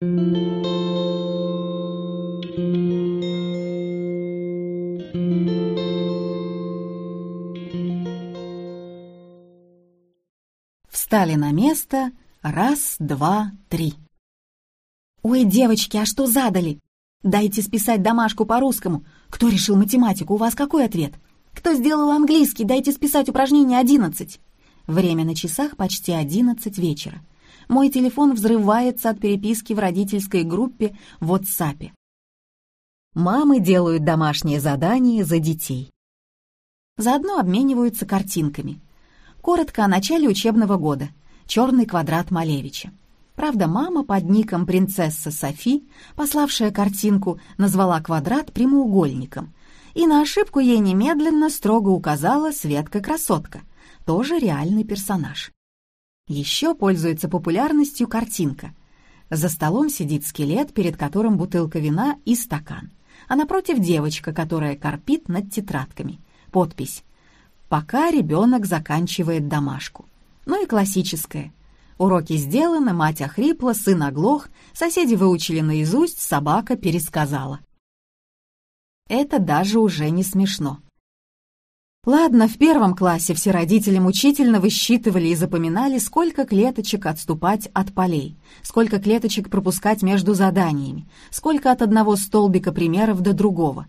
Встали на место. Раз, два, три. «Ой, девочки, а что задали? Дайте списать домашку по-русскому. Кто решил математику? У вас какой ответ? Кто сделал английский? Дайте списать упражнение одиннадцать». Время на часах почти одиннадцать вечера. Мой телефон взрывается от переписки в родительской группе в WhatsApp. Мамы делают домашние задания за детей. Заодно обмениваются картинками. Коротко о начале учебного года. Черный квадрат Малевича. Правда, мама под ником принцесса Софи, пославшая картинку, назвала квадрат прямоугольником. И на ошибку ей немедленно строго указала Светка-красотка, тоже реальный персонаж. Еще пользуется популярностью картинка. За столом сидит скелет, перед которым бутылка вина и стакан. А напротив девочка, которая корпит над тетрадками. Подпись пока ребенок заканчивает домашку. Ну и классическое. Уроки сделаны, мать охрипла, сын оглох, соседи выучили наизусть, собака пересказала. Это даже уже не смешно. Ладно, в первом классе все родители мучительно высчитывали и запоминали, сколько клеточек отступать от полей, сколько клеточек пропускать между заданиями, сколько от одного столбика примеров до другого.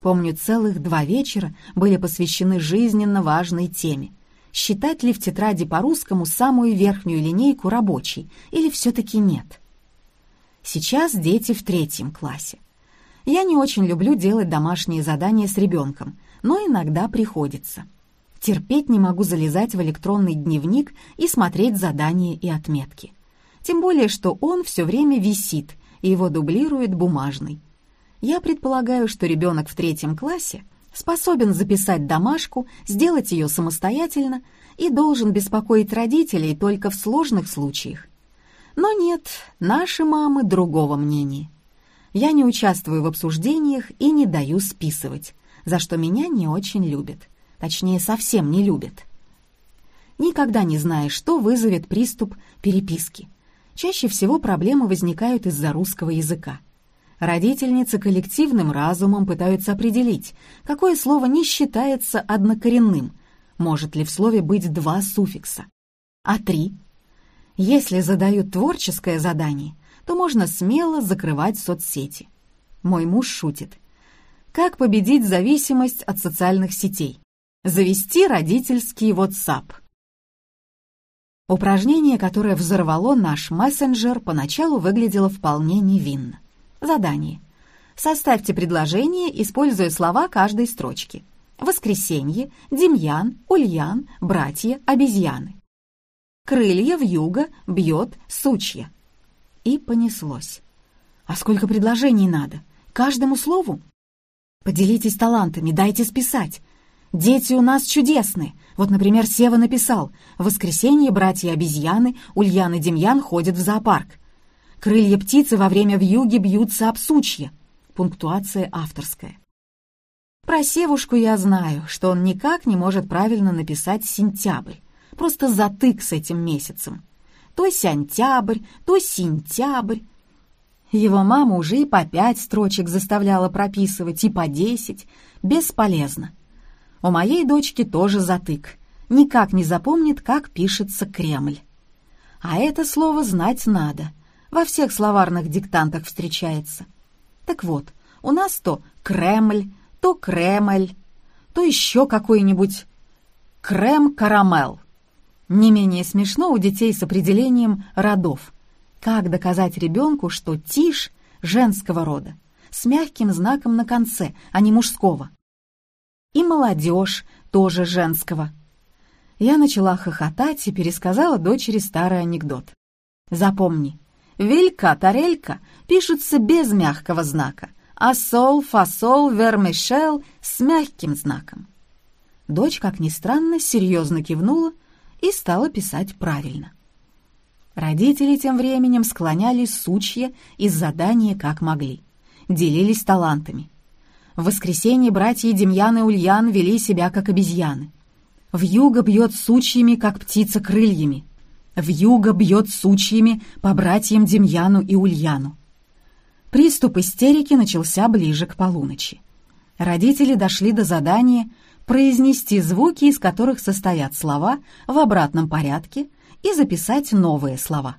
Помню, целых два вечера были посвящены жизненно важной теме. Считать ли в тетради по-русскому самую верхнюю линейку рабочей или все-таки нет? Сейчас дети в третьем классе. Я не очень люблю делать домашние задания с ребенком, но иногда приходится. Терпеть не могу залезать в электронный дневник и смотреть задания и отметки. Тем более, что он все время висит, и его дублирует бумажный. Я предполагаю, что ребенок в третьем классе способен записать домашку, сделать ее самостоятельно и должен беспокоить родителей только в сложных случаях. Но нет, наши мамы другого мнения. Я не участвую в обсуждениях и не даю списывать, за что меня не очень любят. Точнее, совсем не любят. Никогда не знаешь, что вызовет приступ переписки. Чаще всего проблемы возникают из-за русского языка. Родительницы коллективным разумом пытаются определить, какое слово не считается однокоренным, может ли в слове быть два суффикса. А три? Если задают творческое задание, то можно смело закрывать соцсети. Мой муж шутит. Как победить зависимость от социальных сетей? Завести родительский WhatsApp. Упражнение, которое взорвало наш мессенджер, поначалу выглядело вполне невинно. Задание. Составьте предложение, используя слова каждой строчки. Воскресенье, Демьян, Ульян, братья, обезьяны. Крылья вьюга бьет сучья. И понеслось. А сколько предложений надо? Каждому слову? Поделитесь талантами, дайте списать. Дети у нас чудесные. Вот, например, Сева написал «В воскресенье братья-обезьяны, Ульян и Демьян ходят в зоопарк». Крылья птицы во время вьюги бьются об сучья. Пунктуация авторская. Про Севушку я знаю, что он никак не может правильно написать «сентябрь». Просто затык с этим месяцем. То сентябрь, то сентябрь. Его мама уже и по пять строчек заставляла прописывать, и по десять. Бесполезно. У моей дочки тоже затык. Никак не запомнит, как пишется Кремль. А это слово знать надо — во всех словарных диктантах встречается. Так вот, у нас то Кремль, то Кремль, то еще какой-нибудь крем-карамел. Не менее смешно у детей с определением родов. Как доказать ребенку, что тишь женского рода, с мягким знаком на конце, а не мужского? И молодежь тоже женского. Я начала хохотать и пересказала дочери старый анекдот. Запомни, Вилька, тарелька пишутся без мягкого знака, а сол, фасол, вермишел с мягким знаком. Дочь, как ни странно, серьезно кивнула и стала писать правильно. Родители тем временем склоняли сучья из задания как могли, делились талантами. В воскресенье братья Демьян и Ульян вели себя как обезьяны. В юго бьет сучьями, как птица крыльями. Вьюга бьет сучьями по братьям Демьяну и Ульяну. Приступ истерики начался ближе к полуночи. Родители дошли до задания произнести звуки, из которых состоят слова, в обратном порядке и записать новые слова.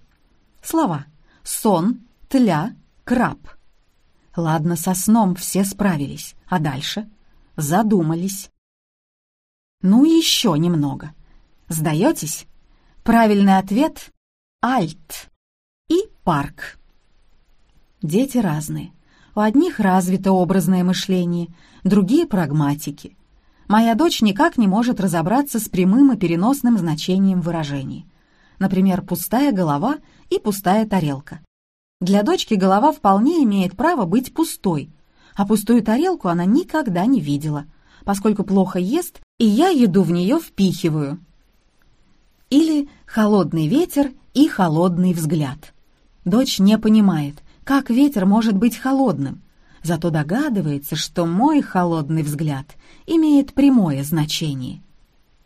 Слова «сон», «тля», «краб». Ладно, со сном все справились, а дальше? Задумались. Ну, еще немного. Сдаетесь? Правильный ответ — альт и парк. Дети разные. У одних развито образное мышление, другие — прагматики. Моя дочь никак не может разобраться с прямым и переносным значением выражений. Например, пустая голова и пустая тарелка. Для дочки голова вполне имеет право быть пустой, а пустую тарелку она никогда не видела, поскольку плохо ест, и я еду в нее впихиваю. Или холодный ветер и холодный взгляд. Дочь не понимает, как ветер может быть холодным, зато догадывается, что мой холодный взгляд имеет прямое значение.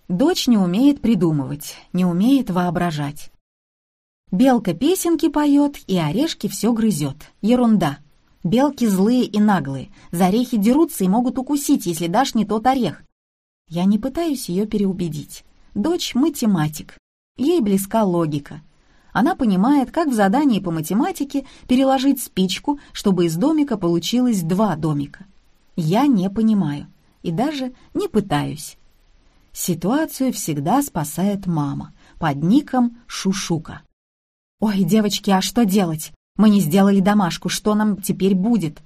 Дочь не умеет придумывать, не умеет воображать. Белка песенки поет, и орешки все грызет. Ерунда. Белки злые и наглые. За орехи дерутся и могут укусить, если дашь не тот орех. Я не пытаюсь ее переубедить. Дочь — математик. Ей близка логика. Она понимает, как в задании по математике переложить спичку, чтобы из домика получилось два домика. Я не понимаю и даже не пытаюсь. Ситуацию всегда спасает мама под ником Шушука. «Ой, девочки, а что делать? Мы не сделали домашку, что нам теперь будет?»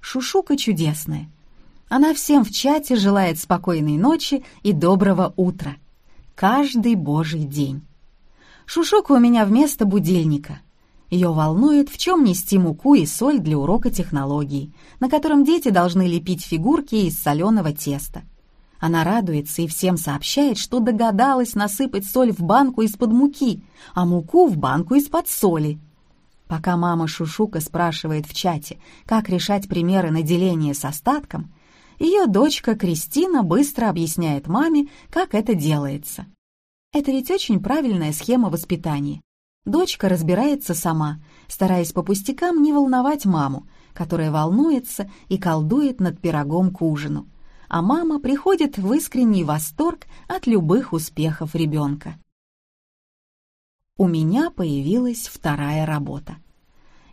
Шушука чудесная. Она всем в чате желает спокойной ночи и доброго утра. Каждый божий день. Шушука у меня вместо будильника. Ее волнует, в чем нести муку и соль для урока технологий, на котором дети должны лепить фигурки из соленого теста. Она радуется и всем сообщает, что догадалась насыпать соль в банку из-под муки, а муку в банку из-под соли. Пока мама Шушука спрашивает в чате, как решать примеры на деление с остатком, ее дочка Кристина быстро объясняет маме, как это делается. Это ведь очень правильная схема воспитания. Дочка разбирается сама, стараясь по пустякам не волновать маму, которая волнуется и колдует над пирогом к ужину а мама приходит в искренний восторг от любых успехов ребенка. У меня появилась вторая работа.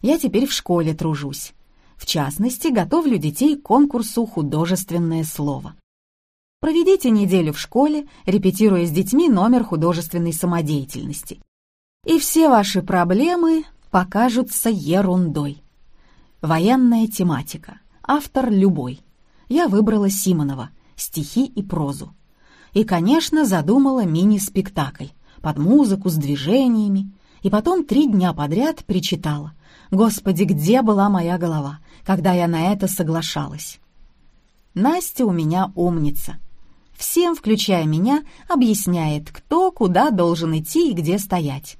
Я теперь в школе тружусь. В частности, готовлю детей к конкурсу «Художественное слово». Проведите неделю в школе, репетируя с детьми номер художественной самодеятельности. И все ваши проблемы покажутся ерундой. Военная тематика. Автор любой я выбрала Симонова, стихи и прозу. И, конечно, задумала мини-спектакль под музыку с движениями, и потом три дня подряд причитала «Господи, где была моя голова, когда я на это соглашалась?» Настя у меня умница. Всем, включая меня, объясняет, кто куда должен идти и где стоять.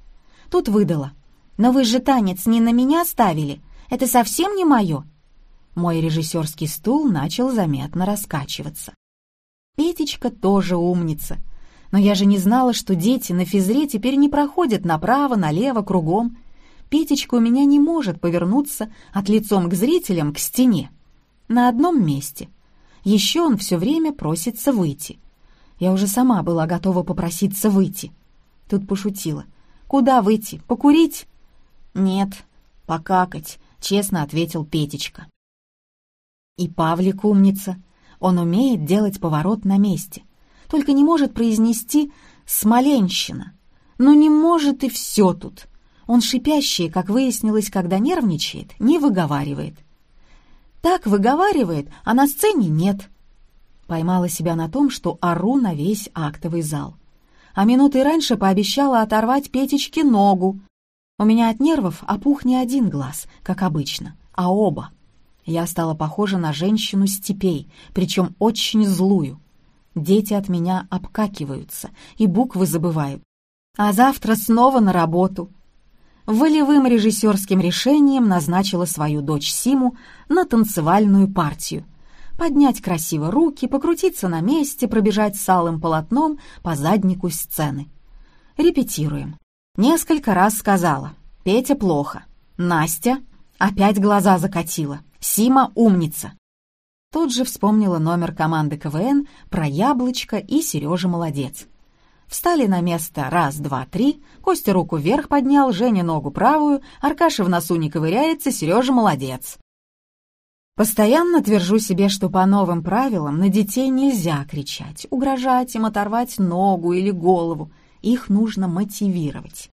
Тут выдала. «Но вы же танец не на меня ставили. Это совсем не мое. Мой режиссерский стул начал заметно раскачиваться. Петечка тоже умница. Но я же не знала, что дети на физре теперь не проходят направо, налево, кругом. Петечка у меня не может повернуться от лицом к зрителям к стене. На одном месте. Еще он все время просится выйти. Я уже сама была готова попроситься выйти. Тут пошутила. «Куда выйти? Покурить?» «Нет, покакать», — честно ответил Петечка. И Павлик умница. Он умеет делать поворот на месте. Только не может произнести «Смоленщина». Но не может и все тут. Он шипящий, как выяснилось, когда нервничает, не выговаривает. Так выговаривает, а на сцене нет. Поймала себя на том, что ору на весь актовый зал. А минуты раньше пообещала оторвать Петечке ногу. У меня от нервов опух не один глаз, как обычно, а оба. Я стала похожа на женщину степей, причем очень злую. Дети от меня обкакиваются и буквы забывают. А завтра снова на работу. Волевым режиссерским решением назначила свою дочь Симу на танцевальную партию. Поднять красиво руки, покрутиться на месте, пробежать с алым полотном по заднику сцены. Репетируем. Несколько раз сказала «Петя плохо», «Настя» опять глаза закатила, «Сима умница». Тут же вспомнила номер команды КВН про Яблочко и Сережа молодец. Встали на место раз, два, три, Костя руку вверх поднял, Женя ногу правую, Аркаша в носу не ковыряется, Сережа молодец. Постоянно твержу себе, что по новым правилам на детей нельзя кричать, угрожать им оторвать ногу или голову. Их нужно мотивировать.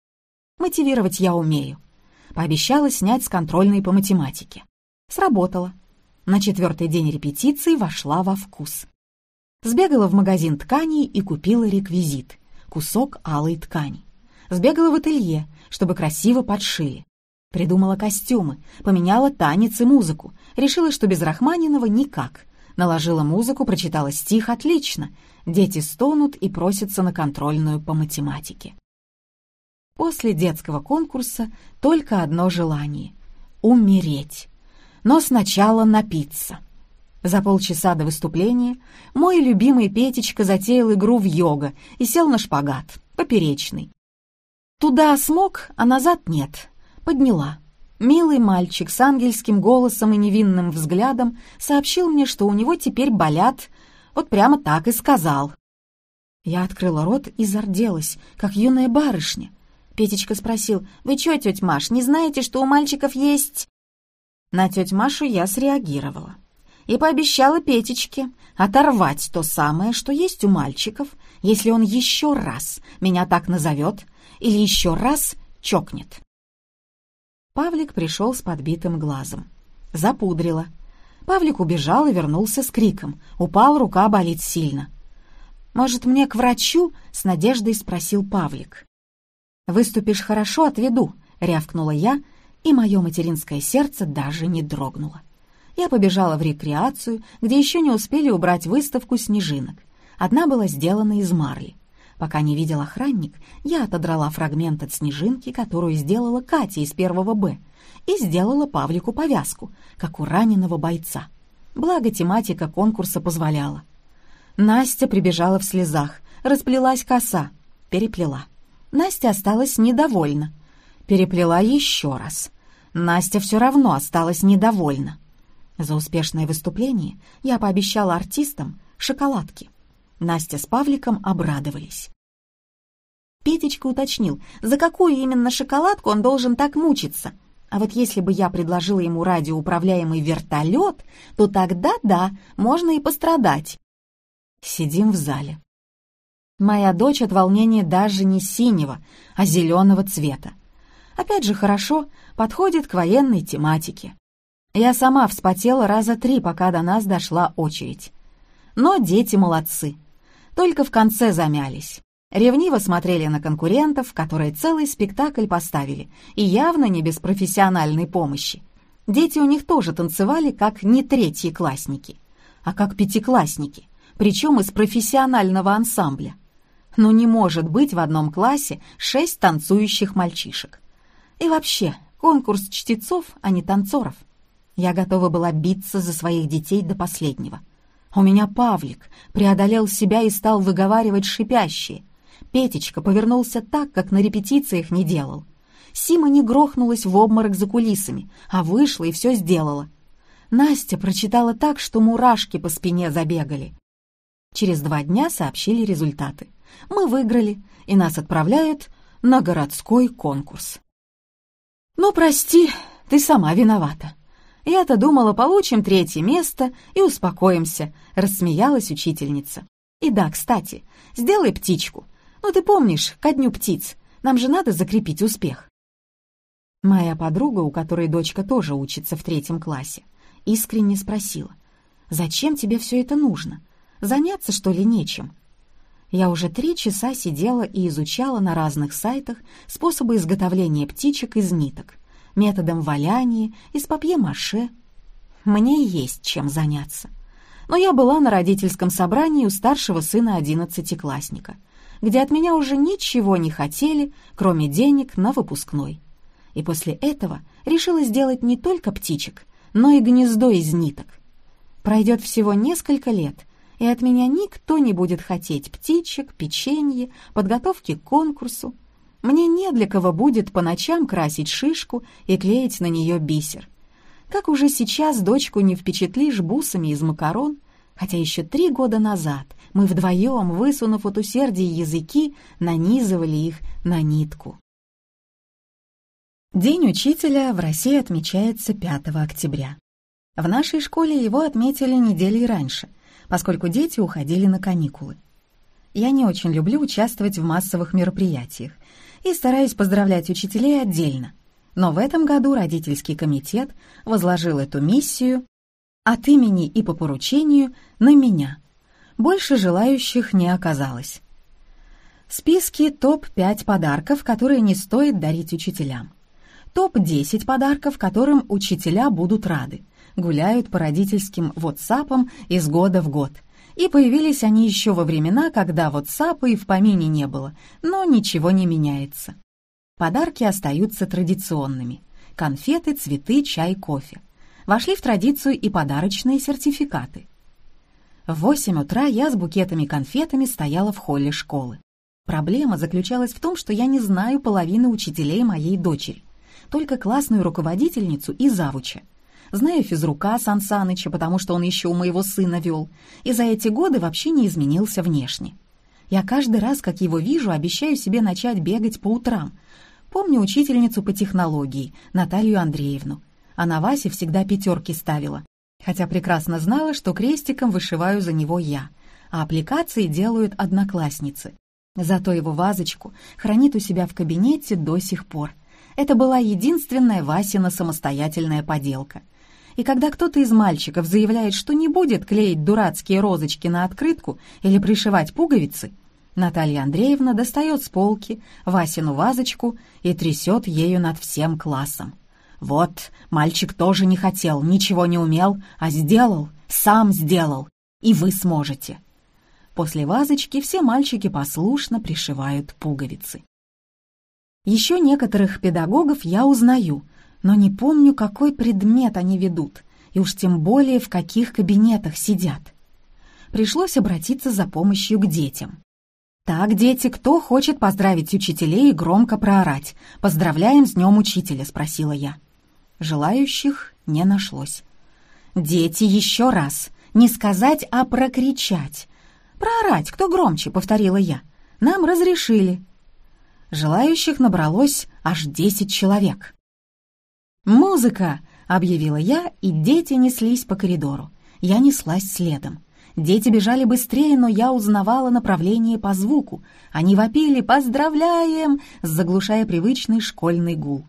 Мотивировать я умею. Пообещала снять с контрольной по математике. Сработало. На четвертый день репетиции вошла во вкус. Сбегала в магазин тканей и купила реквизит — кусок алой ткани. Сбегала в ателье, чтобы красиво подшили. Придумала костюмы, поменяла танец и музыку. Решила, что без Рахманинова никак. Наложила музыку, прочитала стих отлично. Дети стонут и просятся на контрольную по математике. После детского конкурса только одно желание — умереть. Но сначала напиться. За полчаса до выступления мой любимый Петечка затеял игру в йога и сел на шпагат, поперечный. Туда смог, а назад нет подняла. Милый мальчик с ангельским голосом и невинным взглядом сообщил мне, что у него теперь болят. Вот прямо так и сказал. Я открыла рот и зарделась, как юная барышня. Петечка спросил, «Вы чё, тётя Маш, не знаете, что у мальчиков есть...» На тётю Машу я среагировала и пообещала Петечке оторвать то самое, что есть у мальчиков, если он еще раз меня так назовет или еще раз чокнет. Павлик пришел с подбитым глазом. Запудрила. Павлик убежал и вернулся с криком. Упал, рука болит сильно. «Может, мне к врачу?» — с надеждой спросил Павлик. «Выступишь хорошо, отведу», — рявкнула я, и мое материнское сердце даже не дрогнуло. Я побежала в рекреацию, где еще не успели убрать выставку снежинок. Одна была сделана из марли. Пока не видел охранник, я отодрала фрагмент от снежинки, которую сделала Катя из первого «Б», и сделала Павлику повязку, как у раненого бойца. Благо тематика конкурса позволяла. Настя прибежала в слезах, расплелась коса, переплела. Настя осталась недовольна. Переплела еще раз. Настя все равно осталась недовольна. За успешное выступление я пообещала артистам шоколадки — Настя с Павликом обрадовались. Петечка уточнил, за какую именно шоколадку он должен так мучиться. А вот если бы я предложила ему радиоуправляемый вертолет, то тогда да, можно и пострадать. Сидим в зале. Моя дочь от волнения даже не синего, а зеленого цвета. Опять же хорошо, подходит к военной тематике. Я сама вспотела раза три, пока до нас дошла очередь. Но дети молодцы только в конце замялись. Ревниво смотрели на конкурентов, которые целый спектакль поставили, и явно не без профессиональной помощи. Дети у них тоже танцевали как не третьи классники, а как пятиклассники, причем из профессионального ансамбля. Но не может быть в одном классе шесть танцующих мальчишек. И вообще, конкурс чтецов, а не танцоров. Я готова была биться за своих детей до последнего. У меня Павлик преодолел себя и стал выговаривать шипящие. Петечка повернулся так, как на репетициях не делал. Сима не грохнулась в обморок за кулисами, а вышла и все сделала. Настя прочитала так, что мурашки по спине забегали. Через два дня сообщили результаты. Мы выиграли, и нас отправляют на городской конкурс. «Ну, прости, ты сама виновата», «Я-то думала, получим третье место и успокоимся», — рассмеялась учительница. «И да, кстати, сделай птичку. Ну, ты помнишь, ко дню птиц. Нам же надо закрепить успех». Моя подруга, у которой дочка тоже учится в третьем классе, искренне спросила, «Зачем тебе все это нужно? Заняться, что ли, нечем?» Я уже три часа сидела и изучала на разных сайтах способы изготовления птичек из ниток методом валяния, из папье-маше. Мне есть чем заняться. Но я была на родительском собрании у старшего сына одиннадцатиклассника, где от меня уже ничего не хотели, кроме денег на выпускной. И после этого решила сделать не только птичек, но и гнездо из ниток. Пройдет всего несколько лет, и от меня никто не будет хотеть птичек, печенье, подготовки к конкурсу. Мне не для кого будет по ночам красить шишку и клеить на нее бисер. Как уже сейчас дочку не впечатлишь бусами из макарон, хотя еще три года назад мы вдвоем, высунув от усердия языки, нанизывали их на нитку. День учителя в России отмечается 5 октября. В нашей школе его отметили недели раньше, поскольку дети уходили на каникулы. Я не очень люблю участвовать в массовых мероприятиях и стараюсь поздравлять учителей отдельно. Но в этом году родительский комитет возложил эту миссию от имени и по поручению на меня. Больше желающих не оказалось. Списки топ-5 подарков, которые не стоит дарить учителям. Топ-10 подарков, которым учителя будут рады. Гуляют по родительским ватсапам из года в год – и появились они еще во времена, когда WhatsApp и в помине не было, но ничего не меняется. Подарки остаются традиционными. Конфеты, цветы, чай, кофе. Вошли в традицию и подарочные сертификаты. В восемь утра я с букетами-конфетами стояла в холле школы. Проблема заключалась в том, что я не знаю половины учителей моей дочери, только классную руководительницу и завуча знаю физрука Сан Саныча, потому что он еще у моего сына вел, и за эти годы вообще не изменился внешне. Я каждый раз, как его вижу, обещаю себе начать бегать по утрам. Помню учительницу по технологии, Наталью Андреевну. Она Васе всегда пятерки ставила, хотя прекрасно знала, что крестиком вышиваю за него я, а аппликации делают одноклассницы. Зато его вазочку хранит у себя в кабинете до сих пор. Это была единственная Васина самостоятельная поделка. И когда кто-то из мальчиков заявляет, что не будет клеить дурацкие розочки на открытку или пришивать пуговицы, Наталья Андреевна достает с полки Васину вазочку и трясет ею над всем классом. «Вот, мальчик тоже не хотел, ничего не умел, а сделал, сам сделал, и вы сможете». После вазочки все мальчики послушно пришивают пуговицы. Еще некоторых педагогов я узнаю, но не помню, какой предмет они ведут, и уж тем более в каких кабинетах сидят. Пришлось обратиться за помощью к детям. «Так, дети, кто хочет поздравить учителей и громко проорать? Поздравляем с Днем Учителя», — спросила я. Желающих не нашлось. «Дети, еще раз! Не сказать, а прокричать!» «Проорать, кто громче?» — повторила я. «Нам разрешили». Желающих набралось аж десять человек. «Музыка!» — объявила я, и дети неслись по коридору. Я неслась следом. Дети бежали быстрее, но я узнавала направление по звуку. Они вопили «Поздравляем!», заглушая привычный школьный гул.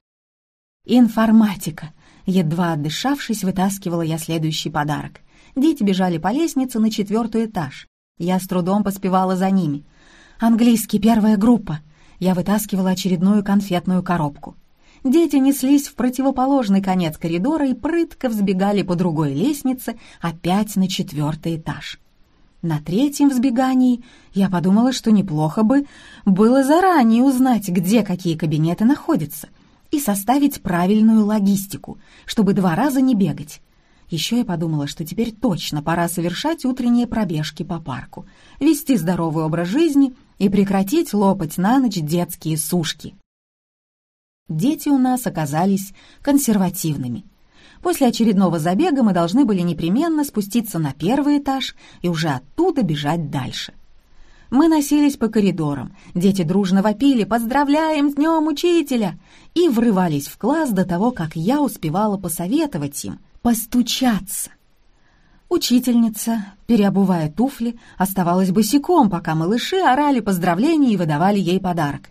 «Информатика!» Едва отдышавшись, вытаскивала я следующий подарок. Дети бежали по лестнице на четвертый этаж. Я с трудом поспевала за ними. «Английский, первая группа!» Я вытаскивала очередную конфетную коробку. Дети неслись в противоположный конец коридора и прытко взбегали по другой лестнице, опять на четвертый этаж. На третьем взбегании я подумала, что неплохо бы было заранее узнать, где какие кабинеты находятся, и составить правильную логистику, чтобы два раза не бегать. Еще я подумала, что теперь точно пора совершать утренние пробежки по парку, вести здоровый образ жизни и прекратить лопать на ночь детские сушки. Дети у нас оказались консервативными. После очередного забега мы должны были непременно спуститься на первый этаж и уже оттуда бежать дальше. Мы носились по коридорам, дети дружно вопили «Поздравляем с Днем Учителя!» и врывались в класс до того, как я успевала посоветовать им постучаться. Учительница, переобувая туфли, оставалась босиком, пока малыши орали поздравления и выдавали ей подарок —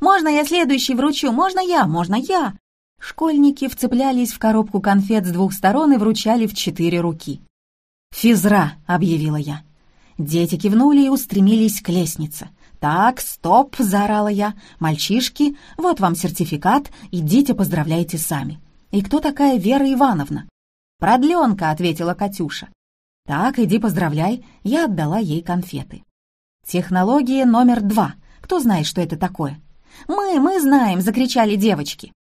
можно я следующий вручу? Можно я? Можно я?» Школьники вцеплялись в коробку конфет с двух сторон и вручали в четыре руки. «Физра!» — объявила я. Дети кивнули и устремились к лестнице. «Так, стоп!» — заорала я. «Мальчишки, вот вам сертификат, идите поздравляйте сами». «И кто такая Вера Ивановна?» «Продленка», — ответила Катюша. «Так, иди поздравляй». Я отдала ей конфеты. «Технология номер два. Кто знает, что это такое?» «Мы, мы знаем!» — закричали девочки.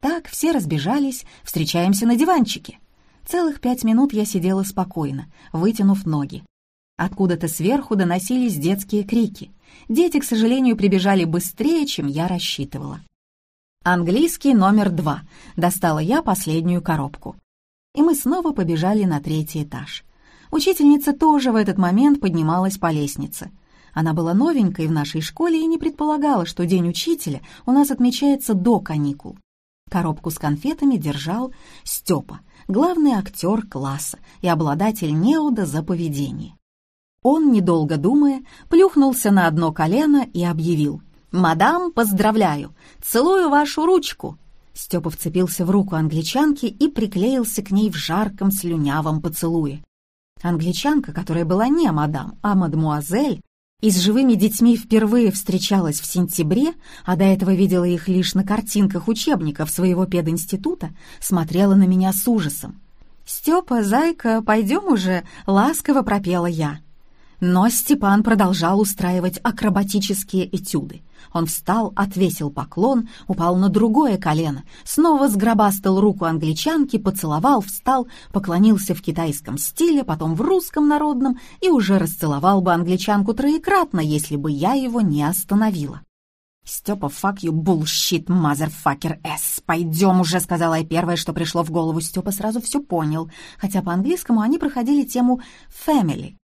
Так все разбежались, встречаемся на диванчике. Целых пять минут я сидела спокойно, вытянув ноги. Откуда-то сверху доносились детские крики. Дети, к сожалению, прибежали быстрее, чем я рассчитывала. Английский номер два. Достала я последнюю коробку. И мы снова побежали на третий этаж. Учительница тоже в этот момент поднималась по лестнице. Она была новенькой в нашей школе и не предполагала, что День учителя у нас отмечается до каникул. Коробку с конфетами держал Степа, главный актер класса и обладатель неуда за поведение. Он, недолго думая, плюхнулся на одно колено и объявил «Мадам, поздравляю! Целую вашу ручку!» Степа вцепился в руку англичанки и приклеился к ней в жарком слюнявом поцелуе. Англичанка, которая была не мадам, а мадмуазель, и с живыми детьми впервые встречалась в сентябре, а до этого видела их лишь на картинках учебников своего пединститута, смотрела на меня с ужасом. «Степа, зайка, пойдем уже», — ласково пропела я. Но Степан продолжал устраивать акробатические этюды. Он встал, отвесил поклон, упал на другое колено, снова сгробастал руку англичанки, поцеловал, встал, поклонился в китайском стиле, потом в русском народном и уже расцеловал бы англичанку троекратно, если бы я его не остановила. «Степа, fuck you, bullshit, motherfucker S. Пойдем уже», — сказала я первое, что пришло в голову. Степа сразу все понял, хотя по-английскому они проходили тему «family»,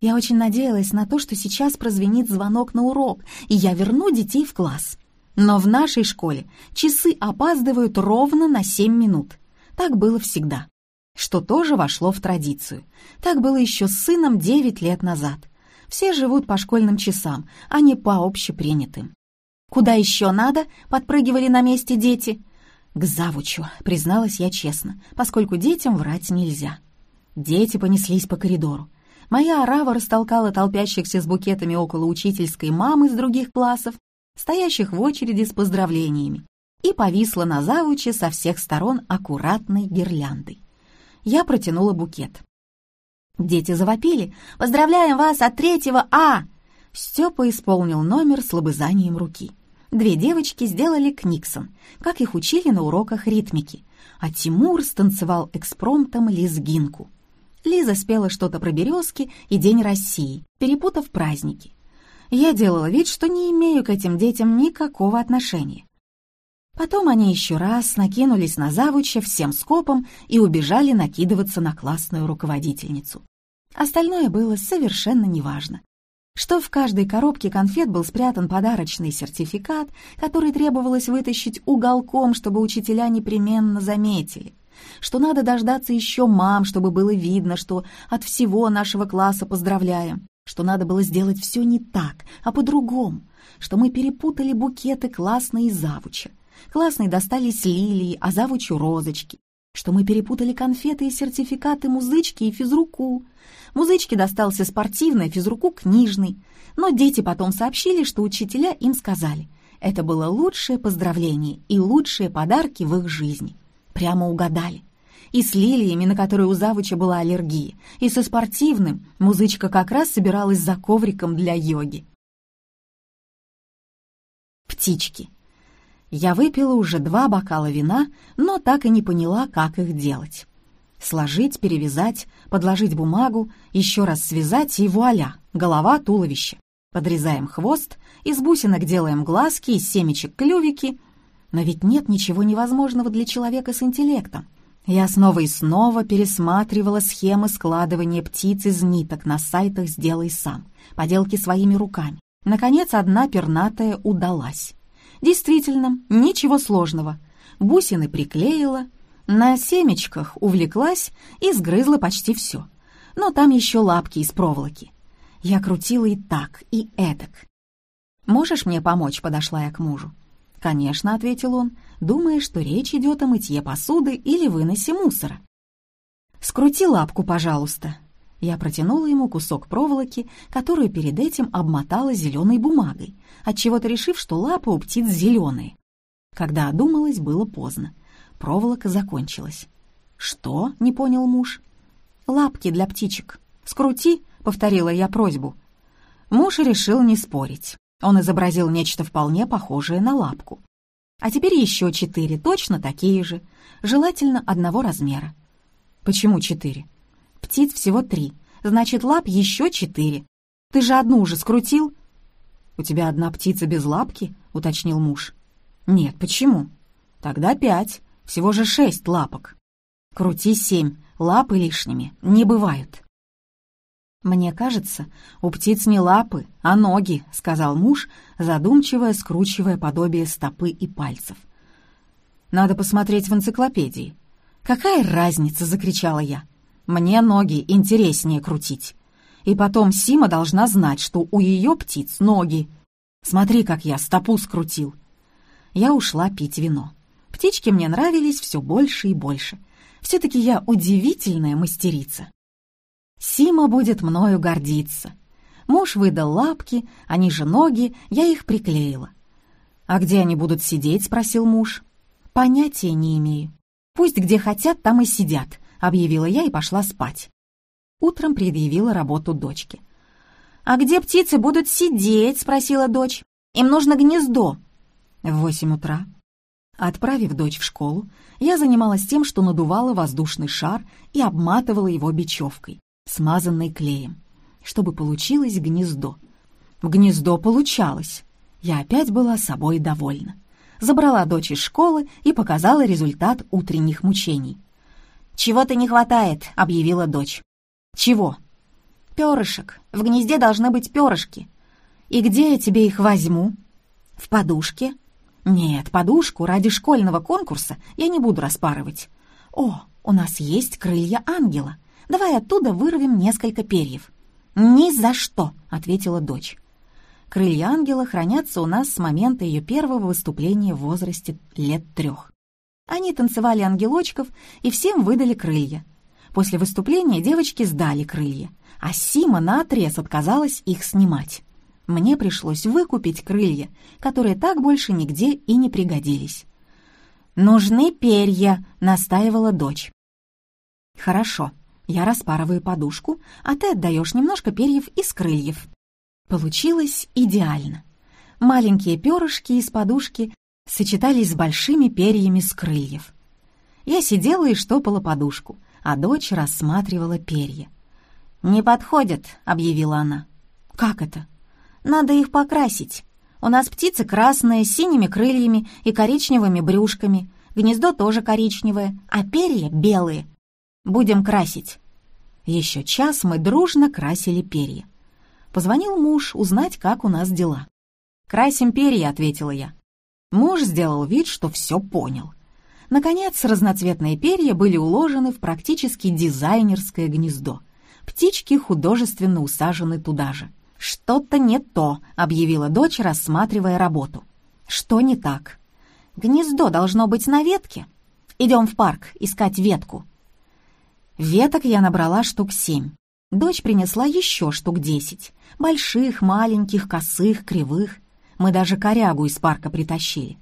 я очень надеялась на то, что сейчас прозвенит звонок на урок, и я верну детей в класс. Но в нашей школе часы опаздывают ровно на 7 минут. Так было всегда. Что тоже вошло в традицию. Так было еще с сыном 9 лет назад. Все живут по школьным часам, а не по общепринятым. «Куда еще надо?» — подпрыгивали на месте дети. «К завучу», — призналась я честно, поскольку детям врать нельзя. Дети понеслись по коридору. Моя орава растолкала толпящихся с букетами около учительской мамы из других классов, стоящих в очереди с поздравлениями, и повисла на завуче со всех сторон аккуратной гирляндой. Я протянула букет. Дети завопили «Поздравляем вас от третьего А!» Степа исполнил номер с лобызанием руки. Две девочки сделали книксон, как их учили на уроках ритмики, а Тимур станцевал экспромтом лезгинку — Лиза спела что-то про березки и День России, перепутав праздники. Я делала вид, что не имею к этим детям никакого отношения. Потом они еще раз накинулись на завуча всем скопом и убежали накидываться на классную руководительницу. Остальное было совершенно неважно. Что в каждой коробке конфет был спрятан подарочный сертификат, который требовалось вытащить уголком, чтобы учителя непременно заметили что надо дождаться еще мам, чтобы было видно, что от всего нашего класса поздравляем, что надо было сделать все не так, а по-другому, что мы перепутали букеты классной и завуча. Классной достались лилии, а завучу розочки, что мы перепутали конфеты и сертификаты музычки и физруку. Музычке достался спортивный, а физруку книжный. Но дети потом сообщили, что учителя им сказали, это было лучшее поздравление и лучшие подарки в их жизни. Прямо угадали. И с лилиями, на которые у завуча была аллергия, и со спортивным музычка как раз собиралась за ковриком для йоги. Птички. Я выпила уже два бокала вина, но так и не поняла, как их делать. Сложить, перевязать, подложить бумагу, еще раз связать и вуаля, голова, туловище. Подрезаем хвост, из бусинок делаем глазки, из семечек клювики — но ведь нет ничего невозможного для человека с интеллектом. Я снова и снова пересматривала схемы складывания птиц из ниток на сайтах «Сделай сам», поделки своими руками. Наконец, одна пернатая удалась. Действительно, ничего сложного. Бусины приклеила, на семечках увлеклась и сгрызла почти все. Но там еще лапки из проволоки. Я крутила и так, и эдак. «Можешь мне помочь?» — подошла я к мужу. «Конечно», — ответил он, думая, что речь идет о мытье посуды или выносе мусора. «Скрути лапку, пожалуйста». Я протянула ему кусок проволоки, которую перед этим обмотала зеленой бумагой, отчего-то решив, что лапа у птиц зеленые. Когда одумалась, было поздно. Проволока закончилась. «Что?» — не понял муж. «Лапки для птичек. Скрути», — повторила я просьбу. Муж решил не спорить. Он изобразил нечто вполне похожее на лапку. А теперь еще четыре, точно такие же, желательно одного размера. Почему четыре? Птиц всего три. значит, лап еще четыре. Ты же одну уже скрутил?» «У тебя одна птица без лапки?» — уточнил муж. «Нет, почему?» «Тогда пять. Всего же шесть лапок». «Крути семь. Лапы лишними не бывают». «Мне кажется, у птиц не лапы, а ноги», — сказал муж, задумчиво скручивая подобие стопы и пальцев. «Надо посмотреть в энциклопедии». «Какая разница?» — закричала я. «Мне ноги интереснее крутить. И потом Сима должна знать, что у ее птиц ноги. Смотри, как я стопу скрутил». Я ушла пить вино. Птички мне нравились все больше и больше. Все-таки я удивительная мастерица. Сима будет мною гордиться. Муж выдал лапки, они же ноги, я их приклеила. «А где они будут сидеть?» — спросил муж. «Понятия не имею. Пусть где хотят, там и сидят», — объявила я и пошла спать. Утром предъявила работу дочке. «А где птицы будут сидеть?» — спросила дочь. «Им нужно гнездо». В восемь утра. Отправив дочь в школу, я занималась тем, что надувала воздушный шар и обматывала его бечевкой смазанной клеем, чтобы получилось гнездо. В гнездо получалось. Я опять была собой довольна. Забрала дочь из школы и показала результат утренних мучений. «Чего-то не хватает», — объявила дочь. «Чего?» «Перышек. В гнезде должны быть перышки». «И где я тебе их возьму?» «В подушке». «Нет, подушку ради школьного конкурса я не буду распарывать». «О, у нас есть крылья ангела. Давай оттуда вырвем несколько перьев». «Ни за что», — ответила дочь. Крылья ангела хранятся у нас с момента ее первого выступления в возрасте лет трех. Они танцевали ангелочков и всем выдали крылья. После выступления девочки сдали крылья, а Сима наотрез отказалась их снимать. Мне пришлось выкупить крылья, которые так больше нигде и не пригодились. «Нужны перья», — настаивала дочь. «Хорошо», я распарываю подушку, а ты отдаешь немножко перьев из крыльев. Получилось идеально. Маленькие перышки из подушки сочетались с большими перьями с крыльев. Я сидела и штопала подушку, а дочь рассматривала перья. «Не подходят», — объявила она. «Как это?» «Надо их покрасить. У нас птицы красные, с синими крыльями и коричневыми брюшками. Гнездо тоже коричневое, а перья белые. Будем красить». Еще час мы дружно красили перья. Позвонил муж узнать, как у нас дела. «Красим перья», — ответила я. Муж сделал вид, что все понял. Наконец, разноцветные перья были уложены в практически дизайнерское гнездо. Птички художественно усажены туда же. «Что-то не то», — объявила дочь, рассматривая работу. «Что не так?» «Гнездо должно быть на ветке. Идем в парк искать ветку». Веток я набрала штук семь. Дочь принесла еще штук десять. Больших, маленьких, косых, кривых. Мы даже корягу из парка притащили.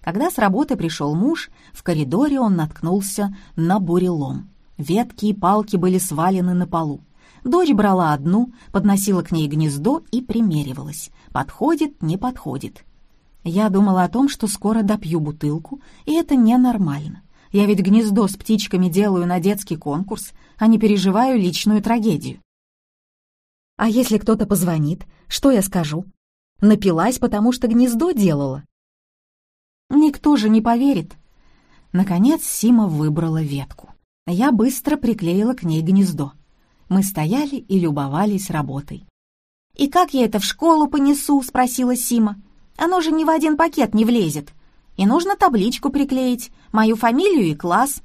Когда с работы пришел муж, в коридоре он наткнулся на бурелом. Ветки и палки были свалены на полу. Дочь брала одну, подносила к ней гнездо и примеривалась. Подходит, не подходит. Я думала о том, что скоро допью бутылку, и это ненормально. Я ведь гнездо с птичками делаю на детский конкурс, а не переживаю личную трагедию. А если кто-то позвонит, что я скажу? Напилась, потому что гнездо делала. Никто же не поверит. Наконец Сима выбрала ветку. Я быстро приклеила к ней гнездо. Мы стояли и любовались работой. «И как я это в школу понесу?» — спросила Сима. «Оно же ни в один пакет не влезет. И нужно табличку приклеить, мою фамилию и класс».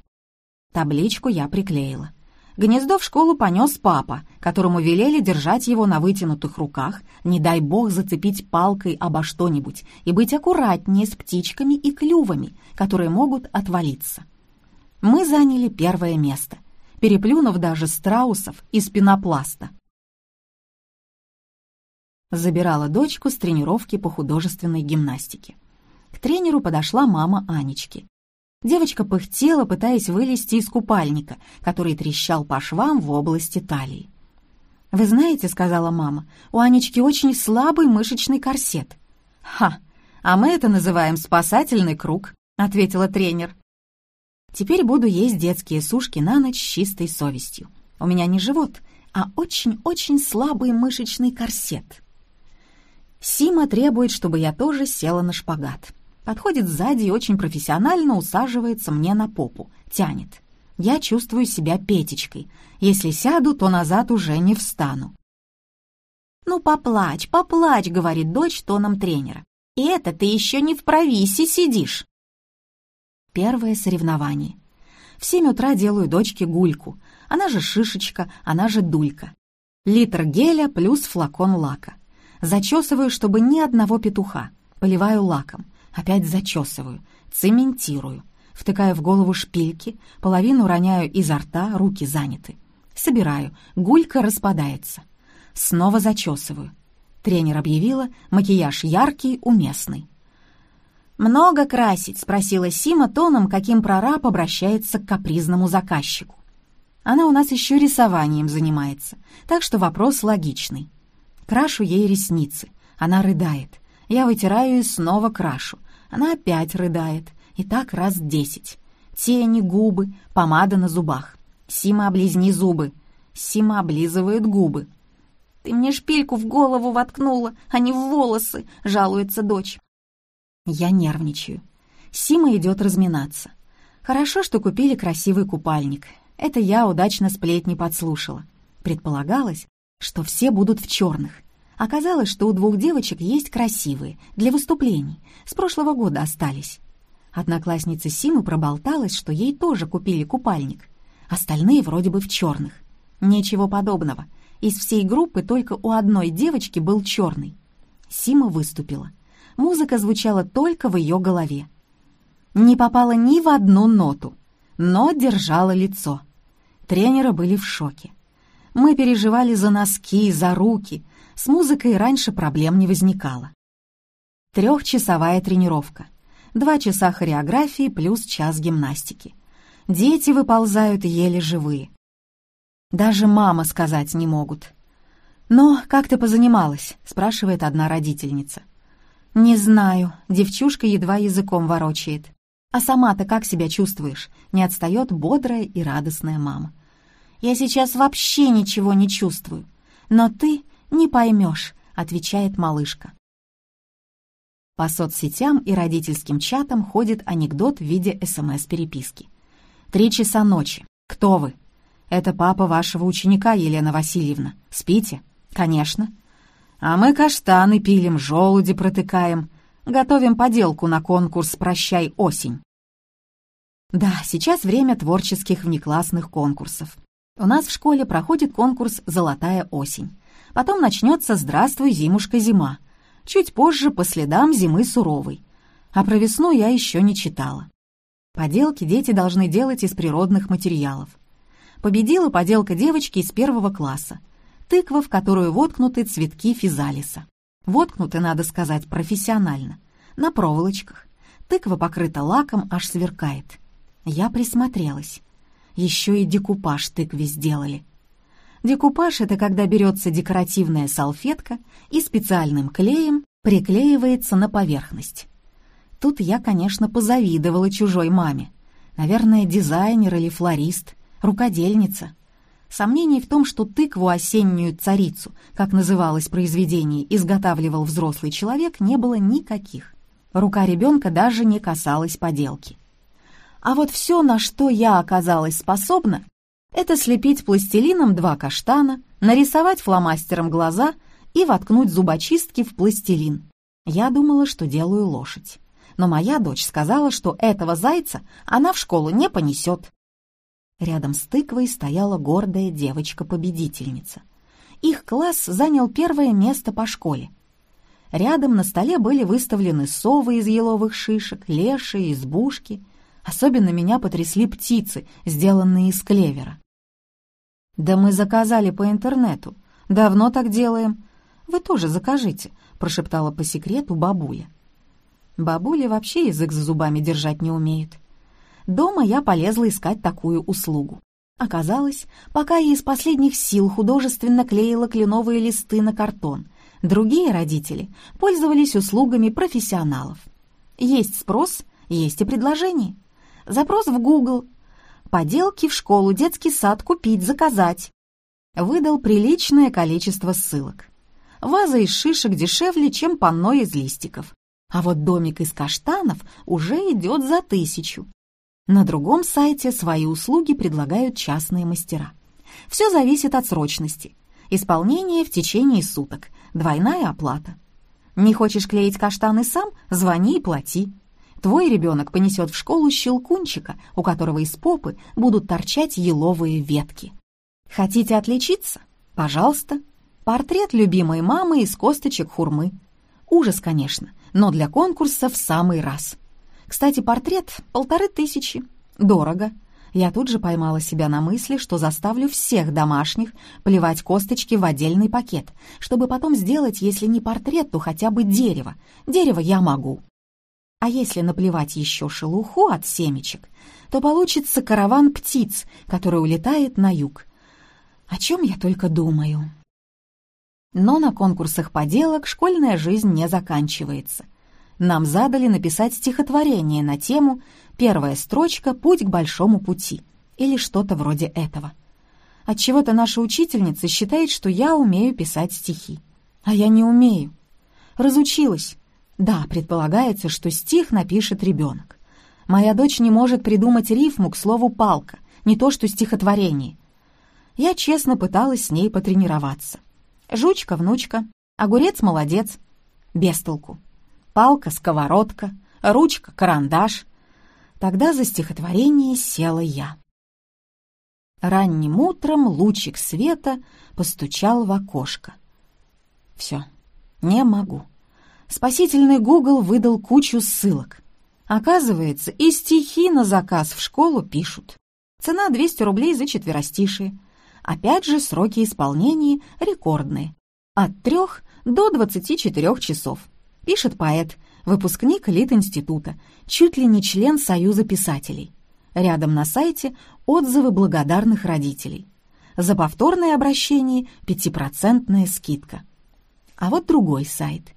Табличку я приклеила. Гнездо в школу понес папа, которому велели держать его на вытянутых руках, не дай бог зацепить палкой обо что-нибудь и быть аккуратнее с птичками и клювами, которые могут отвалиться. Мы заняли первое место, переплюнув даже страусов из пенопласта. Забирала дочку с тренировки по художественной гимнастике. Тренеру подошла мама Анечки. Девочка пыхтела, пытаясь вылезти из купальника, который трещал по швам в области талии. «Вы знаете, — сказала мама, — у Анечки очень слабый мышечный корсет». «Ха! А мы это называем спасательный круг», — ответила тренер. «Теперь буду есть детские сушки на ночь с чистой совестью. У меня не живот, а очень-очень слабый мышечный корсет. Сима требует, чтобы я тоже села на шпагат. Подходит сзади и очень профессионально усаживается мне на попу, тянет. Я чувствую себя Петечкой. Если сяду, то назад уже не встану. «Ну, поплачь, поплачь», — говорит дочь тоном тренера. «И это ты еще не в провисе сидишь». Первое соревнование. В семь утра делаю дочке гульку. Она же шишечка, она же дулька. Литр геля плюс флакон лака. Зачесываю, чтобы ни одного петуха. Поливаю лаком. Опять зачесываю. Цементирую. Втыкаю в голову шпильки, половину роняю изо рта, руки заняты. Собираю. Гулька распадается. Снова зачесываю. Тренер объявила, макияж яркий, уместный. «Много красить?» — спросила Сима тоном, каким прораб обращается к капризному заказчику. Она у нас еще рисованием занимается, так что вопрос логичный. Крашу ей ресницы. Она рыдает. Я вытираю и снова крашу. Она опять рыдает. И так раз десять. Тени, губы, помада на зубах. Сима, облизни зубы. Сима облизывает губы. «Ты мне шпильку в голову воткнула, а не в волосы», — жалуется дочь. Я нервничаю. Сима идет разминаться. Хорошо, что купили красивый купальник. Это я удачно сплетни подслушала. Предполагалось, что все будут в черных. Оказалось, что у двух девочек есть красивые, для выступлений. С прошлого года остались. Одноклассница Симы проболталась, что ей тоже купили купальник. Остальные вроде бы в черных. Ничего подобного. Из всей группы только у одной девочки был черный. Сима выступила музыка звучала только в ее голове. Не попала ни в одну ноту, но держала лицо. Тренеры были в шоке. Мы переживали за носки, за руки. С музыкой раньше проблем не возникало. Трехчасовая тренировка. Два часа хореографии плюс час гимнастики. Дети выползают еле живые. Даже мама сказать не могут. «Но как ты позанималась?» — спрашивает одна родительница. «Не знаю», — девчушка едва языком ворочает. «А сама-то как себя чувствуешь?» — не отстает бодрая и радостная мама. «Я сейчас вообще ничего не чувствую. Но ты не поймешь», — отвечает малышка. По соцсетям и родительским чатам ходит анекдот в виде СМС-переписки. «Три часа ночи. Кто вы?» «Это папа вашего ученика, Елена Васильевна. Спите?» «Конечно. А мы каштаны пилим, желуди протыкаем, готовим поделку на конкурс «Прощай, осень». Да, сейчас время творческих внеклассных конкурсов. У нас в школе проходит конкурс «Золотая осень». Потом начнется «Здравствуй, зимушка, зима». Чуть позже по следам зимы суровой. А про весну я еще не читала. Поделки дети должны делать из природных материалов. Победила поделка девочки из первого класса — тыква, в которую воткнуты цветки физалиса. Воткнуты, надо сказать, профессионально, на проволочках. Тыква покрыта лаком, аж сверкает. Я присмотрелась. Еще и декупаж тыкве сделали. Декупаж — это когда берется декоративная салфетка и специальным клеем приклеивается на поверхность. Тут я, конечно, позавидовала чужой маме. Наверное, дизайнер или флорист, рукодельница — Сомнений в том, что тыкву осеннюю царицу, как называлось произведение, изготавливал взрослый человек, не было никаких. Рука ребенка даже не касалась поделки. А вот все, на что я оказалась способна, это слепить пластилином два каштана, нарисовать фломастером глаза и воткнуть зубочистки в пластилин. Я думала, что делаю лошадь. Но моя дочь сказала, что этого зайца она в школу не понесет. Рядом с тыквой стояла гордая девочка-победительница. Их класс занял первое место по школе. Рядом на столе были выставлены совы из еловых шишек, леши, избушки. Особенно меня потрясли птицы, сделанные из клевера. «Да мы заказали по интернету. Давно так делаем. Вы тоже закажите», — прошептала по секрету бабуля. Бабуля вообще язык за зубами держать не умеет. Дома я полезла искать такую услугу. Оказалось, пока я из последних сил художественно клеила кленовые листы на картон, другие родители пользовались услугами профессионалов. Есть спрос, есть и предложение. Запрос в Google. Поделки в школу, детский сад купить, заказать. выдал приличное количество ссылок. Ваза из шишек дешевле, чем панно из листиков. А вот домик из каштанов уже идет за тысячу. На другом сайте свои услуги предлагают частные мастера. Все зависит от срочности. Исполнение в течение суток, двойная оплата. Не хочешь клеить каштаны сам? Звони и плати. Твой ребенок понесет в школу щелкунчика, у которого из попы будут торчать еловые ветки. Хотите отличиться? Пожалуйста. Портрет любимой мамы из косточек хурмы. Ужас, конечно, но для конкурса в самый раз. Кстати, портрет — полторы тысячи. Дорого. Я тут же поймала себя на мысли, что заставлю всех домашних плевать косточки в отдельный пакет, чтобы потом сделать, если не портрет, то хотя бы дерево. Дерево я могу. А если наплевать еще шелуху от семечек, то получится караван птиц, который улетает на юг. О чем я только думаю. Но на конкурсах поделок школьная жизнь не заканчивается. Нам задали написать стихотворение на тему «Первая строчка «Путь к большому пути» или что-то вроде этого. Отчего-то наша учительница считает, что я умею писать стихи. А я не умею. Разучилась. Да, предполагается, что стих напишет ребенок. Моя дочь не может придумать рифму к слову «палка», не то что стихотворение. Я честно пыталась с ней потренироваться. Жучка, внучка, огурец, молодец. Без толку. Палка, сковородка, ручка, карандаш. Тогда за стихотворение села я. Ранним утром лучик света постучал в окошко. Все, не могу. Спасительный Гугл выдал кучу ссылок. Оказывается, и стихи на заказ в школу пишут. Цена 200 рублей за четверостишие. Опять же, сроки исполнения рекордные. От 3 до 24 часов. Пишет поэт, выпускник Лит-института, чуть ли не член Союза писателей. Рядом на сайте отзывы благодарных родителей. За повторное обращение пятипроцентная скидка. А вот другой сайт.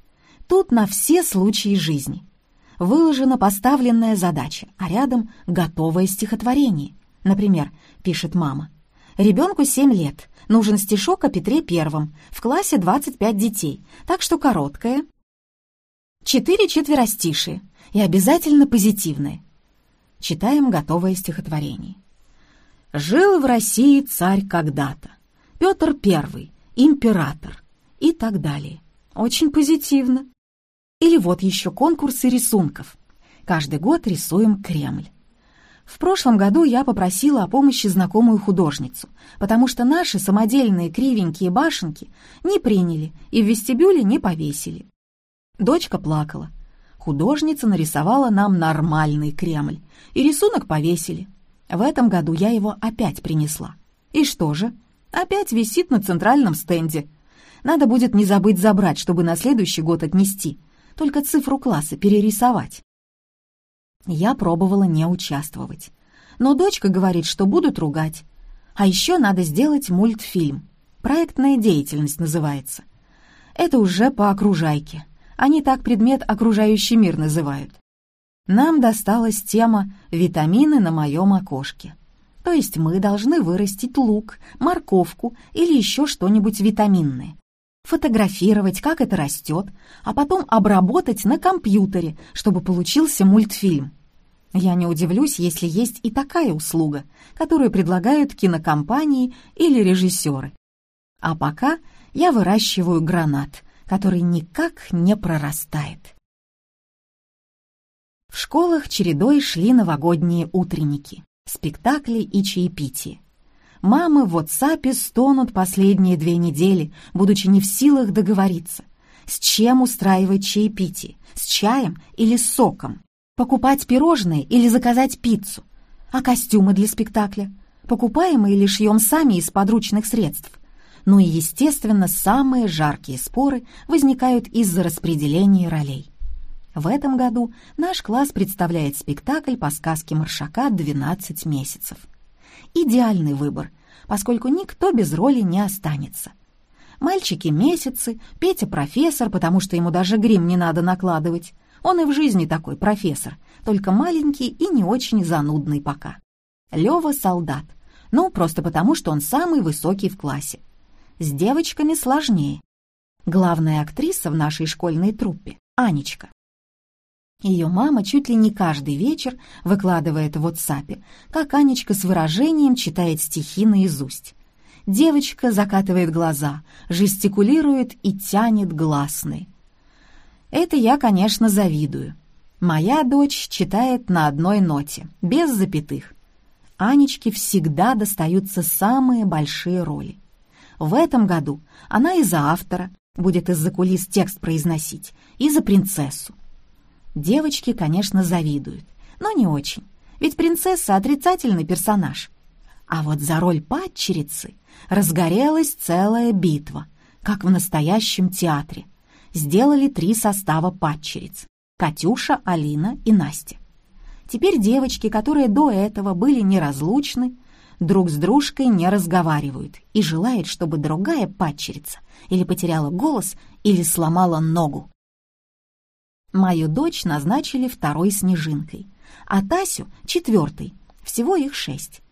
Тут на все случаи жизни. Выложена поставленная задача, а рядом готовое стихотворение. Например, пишет мама – Ребенку 7 лет. Нужен стишок о Петре Первом. В классе 25 детей, так что короткое. Четыре четверостишие и обязательно позитивное. Читаем готовое стихотворение. Жил в России царь когда-то. Петр Первый, император и так далее. Очень позитивно. Или вот еще конкурсы рисунков. Каждый год рисуем Кремль. В прошлом году я попросила о помощи знакомую художницу, потому что наши самодельные кривенькие башенки не приняли и в вестибюле не повесили. Дочка плакала. Художница нарисовала нам нормальный Кремль, и рисунок повесили. В этом году я его опять принесла. И что же? Опять висит на центральном стенде. Надо будет не забыть забрать, чтобы на следующий год отнести. Только цифру класса перерисовать. Я пробовала не участвовать. Но дочка говорит, что будут ругать. А еще надо сделать мультфильм. Проектная деятельность называется. Это уже по окружайке. Они так предмет окружающий мир называют. Нам досталась тема «Витамины на моем окошке». То есть мы должны вырастить лук, морковку или еще что-нибудь витаминное. Фотографировать, как это растет, а потом обработать на компьютере, чтобы получился мультфильм. Я не удивлюсь, если есть и такая услуга, которую предлагают кинокомпании или режиссеры. А пока я выращиваю гранат, который никак не прорастает. В школах чередой шли новогодние утренники, спектакли и чаепития. Мамы в WhatsApp стонут последние две недели, будучи не в силах договориться, с чем устраивать чаепитие, с чаем или соком. Покупать пирожные или заказать пиццу? А костюмы для спектакля? Покупаем или шьем сами из подручных средств? Ну и, естественно, самые жаркие споры возникают из-за распределения ролей. В этом году наш класс представляет спектакль по сказке Маршака «12 месяцев». Идеальный выбор, поскольку никто без роли не останется. Мальчики месяцы, Петя профессор, потому что ему даже грим не надо накладывать, он и в жизни такой профессор, только маленький и не очень занудный пока. Лёва — солдат. Ну, просто потому, что он самый высокий в классе. С девочками сложнее. Главная актриса в нашей школьной труппе — Анечка. Ее мама чуть ли не каждый вечер выкладывает в WhatsApp, как Анечка с выражением читает стихи наизусть. Девочка закатывает глаза, жестикулирует и тянет гласные. Это я, конечно, завидую. Моя дочь читает на одной ноте, без запятых. Анечке всегда достаются самые большие роли. В этом году она и за автора будет из-за кулис текст произносить, и за принцессу. Девочки, конечно, завидуют, но не очень, ведь принцесса — отрицательный персонаж. А вот за роль падчерицы разгорелась целая битва, как в настоящем театре. Сделали три состава падчериц — Катюша, Алина и Настя. Теперь девочки, которые до этого были неразлучны, друг с дружкой не разговаривают и желают, чтобы другая падчерица или потеряла голос, или сломала ногу. Мою дочь назначили второй снежинкой, а Тасю — четвертой, всего их шесть.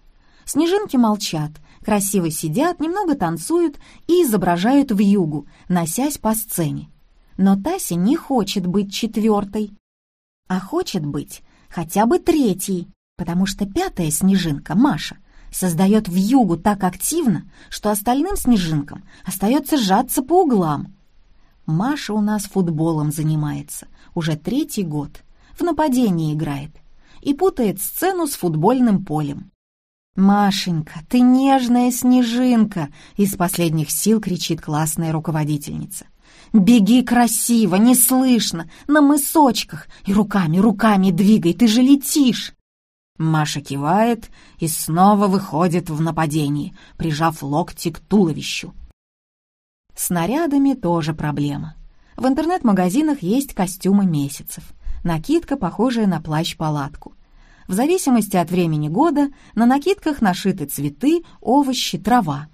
Снежинки молчат, красиво сидят, немного танцуют и изображают вьюгу, носясь по сцене. Но Тася не хочет быть четвертой, а хочет быть хотя бы третьей, потому что пятая снежинка, Маша, создает вьюгу так активно, что остальным снежинкам остается сжаться по углам. Маша у нас футболом занимается, уже третий год, в нападении играет и путает сцену с футбольным полем. «Машенька, ты нежная снежинка!» — из последних сил кричит классная руководительница. «Беги красиво, не слышно, на мысочках, и руками, руками двигай, ты же летишь!» Маша кивает и снова выходит в нападение, прижав локти к туловищу. Снарядами тоже проблема. В интернет-магазинах есть костюмы месяцев. Накидка, похожая на плащ-палатку. В зависимости от времени года на накидках нашиты цветы, овощи, трава.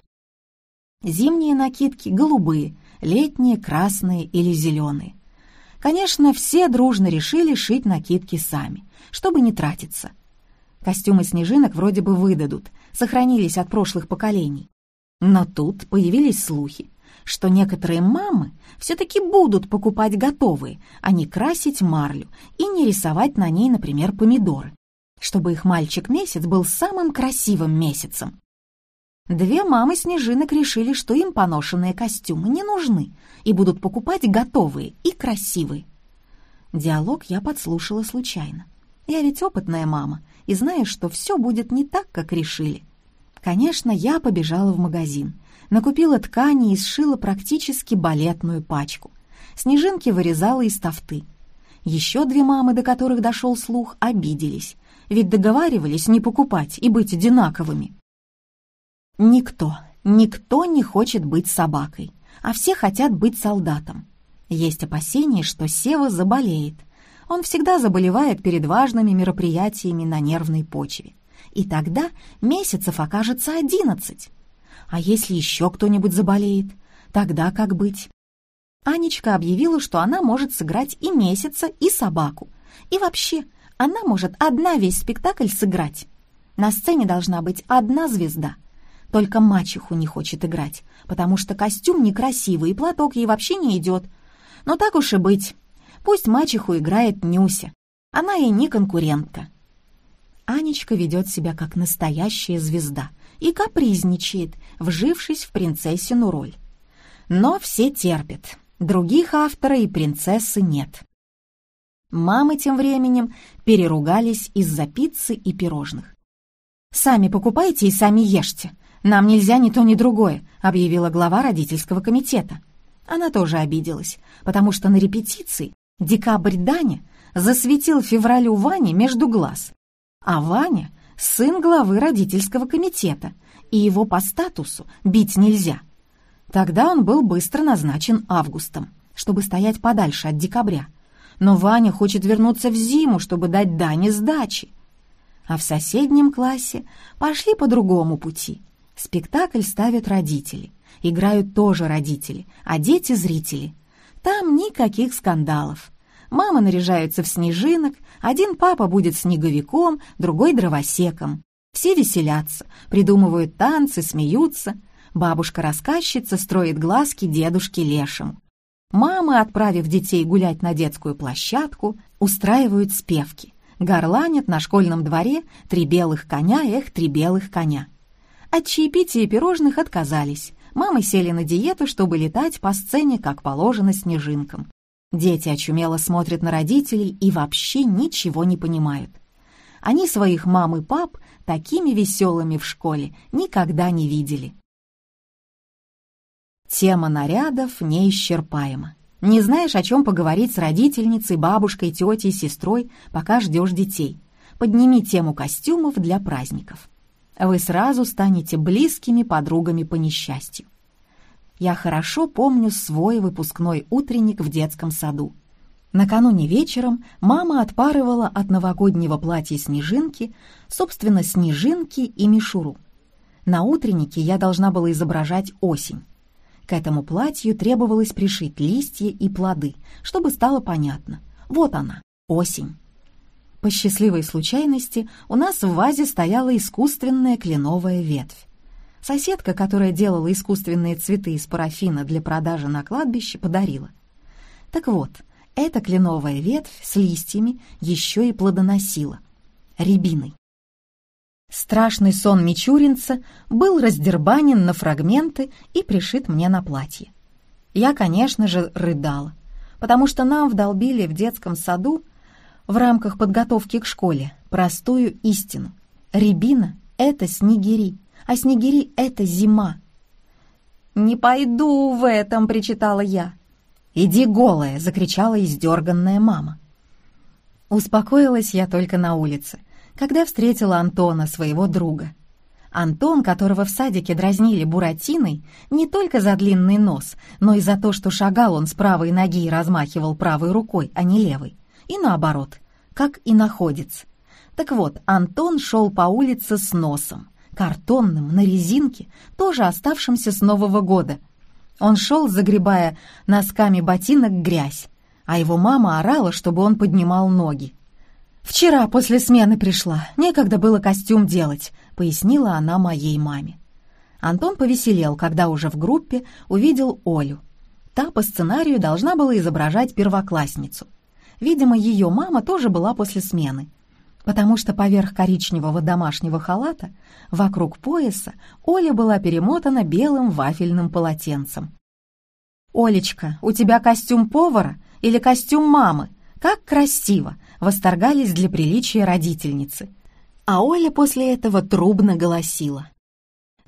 Зимние накидки голубые, летние красные или зеленые. Конечно, все дружно решили шить накидки сами, чтобы не тратиться. Костюмы снежинок вроде бы выдадут, сохранились от прошлых поколений. Но тут появились слухи, что некоторые мамы все-таки будут покупать готовые, а не красить марлю и не рисовать на ней, например, помидоры чтобы их мальчик-месяц был самым красивым месяцем. Две мамы снежинок решили, что им поношенные костюмы не нужны и будут покупать готовые и красивые. Диалог я подслушала случайно. Я ведь опытная мама и знаю, что все будет не так, как решили. Конечно, я побежала в магазин, накупила ткани и сшила практически балетную пачку. Снежинки вырезала из тофты. Еще две мамы, до которых дошел слух, обиделись ведь договаривались не покупать и быть одинаковыми. Никто, никто не хочет быть собакой, а все хотят быть солдатом. Есть опасение, что Сева заболеет. Он всегда заболевает перед важными мероприятиями на нервной почве. И тогда месяцев окажется одиннадцать. А если еще кто-нибудь заболеет, тогда как быть? Анечка объявила, что она может сыграть и месяца, и собаку. И вообще, она может одна весь спектакль сыграть. На сцене должна быть одна звезда. Только мачеху не хочет играть, потому что костюм некрасивый и платок ей вообще не идет. Но так уж и быть. Пусть мачеху играет Нюся. Она ей не конкурентка. Анечка ведет себя как настоящая звезда и капризничает, вжившись в принцессину роль. Но все терпят. Других автора и принцессы нет. Мамы тем временем переругались из-за пиццы и пирожных. «Сами покупайте и сами ешьте. Нам нельзя ни то, ни другое», — объявила глава родительского комитета. Она тоже обиделась, потому что на репетиции декабрь Даня засветил февралю Ване между глаз. А Ваня — сын главы родительского комитета, и его по статусу бить нельзя. Тогда он был быстро назначен августом, чтобы стоять подальше от декабря — но Ваня хочет вернуться в зиму, чтобы дать Дане сдачи. А в соседнем классе пошли по другому пути. Спектакль ставят родители, играют тоже родители, а дети — зрители. Там никаких скандалов. Мама наряжается в снежинок, один папа будет снеговиком, другой — дровосеком. Все веселятся, придумывают танцы, смеются. Бабушка-рассказчица строит глазки дедушке лешему. Мамы, отправив детей гулять на детскую площадку, устраивают спевки. Горланят на школьном дворе «Три белых коня, эх, три белых коня». От чаепития и пирожных отказались. Мамы сели на диету, чтобы летать по сцене, как положено, снежинкам. Дети очумело смотрят на родителей и вообще ничего не понимают. Они своих мам и пап такими веселыми в школе никогда не видели. Тема нарядов неисчерпаема. Не знаешь, о чем поговорить с родительницей, бабушкой, тетей, сестрой, пока ждешь детей. Подними тему костюмов для праздников. Вы сразу станете близкими подругами по несчастью. Я хорошо помню свой выпускной утренник в детском саду. Накануне вечером мама отпарывала от новогоднего платья снежинки, собственно, снежинки и мишуру. На утреннике я должна была изображать осень. К этому платью требовалось пришить листья и плоды, чтобы стало понятно. Вот она, осень. По счастливой случайности у нас в вазе стояла искусственная кленовая ветвь. Соседка, которая делала искусственные цветы из парафина для продажи на кладбище, подарила. Так вот, эта кленовая ветвь с листьями еще и плодоносила. Рябиной. Страшный сон Мичуринца был раздербанен на фрагменты и пришит мне на платье. Я, конечно же, рыдала, потому что нам вдолбили в детском саду в рамках подготовки к школе простую истину. Рябина — это снегири, а снегири — это зима. «Не пойду в этом!» — причитала я. «Иди голая!» — закричала издерганная мама. Успокоилась я только на улице — когда встретила Антона, своего друга. Антон, которого в садике дразнили Буратиной, не только за длинный нос, но и за то, что шагал он с правой ноги и размахивал правой рукой, а не левой. И наоборот, как и находится. Так вот, Антон шел по улице с носом, картонным, на резинке, тоже оставшимся с Нового года. Он шел, загребая носками ботинок грязь, а его мама орала, чтобы он поднимал ноги. «Вчера после смены пришла, некогда было костюм делать», — пояснила она моей маме. Антон повеселел, когда уже в группе увидел Олю. Та по сценарию должна была изображать первоклассницу. Видимо, ее мама тоже была после смены, потому что поверх коричневого домашнего халата вокруг пояса Оля была перемотана белым вафельным полотенцем. «Олечка, у тебя костюм повара или костюм мамы? Как красиво!» восторгались для приличия родительницы. А Оля после этого трубно голосила.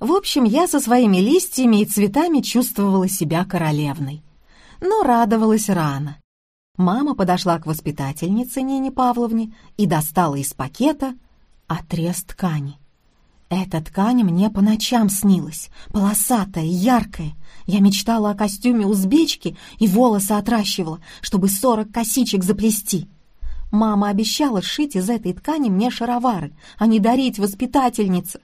В общем, я со своими листьями и цветами чувствовала себя королевной. Но радовалась рано. Мама подошла к воспитательнице Нине Павловне и достала из пакета отрез ткани. Эта ткань мне по ночам снилась, полосатая, яркая. Я мечтала о костюме узбечки и волосы отращивала, чтобы сорок косичек заплести. Мама обещала сшить из этой ткани мне шаровары, а не дарить воспитательнице.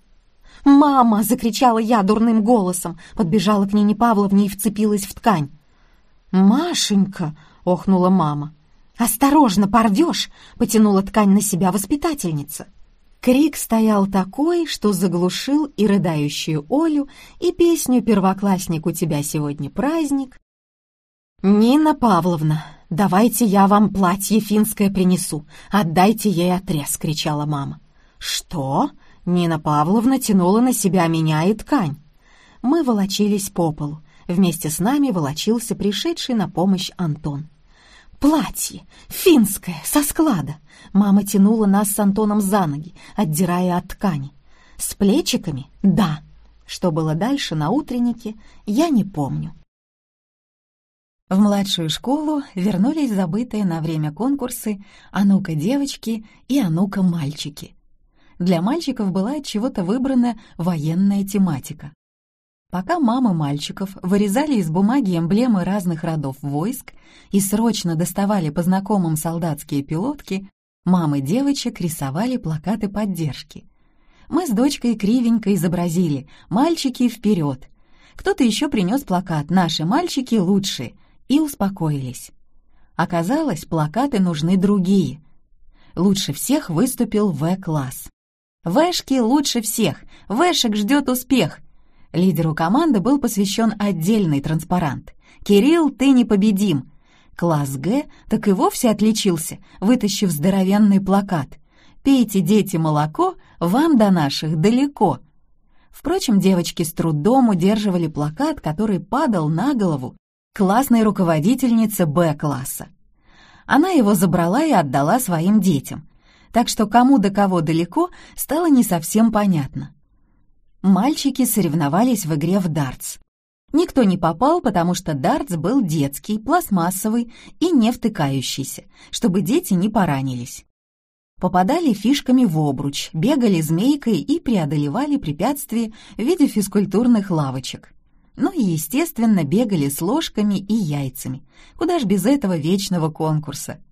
«Мама!» — закричала я дурным голосом, подбежала к Нине Павловне и вцепилась в ткань. «Машенька!» — охнула мама. «Осторожно, порвешь!» — потянула ткань на себя воспитательница. Крик стоял такой, что заглушил и рыдающую Олю, и песню «Первоклассник, у тебя сегодня праздник». «Нина Павловна, «Давайте я вам платье финское принесу, отдайте ей отрез!» — кричала мама. «Что?» — Нина Павловна тянула на себя меня и ткань. Мы волочились по полу. Вместе с нами волочился пришедший на помощь Антон. «Платье! Финское! Со склада!» Мама тянула нас с Антоном за ноги, отдирая от ткани. «С плечиками? Да!» Что было дальше на утреннике, я не помню. В младшую школу вернулись забытые на время конкурсы «А ну-ка, девочки» и «А ну-ка, мальчики». Для мальчиков была от чего-то выбрана военная тематика. Пока мамы мальчиков вырезали из бумаги эмблемы разных родов войск и срочно доставали по знакомым солдатские пилотки, мамы девочек рисовали плакаты поддержки. Мы с дочкой кривенько изобразили «Мальчики вперед!». Кто-то еще принес плакат «Наши мальчики лучшие!» и успокоились. Оказалось, плакаты нужны другие. Лучше всех выступил В-класс. «Вэшки лучше всех! Вэшек ждет успех!» Лидеру команды был посвящен отдельный транспарант. «Кирилл, ты непобедим!» Класс Г так и вовсе отличился, вытащив здоровенный плакат. «Пейте, дети, молоко, вам до наших далеко!» Впрочем, девочки с трудом удерживали плакат, который падал на голову классной руководительнице Б-класса. Она его забрала и отдала своим детям, так что кому до кого далеко стало не совсем понятно. Мальчики соревновались в игре в дартс. Никто не попал, потому что дартс был детский, пластмассовый и не втыкающийся, чтобы дети не поранились. Попадали фишками в обруч, бегали змейкой и преодолевали препятствия в виде физкультурных лавочек. Ну и, естественно, бегали с ложками и яйцами. Куда ж без этого вечного конкурса?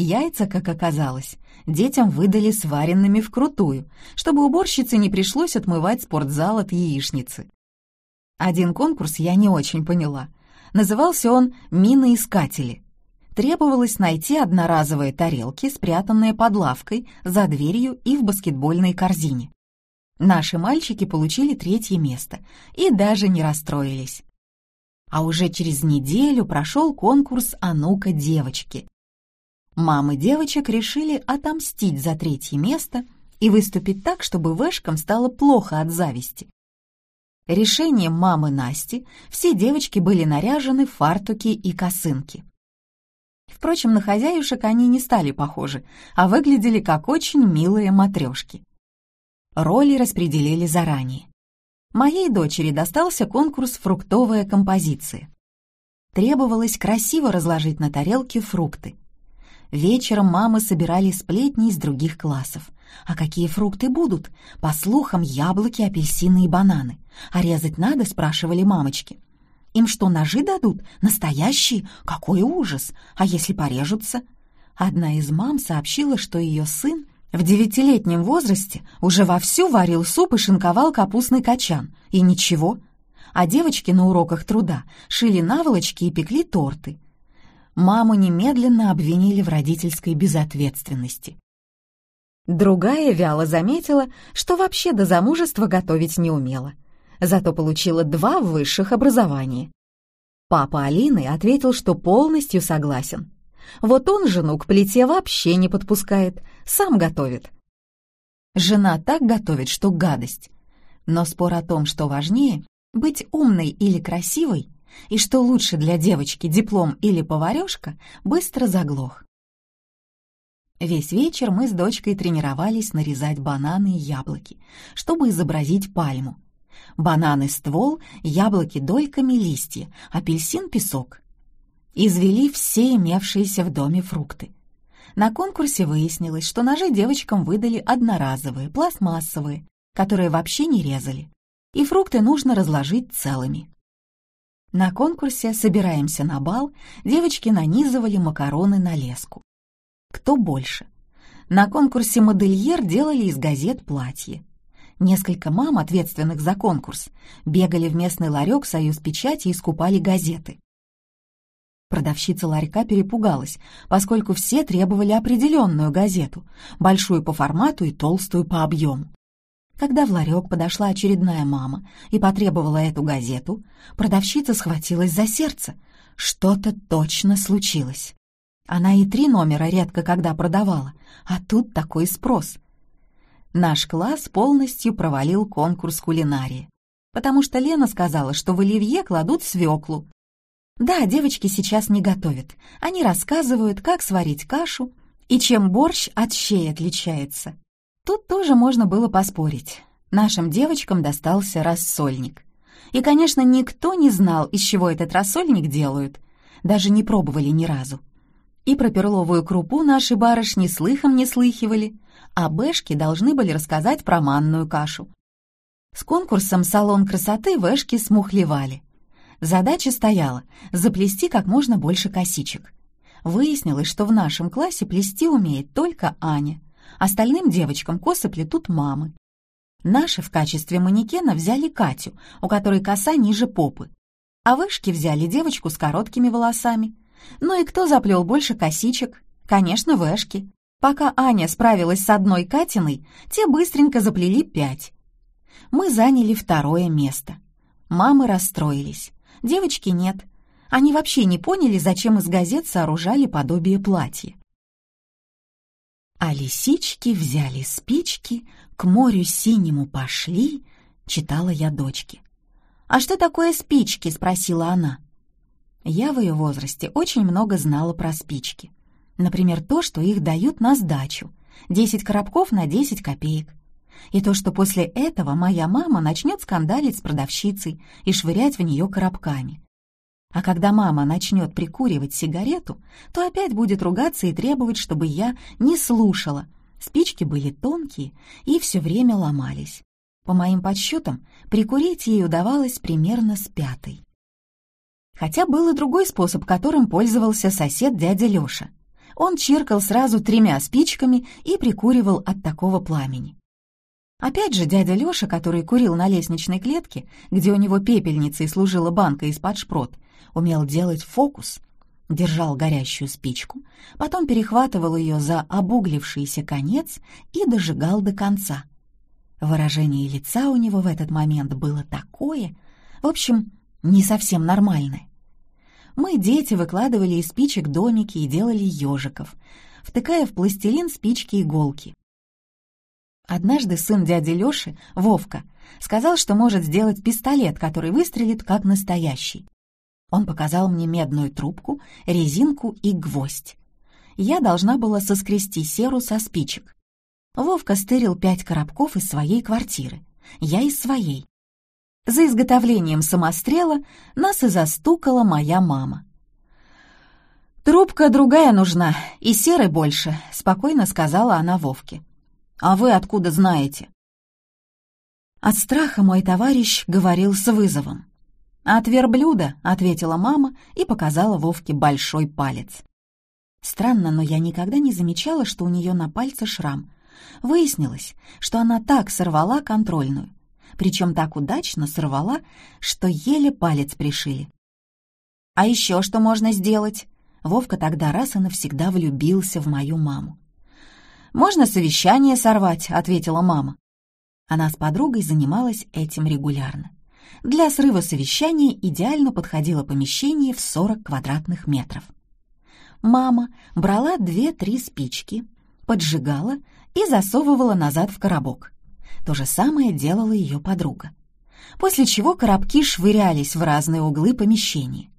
Яйца, как оказалось, детям выдали сваренными вкрутую, чтобы уборщице не пришлось отмывать спортзал от яичницы. Один конкурс я не очень поняла. Назывался он «Миноискатели». Требовалось найти одноразовые тарелки, спрятанные под лавкой, за дверью и в баскетбольной корзине. Наши мальчики получили третье место и даже не расстроились. А уже через неделю прошел конкурс «А ну-ка, девочки», Мамы девочек решили отомстить за третье место и выступить так, чтобы вэшкам стало плохо от зависти. Решением мамы Насти все девочки были наряжены в фартуки и косынки. Впрочем, на хозяюшек они не стали похожи, а выглядели как очень милые матрешки. Роли распределили заранее. Моей дочери достался конкурс «Фруктовая композиция». Требовалось красиво разложить на тарелке фрукты. Вечером мамы собирали сплетни из других классов. А какие фрукты будут? По слухам, яблоки, апельсины и бананы. А резать надо, спрашивали мамочки. Им что, ножи дадут? Настоящие? Какой ужас! А если порежутся? Одна из мам сообщила, что ее сын в девятилетнем возрасте уже вовсю варил суп и шинковал капустный качан. И ничего. А девочки на уроках труда шили наволочки и пекли торты маму немедленно обвинили в родительской безответственности. Другая вяло заметила, что вообще до замужества готовить не умела, зато получила два высших образования. Папа Алины ответил, что полностью согласен. Вот он жену к плите вообще не подпускает, сам готовит. Жена так готовит, что гадость. Но спор о том, что важнее, быть умной или красивой, и что лучше для девочки диплом или поварешка, быстро заглох. Весь вечер мы с дочкой тренировались нарезать бананы и яблоки, чтобы изобразить пальму. Бананы — ствол, яблоки — дольками листья, апельсин — песок. Извели все имевшиеся в доме фрукты. На конкурсе выяснилось, что ножи девочкам выдали одноразовые, пластмассовые, которые вообще не резали, и фрукты нужно разложить целыми. На конкурсе «Собираемся на бал» девочки нанизывали макароны на леску. Кто больше? На конкурсе «Модельер» делали из газет платье. Несколько мам, ответственных за конкурс, бегали в местный ларек «Союз печати» и скупали газеты. Продавщица ларька перепугалась, поскольку все требовали определенную газету, большую по формату и толстую по объему. Когда в ларек подошла очередная мама и потребовала эту газету, продавщица схватилась за сердце. Что-то точно случилось. Она и три номера редко когда продавала, а тут такой спрос. Наш класс полностью провалил конкурс кулинарии, потому что Лена сказала, что в оливье кладут свеклу. Да, девочки сейчас не готовят. Они рассказывают, как сварить кашу и чем борщ от щей отличается. Тут тоже можно было поспорить. Нашим девочкам достался рассольник. И, конечно, никто не знал, из чего этот рассольник делают. Даже не пробовали ни разу. И про перловую крупу наши барышни слыхом не слыхивали, а Бэшки должны были рассказать про манную кашу. С конкурсом «Салон красоты» Вэшки смухлевали. Задача стояла — заплести как можно больше косичек. Выяснилось, что в нашем классе плести умеет только Аня — Остальным девочкам косы плетут мамы. Наши в качестве манекена взяли Катю, у которой коса ниже попы. А вышки взяли девочку с короткими волосами. Ну и кто заплел больше косичек? Конечно, вышки. Пока Аня справилась с одной Катиной, те быстренько заплели пять. Мы заняли второе место. Мамы расстроились. Девочки нет. Они вообще не поняли, зачем из газет сооружали подобие платья. А лисички взяли спички, к морю синему пошли, читала я дочке. «А что такое спички?» — спросила она. Я в ее возрасте очень много знала про спички. Например, то, что их дают на сдачу. 10 коробков на 10 копеек. И то, что после этого моя мама начнет скандалить с продавщицей и швырять в нее коробками. А когда мама начнет прикуривать сигарету, то опять будет ругаться и требовать, чтобы я не слушала. Спички были тонкие и все время ломались. По моим подсчетам, прикурить ей удавалось примерно с пятой. Хотя был и другой способ, которым пользовался сосед дядя Лёша. Он чиркал сразу тремя спичками и прикуривал от такого пламени. Опять же, дядя Лёша, который курил на лестничной клетке, где у него пепельницей служила банка из-под шпрот, умел делать фокус. Держал горящую спичку, потом перехватывал ее за обуглившийся конец и дожигал до конца. Выражение лица у него в этот момент было такое, в общем, не совсем нормальное. Мы, дети, выкладывали из спичек домики и делали ежиков, втыкая в пластилин спички-иголки. Однажды сын дяди Лёши, Вовка, сказал, что может сделать пистолет, который выстрелит как настоящий. Он показал мне медную трубку, резинку и гвоздь. Я должна была соскрести серу со спичек. Вовка стырил пять коробков из своей квартиры, я из своей. За изготовлением самострела нас и застукала моя мама. «Трубка другая нужна, и серы больше», — спокойно сказала она Вовке. «А вы откуда знаете?» От страха мой товарищ говорил с вызовом. «От верблюда», — ответила мама и показала Вовке большой палец. Странно, но я никогда не замечала, что у нее на пальце шрам. Выяснилось, что она так сорвала контрольную причем так удачно сорвала, что еле палец пришили. «А еще что можно сделать?» Вовка тогда раз и навсегда влюбился в мою маму. «Можно совещание сорвать», — ответила мама. Она с подругой занималась этим регулярно. Для срыва совещания идеально подходило помещение в 40 квадратных метров. Мама брала две-три спички, поджигала и засовывала назад в коробок. То же самое делала ее подруга. После чего коробки швырялись в разные углы помещения.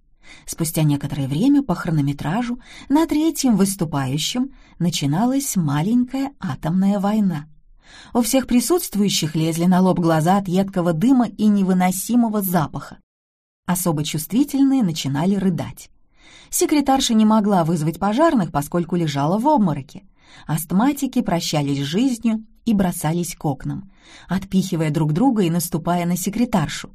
Спустя некоторое время по хронометражу на третьем выступающем начиналась маленькая атомная война. У всех присутствующих лезли на лоб глаза от едкого дыма и невыносимого запаха. Особо чувствительные начинали рыдать. Секретарша не могла вызвать пожарных, поскольку лежала в обмороке. Астматики прощались с жизнью и бросались к окнам, отпихивая друг друга и наступая на секретаршу.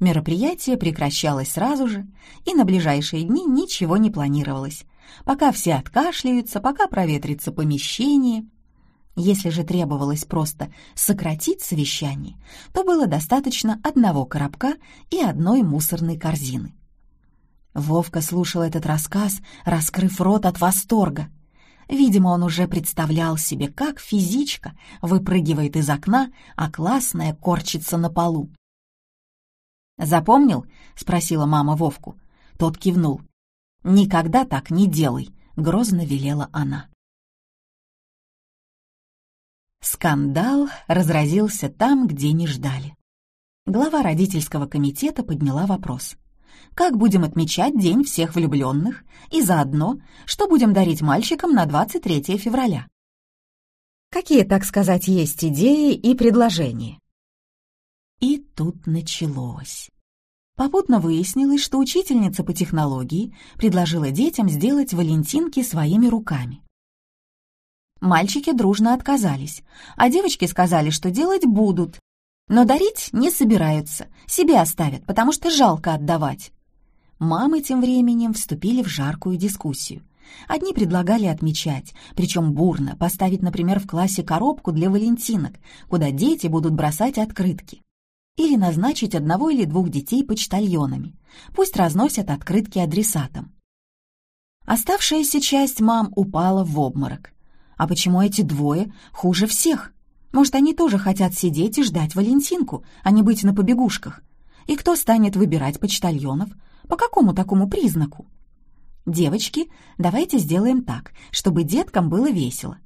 Мероприятие прекращалось сразу же, и на ближайшие дни ничего не планировалось, пока все откашляются, пока проветрится помещение. Если же требовалось просто сократить совещание, то было достаточно одного коробка и одной мусорной корзины. Вовка слушал этот рассказ, раскрыв рот от восторга. Видимо, он уже представлял себе, как физичка выпрыгивает из окна, а классная корчится на полу. «Запомнил?» — спросила мама Вовку. Тот кивнул. «Никогда так не делай», — грозно велела она. Скандал разразился там, где не ждали. Глава родительского комитета подняла вопрос как будем отмечать День всех влюбленных и заодно, что будем дарить мальчикам на 23 февраля. Какие, так сказать, есть идеи и предложения? И тут началось. Попутно выяснилось, что учительница по технологии предложила детям сделать валентинки своими руками. Мальчики дружно отказались, а девочки сказали, что делать будут, но дарить не собираются, себе оставят, потому что жалко отдавать. Мамы тем временем вступили в жаркую дискуссию. Одни предлагали отмечать, причем бурно, поставить, например, в классе коробку для валентинок, куда дети будут бросать открытки. Или назначить одного или двух детей почтальонами. Пусть разносят открытки адресатам. Оставшаяся часть мам упала в обморок. А почему эти двое хуже всех? Может, они тоже хотят сидеть и ждать Валентинку, а не быть на побегушках? И кто станет выбирать почтальонов? По какому такому признаку? Девочки, давайте сделаем так, чтобы деткам было весело.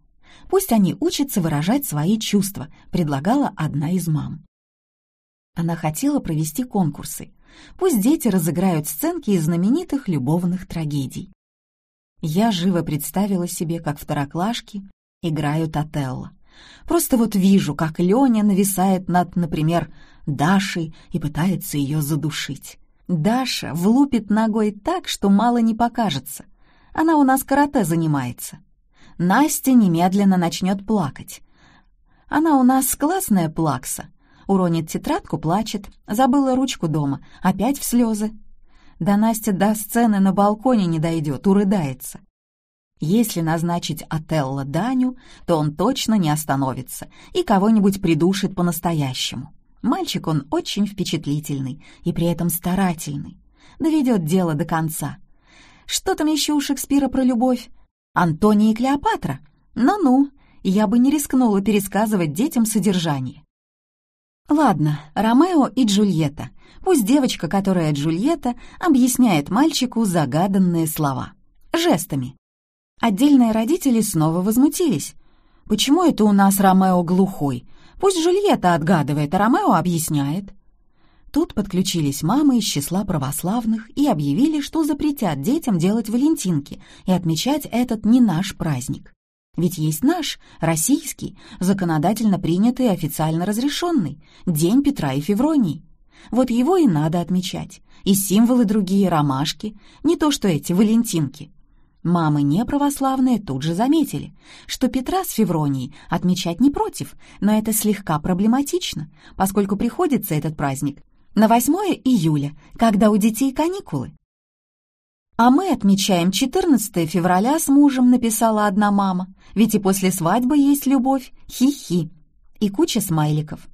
Пусть они учатся выражать свои чувства, предлагала одна из мам. Она хотела провести конкурсы. Пусть дети разыграют сценки из знаменитых любовных трагедий. Я живо представила себе, как второклашки играют Отелло. Просто вот вижу, как Леня нависает над, например, Дашей и пытается ее задушить. Даша влупит ногой так, что мало не покажется. Она у нас карате занимается. Настя немедленно начнет плакать. Она у нас классная плакса. Уронит тетрадку, плачет. Забыла ручку дома. Опять в слезы. Да Настя до сцены на балконе не дойдет, урыдается. Если назначить Отелло Даню, то он точно не остановится и кого-нибудь придушит по-настоящему. Мальчик он очень впечатлительный и при этом старательный. Доведет дело до конца. Что там еще у Шекспира про любовь? Антония и Клеопатра? Ну-ну, я бы не рискнула пересказывать детям содержание. Ладно, Ромео и Джульетта. Пусть девочка, которая Джульетта, объясняет мальчику загаданные слова. Жестами. Отдельные родители снова возмутились. «Почему это у нас Ромео глухой? Пусть Жульетта отгадывает, а Ромео объясняет». Тут подключились мамы из числа православных и объявили, что запретят детям делать валентинки и отмечать этот не наш праздник. Ведь есть наш, российский, законодательно принятый и официально разрешенный, День Петра и Февронии. Вот его и надо отмечать. И символы другие, ромашки, не то что эти валентинки. Мамы неправославные тут же заметили, что Петра с Февронией отмечать не против, но это слегка проблематично, поскольку приходится этот праздник на 8 июля, когда у детей каникулы. «А мы отмечаем 14 февраля с мужем», — написала одна мама, «ведь и после свадьбы есть любовь, хи-хи». И куча смайликов.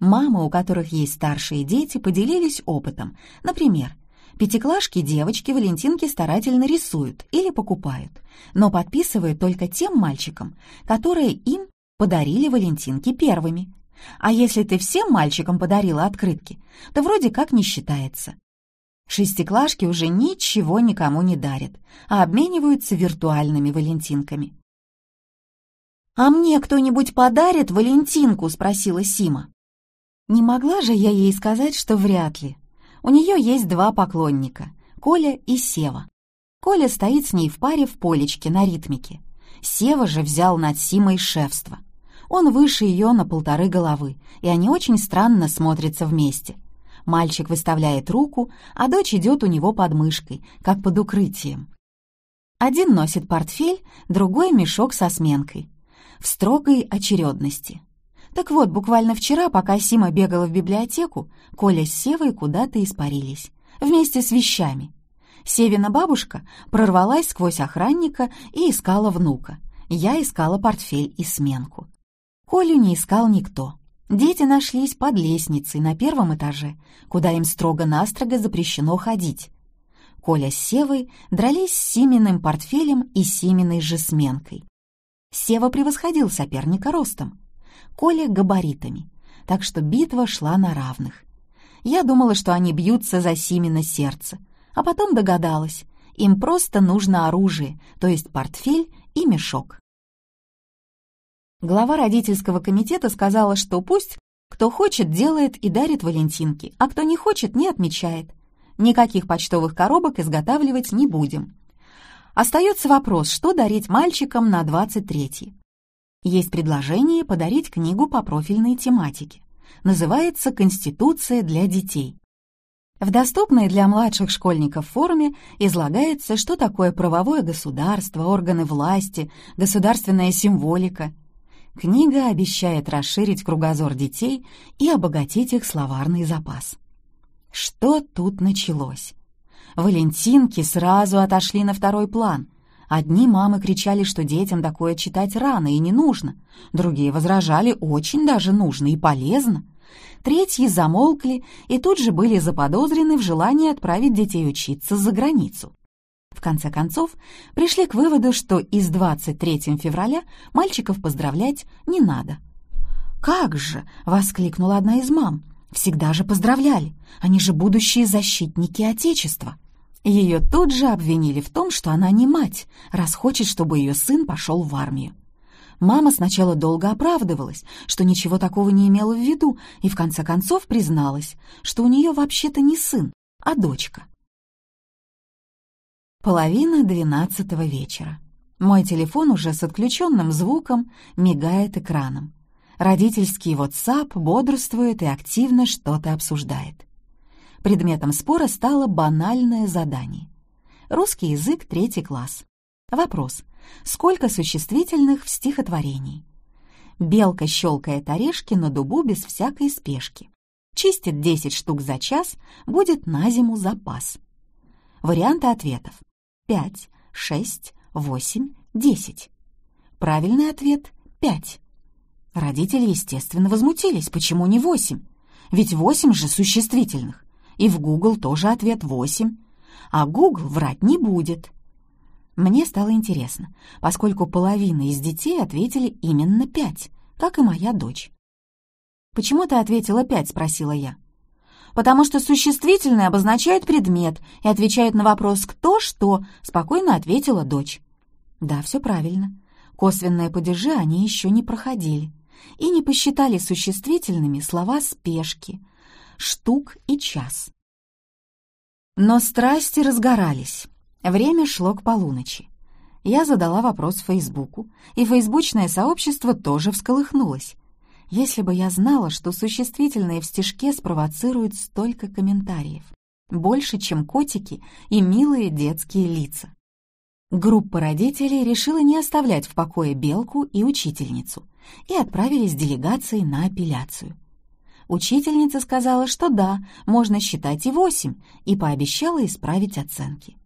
Мамы, у которых есть старшие дети, поделились опытом. Например, Пятиклашки девочки Валентинки старательно рисуют или покупают, но подписывают только тем мальчикам, которые им подарили Валентинки первыми. А если ты всем мальчикам подарила открытки, то вроде как не считается. Шестиклашки уже ничего никому не дарят, а обмениваются виртуальными валентинками. «А мне кто-нибудь подарит Валентинку?» — спросила Сима. Не могла же я ей сказать, что вряд ли. У нее есть два поклонника — Коля и Сева. Коля стоит с ней в паре в полечке на ритмике. Сева же взял над Симой шефство. Он выше ее на полторы головы, и они очень странно смотрятся вместе. Мальчик выставляет руку, а дочь идет у него под мышкой, как под укрытием. Один носит портфель, другой — мешок со сменкой. В строгой очередности. Так вот, буквально вчера, пока Сима бегала в библиотеку, Коля с Севой куда-то испарились. Вместе с вещами. Севина бабушка прорвалась сквозь охранника и искала внука. Я искала портфель и сменку. Колю не искал никто. Дети нашлись под лестницей на первом этаже, куда им строго-настрого запрещено ходить. Коля с Севой дрались с Симиным портфелем и Симиной же сменкой. Сева превосходил соперника ростом. Коля габаритами, так что битва шла на равных. Я думала, что они бьются за Симина сердце, а потом догадалась, им просто нужно оружие, то есть портфель и мешок. Глава родительского комитета сказала, что пусть кто хочет, делает и дарит валентинки, а кто не хочет, не отмечает. Никаких почтовых коробок изготавливать не будем. Остается вопрос, что дарить мальчикам на 23-й. Есть предложение подарить книгу по профильной тематике. Называется «Конституция для детей». В доступной для младших школьников форме излагается, что такое правовое государство, органы власти, государственная символика. Книга обещает расширить кругозор детей и обогатить их словарный запас. Что тут началось? Валентинки сразу отошли на второй план — Одни мамы кричали, что детям такое читать рано и не нужно. Другие возражали, очень даже нужно и полезно. Третьи замолкли и тут же были заподозрены в желании отправить детей учиться за границу. В конце концов, пришли к выводу, что и с 23 февраля мальчиков поздравлять не надо. «Как же!» — воскликнула одна из мам. Всегда же поздравляли, они же будущие защитники Отечества. Ее тут же обвинили в том, что она не мать, раз хочет, чтобы ее сын пошел в армию. Мама сначала долго оправдывалась, что ничего такого не имела в виду, и в конце концов призналась, что у нее вообще-то не сын, а дочка. Половина двенадцатого вечера. Мой телефон уже с отключенным звуком мигает экраном. Родительский WhatsApp бодрствует и активно что-то обсуждает. Предметом спора стало банальное задание. Русский язык, третий класс. Вопрос. Сколько существительных в стихотворении? Белка щелкает орешки на дубу без всякой спешки. Чистит 10 штук за час, будет на зиму запас. Варианты ответов. 5, 6, 8, 10. Правильный ответ — 5. Родители, естественно, возмутились. Почему не 8? Ведь 8 же существительных. И в Google тоже ответ 8. А Google врать не будет. Мне стало интересно, поскольку половина из детей ответили именно 5, как и моя дочь. «Почему ты ответила 5?» — спросила я потому что существительные обозначают предмет и отвечают на вопрос «кто что», — спокойно ответила дочь. Да, все правильно. Косвенное падеже они еще не проходили и не посчитали существительными слова «спешки», «штук» и «час». Но страсти разгорались. Время шло к полуночи. Я задала вопрос Фейсбуку, и фейсбучное сообщество тоже всколыхнулось. Если бы я знала, что существительные в стишке спровоцируют столько комментариев. Больше, чем котики и милые детские лица. Группа родителей решила не оставлять в покое Белку и учительницу и отправились делегацией на апелляцию. Учительница сказала, что да, можно считать и восемь, и пообещала исправить оценки.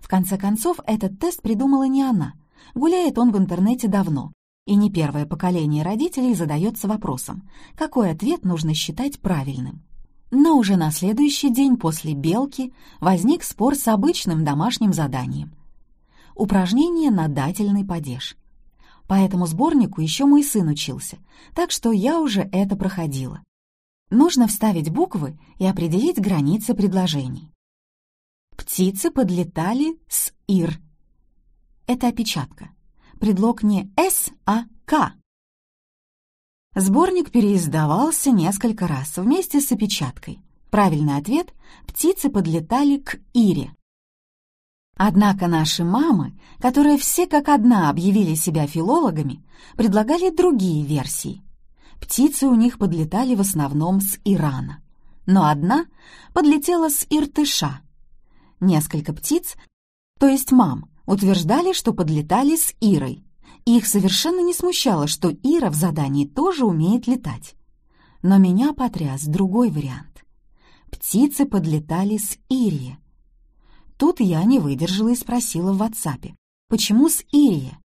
В конце концов, этот тест придумала не она. Гуляет он в интернете давно, и не первое поколение родителей задается вопросом, какой ответ нужно считать правильным. Но уже на следующий день после «белки» возник спор с обычным домашним заданием. Упражнение на дательный падеж. По этому сборнику еще мой сын учился, так что я уже это проходила. Нужно вставить буквы и определить границы предложений. Птицы подлетали с «ир». Это опечатка предлог не «с», а «к». Сборник переиздавался несколько раз вместе с опечаткой. Правильный ответ — птицы подлетали к Ире. Однако наши мамы, которые все как одна объявили себя филологами, предлагали другие версии. Птицы у них подлетали в основном с Ирана, но одна подлетела с Иртыша. Несколько птиц, то есть мам, утверждали, что подлетали с Ирой. И их совершенно не смущало, что Ира в задании тоже умеет летать. Но меня потряс другой вариант. Птицы подлетали с Ирия. Тут я не выдержала и спросила в WhatsApp, почему с Ирия?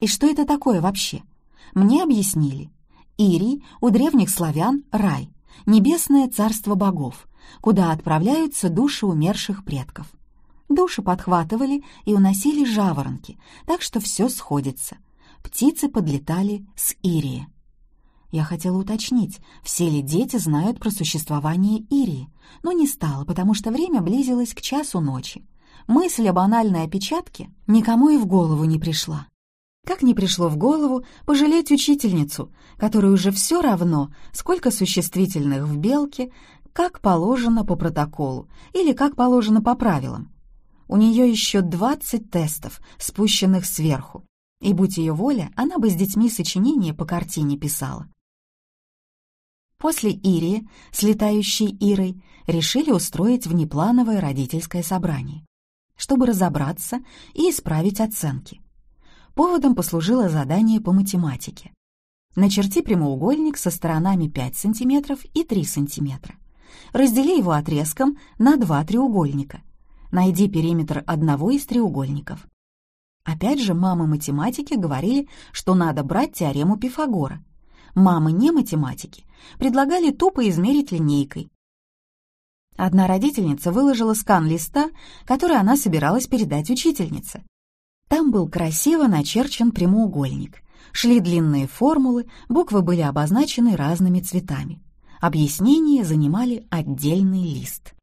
И что это такое вообще? Мне объяснили. Ирий у древних славян — рай, небесное царство богов, куда отправляются души умерших предков. Души подхватывали и уносили жаворонки, так что все сходится. Птицы подлетали с Ирии. Я хотела уточнить, все ли дети знают про существование Ирии, но не стала, потому что время близилось к часу ночи. Мысль о банальной опечатке никому и в голову не пришла. Как не пришло в голову пожалеть учительницу, которой уже все равно, сколько существительных в белке, как положено по протоколу или как положено по правилам. У нее еще 20 тестов, спущенных сверху. И, будь ее воля, она бы с детьми сочинение по картине писала. После Ирии с летающей Ирой решили устроить внеплановое родительское собрание, чтобы разобраться и исправить оценки. Поводом послужило задание по математике. Начерти прямоугольник со сторонами 5 см и 3 см. Раздели его отрезком на два треугольника Найди периметр одного из треугольников. Опять же, мамы математики говорили, что надо брать теорему Пифагора. Мамы не математики предлагали тупо измерить линейкой. Одна родительница выложила скан листа, который она собиралась передать учительнице. Там был красиво начерчен прямоугольник. Шли длинные формулы, буквы были обозначены разными цветами. Объяснения занимали отдельный лист.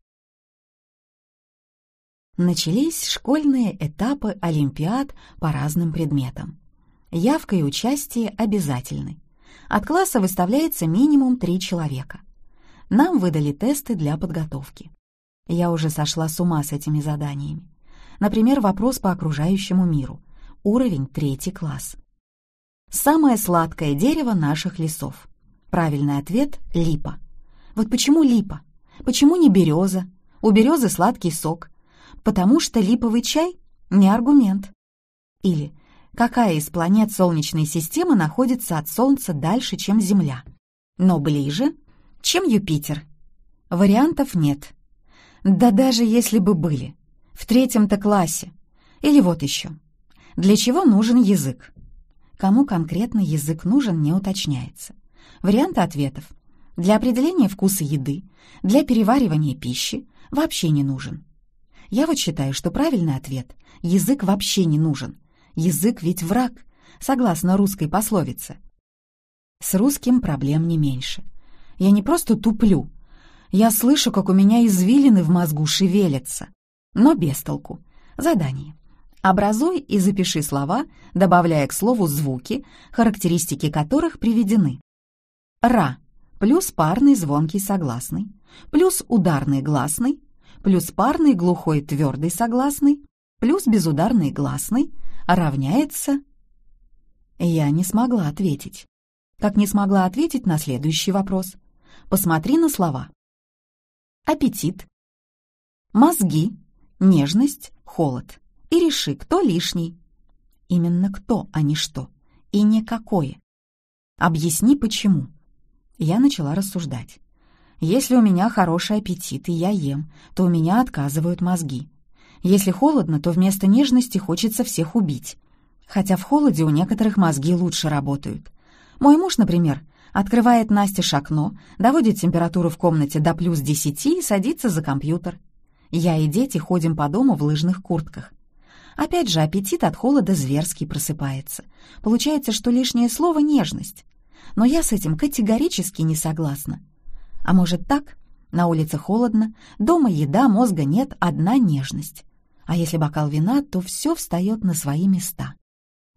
Начались школьные этапы олимпиад по разным предметам. Явка и участие обязательны. От класса выставляется минимум три человека. Нам выдали тесты для подготовки. Я уже сошла с ума с этими заданиями. Например, вопрос по окружающему миру. Уровень третий класс. Самое сладкое дерево наших лесов. Правильный ответ — липа. Вот почему липа? Почему не береза? У березы сладкий сок. Потому что липовый чай — не аргумент. Или какая из планет Солнечной системы находится от Солнца дальше, чем Земля, но ближе, чем Юпитер? Вариантов нет. Да даже если бы были. В третьем-то классе. Или вот еще. Для чего нужен язык? Кому конкретно язык нужен, не уточняется. Варианты ответов. Для определения вкуса еды, для переваривания пищи вообще не нужен. Я вот считаю, что правильный ответ — язык вообще не нужен. Язык ведь враг, согласно русской пословице. С русским проблем не меньше. Я не просто туплю. Я слышу, как у меня извилины в мозгу шевелятся. Но без толку. Задание. Образуй и запиши слова, добавляя к слову звуки, характеристики которых приведены. Ра плюс парный звонкий согласный, плюс ударный гласный, плюс парный глухой твердый согласный, плюс безударный гласный равняется... Я не смогла ответить. Как не смогла ответить на следующий вопрос. Посмотри на слова. Аппетит, мозги, нежность, холод и реши, кто лишний. Именно кто, а не что. И не какое. Объясни, почему. Я начала рассуждать. Если у меня хороший аппетит и я ем, то у меня отказывают мозги. Если холодно, то вместо нежности хочется всех убить. Хотя в холоде у некоторых мозги лучше работают. Мой муж, например, открывает Насте окно, доводит температуру в комнате до плюс десяти и садится за компьютер. Я и дети ходим по дому в лыжных куртках. Опять же, аппетит от холода зверский просыпается. Получается, что лишнее слово — нежность. Но я с этим категорически не согласна. А может так? На улице холодно, дома еда, мозга нет, одна нежность. А если бокал вина, то все встает на свои места.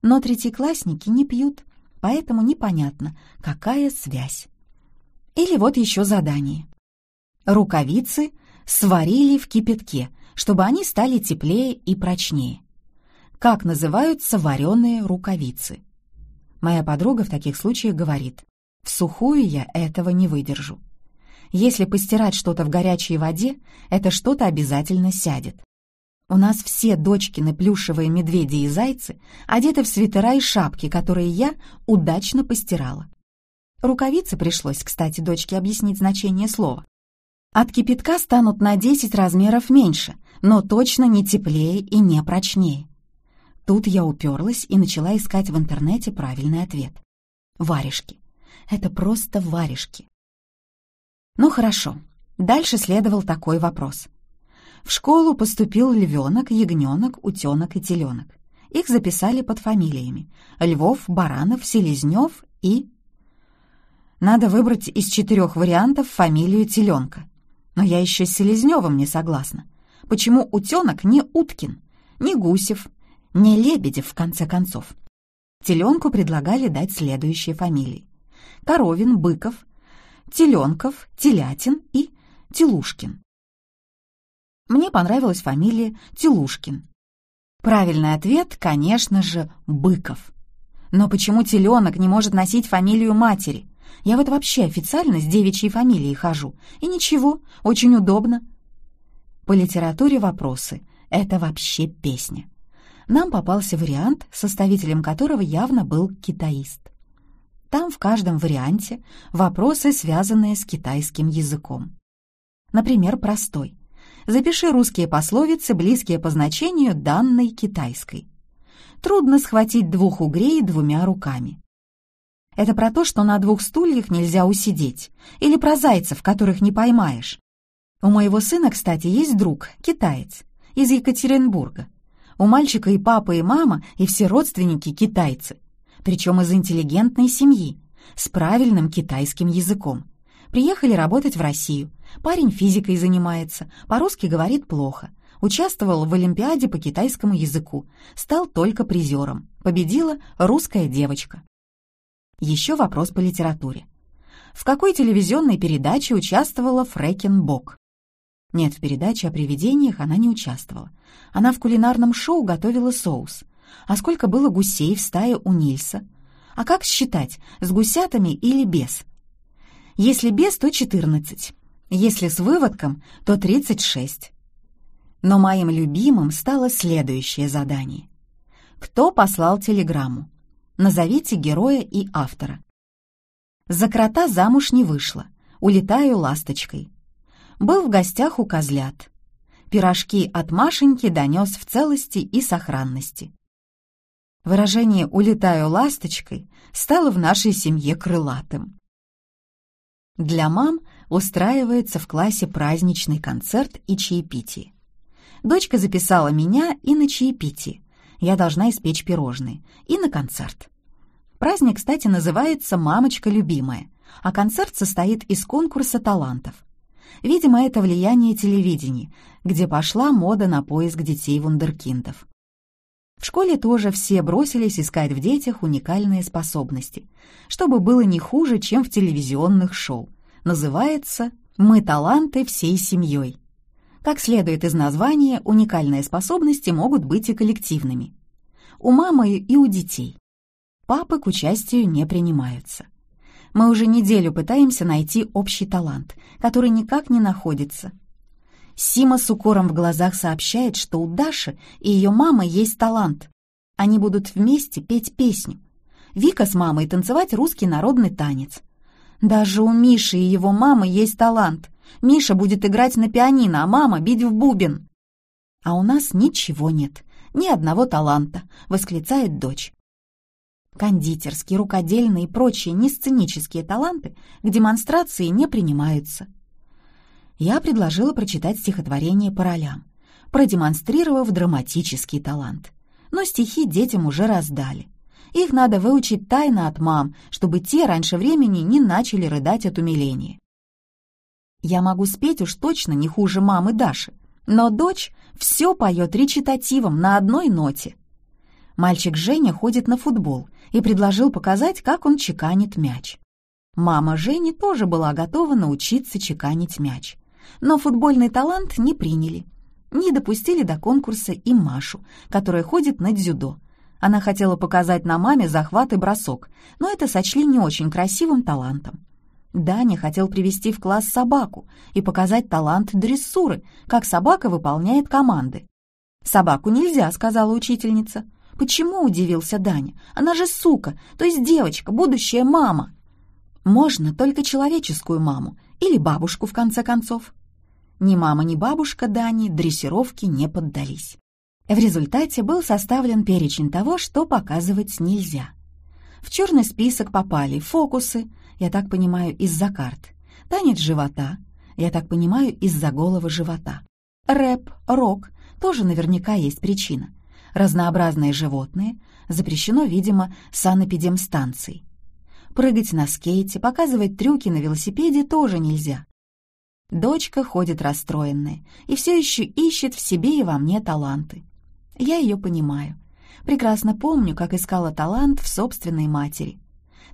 Но третьеклассники не пьют, поэтому непонятно, какая связь. Или вот еще задание. Рукавицы сварили в кипятке, чтобы они стали теплее и прочнее. Как называются вареные рукавицы? Моя подруга в таких случаях говорит, «В сухую я этого не выдержу. Если постирать что-то в горячей воде, это что-то обязательно сядет. У нас все дочкины плюшевые медведи и зайцы одеты в свитера и шапки, которые я удачно постирала. Рукавицы пришлось, кстати, дочке объяснить значение слова. От кипятка станут на 10 размеров меньше, но точно не теплее и не прочнее. Тут я уперлась и начала искать в интернете правильный ответ. Варежки. Это просто варежки. Ну хорошо. Дальше следовал такой вопрос. В школу поступил львенок, ягненок, утенок и теленок. Их записали под фамилиями. Львов, Баранов, Селезнев и... Надо выбрать из четырех вариантов фамилию теленка. Но я еще с Селезневым не согласна. Почему утенок не Уткин, не Гусев, не Лебедев, в конце концов. Теленку предлагали дать следующие фамилии. Коровин, Быков, Теленков, Телятин и Телушкин. Мне понравилась фамилия Телушкин. Правильный ответ, конечно же, Быков. Но почему теленок не может носить фамилию матери? Я вот вообще официально с девичьей фамилией хожу. И ничего, очень удобно. По литературе вопросы — это вообще песня нам попался вариант, составителем которого явно был китаист. Там в каждом варианте вопросы, связанные с китайским языком. Например, простой. Запиши русские пословицы, близкие по значению данной китайской. Трудно схватить двух угрей двумя руками. Это про то, что на двух стульях нельзя усидеть, или про зайцев, которых не поймаешь. У моего сына, кстати, есть друг, китаец, из Екатеринбурга. У мальчика и папа, и мама, и все родственники китайцы. Причем из интеллигентной семьи, с правильным китайским языком. Приехали работать в Россию. Парень физикой занимается, по-русски говорит плохо. Участвовал в Олимпиаде по китайскому языку. Стал только призером. Победила русская девочка. Еще вопрос по литературе. В какой телевизионной передаче участвовала Фрэкин Бок? Нет, в передаче о привидениях она не участвовала. Она в кулинарном шоу готовила соус. А сколько было гусей в стае у Нильса? А как считать, с гусятами или без? Если без, то 14. Если с выводком, то 36. Но моим любимым стало следующее задание. Кто послал телеграмму? Назовите героя и автора. За крота замуж не вышла. Улетаю ласточкой. Был в гостях у козлят. Пирожки от Машеньки донес в целости и сохранности. Выражение «улетаю ласточкой» стало в нашей семье крылатым. Для мам устраивается в классе праздничный концерт и чаепитие. Дочка записала меня и на чаепитие. Я должна испечь пирожные. И на концерт. Праздник, кстати, называется «Мамочка любимая», а концерт состоит из конкурса талантов. Видимо, это влияние телевидения, где пошла мода на поиск детей-вундеркиндов. В школе тоже все бросились искать в детях уникальные способности, чтобы было не хуже, чем в телевизионных шоу. Называется «Мы таланты всей семьей». Как следует из названия, уникальные способности могут быть и коллективными. У мамы и у детей. Папы к участию не принимаются. Мы уже неделю пытаемся найти общий талант, который никак не находится. Сима с укором в глазах сообщает, что у Даши и ее мамы есть талант. Они будут вместе петь песню. Вика с мамой танцевать русский народный танец. Даже у Миши и его мамы есть талант. Миша будет играть на пианино, а мама бить в бубен. А у нас ничего нет, ни одного таланта, восклицает дочь. Кондитерские, рукодельные и прочие несценические таланты к демонстрации не принимаются. Я предложила прочитать стихотворение по ролям, продемонстрировав драматический талант. Но стихи детям уже раздали. Их надо выучить тайно от мам, чтобы те раньше времени не начали рыдать от умиления. Я могу спеть уж точно не хуже мамы Даши, но дочь все поет речитативом на одной ноте. Мальчик Женя ходит на футбол и предложил показать, как он чеканит мяч. Мама Жени тоже была готова научиться чеканить мяч. Но футбольный талант не приняли. Не допустили до конкурса и Машу, которая ходит на дзюдо. Она хотела показать на маме захват и бросок, но это сочли не очень красивым талантом. Даня хотел привести в класс собаку и показать талант дрессуры, как собака выполняет команды. «Собаку нельзя», — сказала учительница. «Почему?» — удивился Даня. «Она же сука, то есть девочка, будущая мама». «Можно только человеческую маму или бабушку, в конце концов». Ни мама, ни бабушка Дани дрессировке не поддались. В результате был составлен перечень того, что показывать нельзя. В черный список попали фокусы, я так понимаю, из-за карт, танец живота, я так понимаю, из-за голого живота, рэп, рок, тоже наверняка есть причина, разнообразные животные, запрещено, видимо, санэпидемстанцией. Прыгать на скейте, показывать трюки на велосипеде тоже нельзя. Дочка ходит расстроенная и все еще ищет в себе и во мне таланты. Я ее понимаю. Прекрасно помню, как искала талант в собственной матери.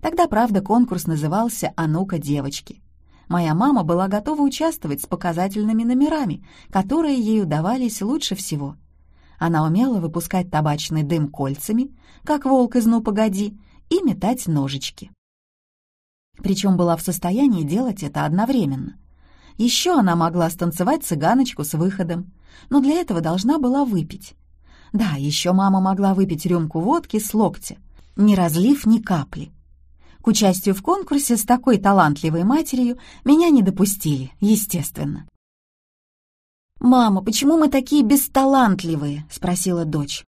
Тогда, правда, конкурс назывался «А ну-ка, девочки». Моя мама была готова участвовать с показательными номерами, которые ей удавались лучше всего. Она умела выпускать табачный дым кольцами, как волк из «Ну, погоди», и метать ножички. Причем была в состоянии делать это одновременно. Еще она могла станцевать цыганочку с выходом, но для этого должна была выпить. Да, еще мама могла выпить рюмку водки с локтя, не разлив ни капли. К участию в конкурсе с такой талантливой матерью меня не допустили, естественно. «Мама, почему мы такие бесталантливые?» — спросила дочь.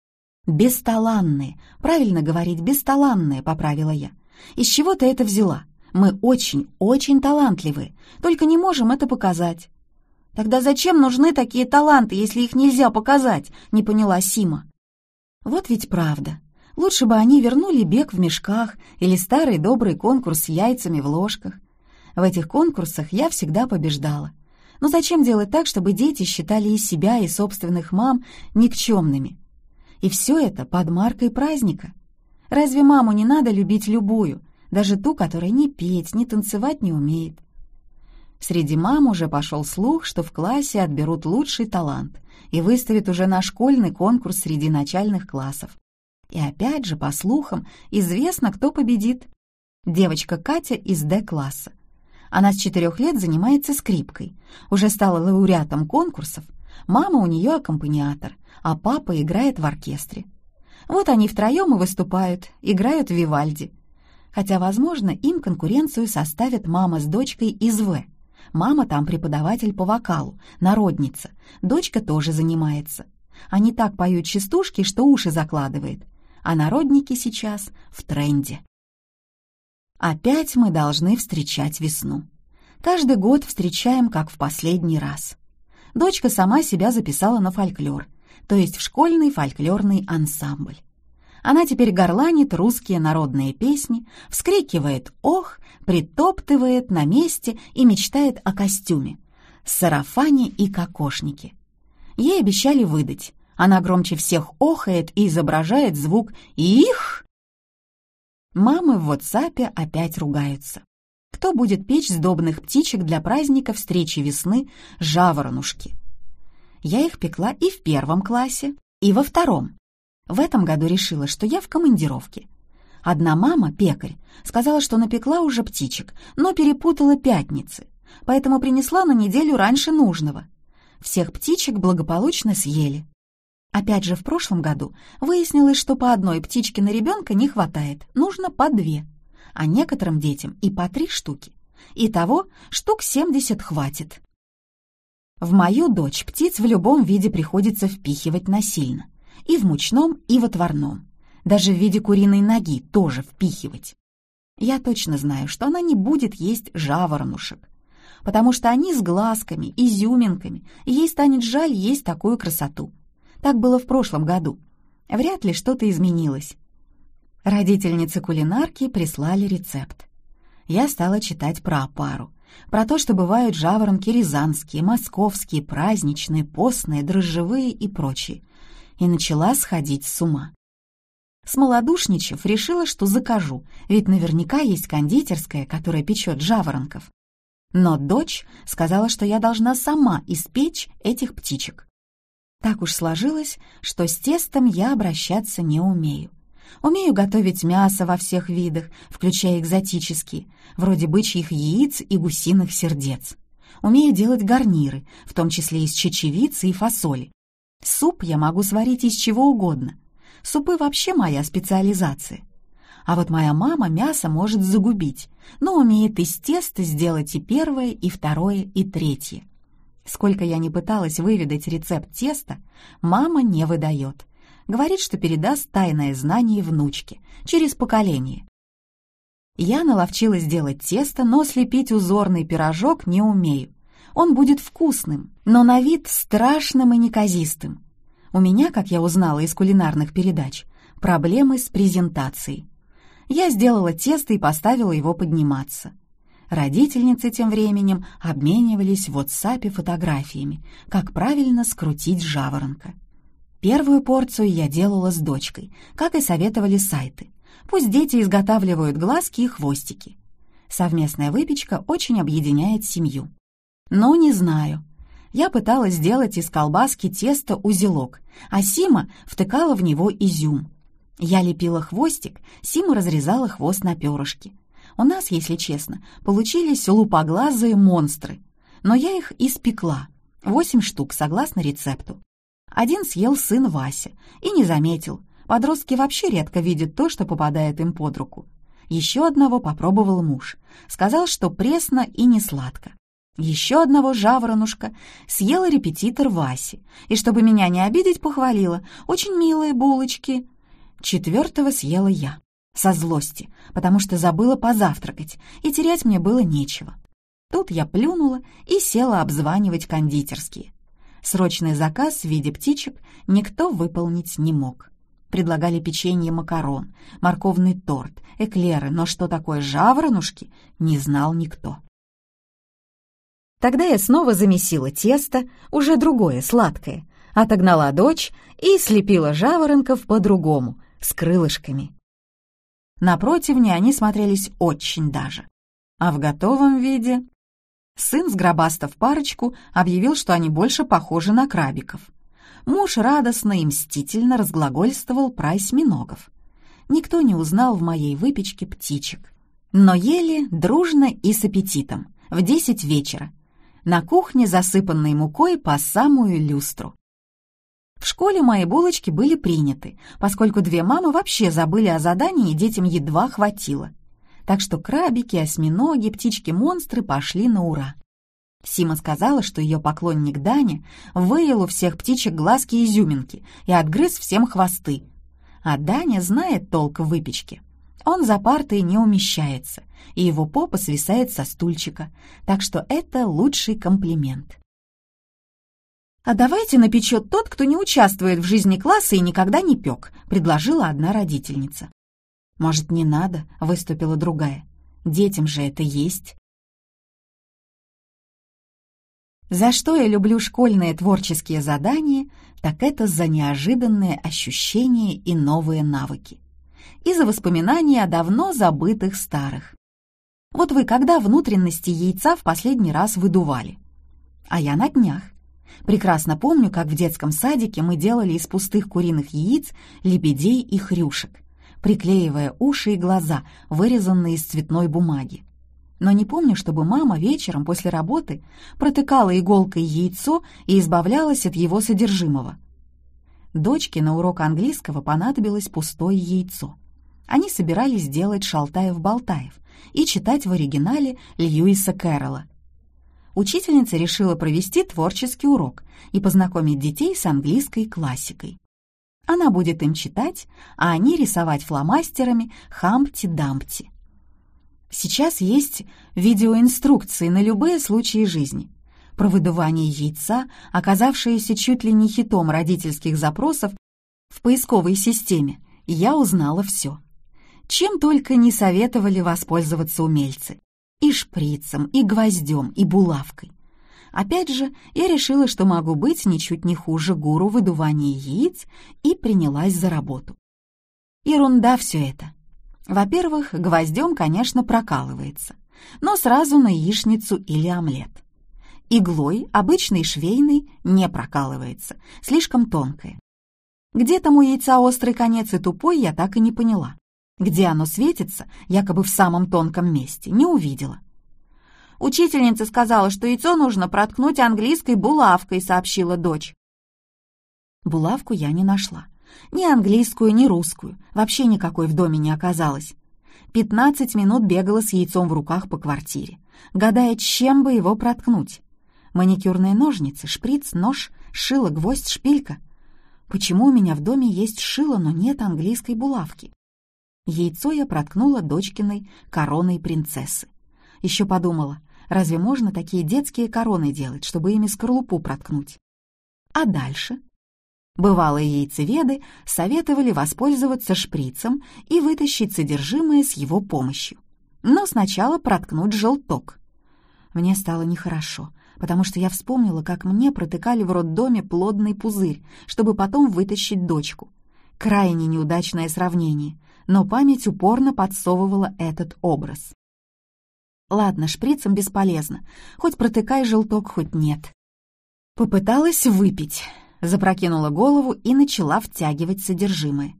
«Бесталанные. Правильно говорить, бесталанные», — поправила я. «Из чего ты это взяла? Мы очень, очень талантливые, только не можем это показать». «Тогда зачем нужны такие таланты, если их нельзя показать?» — не поняла Сима. «Вот ведь правда. Лучше бы они вернули бег в мешках или старый добрый конкурс с яйцами в ложках. В этих конкурсах я всегда побеждала. Но зачем делать так, чтобы дети считали и себя, и собственных мам никчемными? И все это под маркой праздника. Разве маму не надо любить любую, даже ту, которая ни петь, ни танцевать не умеет? Среди мам уже пошел слух, что в классе отберут лучший талант и выставят уже на школьный конкурс среди начальных классов. И опять же, по слухам, известно, кто победит. Девочка Катя из Д-класса. Она с четырех лет занимается скрипкой, уже стала лауреатом конкурсов. Мама у нее аккомпаниатор, а папа играет в оркестре. Вот они втроем и выступают, играют в Вивальди. Хотя, возможно, им конкуренцию составят мама с дочкой из В. Мама там преподаватель по вокалу, народница. Дочка тоже занимается. Они так поют частушки, что уши закладывает. А народники сейчас в тренде. Опять мы должны встречать весну. Каждый год встречаем, как в последний раз. Дочка сама себя записала на фольклор, то есть в школьный фольклорный ансамбль. Она теперь горланит русские народные песни, вскрикивает «ох», притоптывает на месте и мечтает о костюме, сарафане и кокошнике. Ей обещали выдать. Она громче всех охает и изображает звук «их», Мамы в WhatsApp опять ругаются. Кто будет печь сдобных птичек для праздника встречи весны жаворонушки? Я их пекла и в первом классе, и во втором. В этом году решила, что я в командировке. Одна мама, пекарь, сказала, что напекла уже птичек, но перепутала пятницы, поэтому принесла на неделю раньше нужного. Всех птичек благополучно съели. Опять же, в прошлом году выяснилось, что по одной птичке на ребенка не хватает, нужно по две, а некоторым детям и по три штуки. Итого штук 70 хватит. В мою дочь птиц в любом виде приходится впихивать насильно. И в мучном, и в отварном. Даже в виде куриной ноги тоже впихивать. Я точно знаю, что она не будет есть жаворонушек, потому что они с глазками, изюминками, и ей станет жаль есть такую красоту. Так было в прошлом году. Вряд ли что-то изменилось. Родительницы кулинарки прислали рецепт. Я стала читать про опару, про то, что бывают жаворонки рязанские, московские, праздничные, постные, дрожжевые и прочие, и начала сходить с ума. Смолодушничав, решила, что закажу, ведь наверняка есть кондитерская, которая печет жаворонков. Но дочь сказала, что я должна сама испечь этих птичек. Так уж сложилось, что с тестом я обращаться не умею. Умею готовить мясо во всех видах, включая экзотические, вроде бычьих яиц и гусиных сердец. Умею делать гарниры, в том числе из чечевицы и фасоли. Суп я могу сварить из чего угодно. Супы вообще моя специализация. А вот моя мама мясо может загубить, но умеет из теста сделать и первое, и второе, и третье. Сколько я не пыталась выведать рецепт теста, мама не выдает. Говорит, что передаст тайное знание внучке, через поколение. Я наловчилась делать тесто, но слепить узорный пирожок не умею. Он будет вкусным, но на вид страшным и неказистым. У меня, как я узнала из кулинарных передач, проблемы с презентацией. Я сделала тесто и поставила его подниматься. Родительницы тем временем обменивались в WhatsApp фотографиями, как правильно скрутить жаворонка. Первую порцию я делала с дочкой, как и советовали сайты. Пусть дети изготавливают глазки и хвостики. Совместная выпечка очень объединяет семью. Но не знаю. Я пыталась сделать из колбаски тесто узелок, а Сима втыкала в него изюм. Я лепила хвостик, Сима разрезала хвост на перышки. У нас, если честно, получились лупоглазые монстры. Но я их испекла. Восемь штук, согласно рецепту. Один съел сын Вася и не заметил. Подростки вообще редко видят то, что попадает им под руку. Еще одного попробовал муж. Сказал, что пресно и не сладко. Еще одного жаворонушка съела репетитор Васи, и, чтобы меня не обидеть, похвалила. Очень милые булочки. Четвертого съела я со злости, потому что забыла позавтракать, и терять мне было нечего. Тут я плюнула и села обзванивать кондитерские. Срочный заказ в виде птичек никто выполнить не мог. Предлагали печенье макарон, морковный торт, эклеры, но что такое жаворонушки, не знал никто. Тогда я снова замесила тесто, уже другое, сладкое, отогнала дочь и слепила жаворонков по-другому, с крылышками. На противне они смотрелись очень даже. А в готовом виде... Сын, сгробастав парочку, объявил, что они больше похожи на крабиков. Муж радостно и мстительно разглагольствовал про осьминогов. Никто не узнал в моей выпечке птичек. Но ели дружно и с аппетитом, в десять вечера, на кухне, засыпанной мукой по самую люстру. В школе мои булочки были приняты, поскольку две мамы вообще забыли о задании и детям едва хватило. Так что крабики, осьминоги, птички-монстры пошли на ура. Сима сказала, что ее поклонник Даня выел у всех птичек глазки изюминки и отгрыз всем хвосты. А Даня знает толк в выпечке. Он за партой не умещается, и его попа свисает со стульчика, так что это лучший комплимент. «А давайте напечет тот, кто не участвует в жизни класса и никогда не пек», — предложила одна родительница. «Может, не надо?» — выступила другая. «Детям же это есть». За что я люблю школьные творческие задания, так это за неожиданные ощущения и новые навыки и за воспоминания о давно забытых старых. Вот вы когда внутренности яйца в последний раз выдували? А я на днях. Прекрасно помню, как в детском садике мы делали из пустых куриных яиц лебедей и хрюшек, приклеивая уши и глаза, вырезанные из цветной бумаги. Но не помню, чтобы мама вечером после работы протыкала иголкой яйцо и избавлялась от его содержимого. Дочке на урок английского понадобилось пустое яйцо они собирались делать Шалтаев-Болтаев и читать в оригинале Льюиса Кэрролла. Учительница решила провести творческий урок и познакомить детей с английской классикой. Она будет им читать, а они рисовать фломастерами «Хампти-дампти». Сейчас есть видеоинструкции на любые случаи жизни. Про выдувание яйца, оказавшееся чуть ли не хитом родительских запросов в поисковой системе, я узнала все. Чем только не советовали воспользоваться умельцы. И шприцем, и гвоздем, и булавкой. Опять же, я решила, что могу быть ничуть не хуже гуру выдувания яиц и принялась за работу. Ерунда все это. Во-первых, гвоздем, конечно, прокалывается, но сразу на яичницу или омлет. Иглой, обычной швейной, не прокалывается, слишком тонкая. Где там у яйца острый конец и тупой, я так и не поняла. Где оно светится, якобы в самом тонком месте, не увидела. Учительница сказала, что яйцо нужно проткнуть английской булавкой, сообщила дочь. Булавку я не нашла. Ни английскую, ни русскую. Вообще никакой в доме не оказалось. Пятнадцать минут бегала с яйцом в руках по квартире, гадая, чем бы его проткнуть. Маникюрные ножницы, шприц, нож, шило, гвоздь, шпилька. Почему у меня в доме есть шило, но нет английской булавки? Яйцо я проткнула дочкиной короной принцессы. Еще подумала, разве можно такие детские короны делать, чтобы ими скорлупу проткнуть? А дальше? Бывалые яйцеведы советовали воспользоваться шприцем и вытащить содержимое с его помощью. Но сначала проткнуть желток. Мне стало нехорошо, потому что я вспомнила, как мне протыкали в роддоме плодный пузырь, чтобы потом вытащить дочку. Крайне неудачное сравнение — но память упорно подсовывала этот образ. Ладно, шприцем бесполезно, хоть протыкай желток, хоть нет. Попыталась выпить, запрокинула голову и начала втягивать содержимое.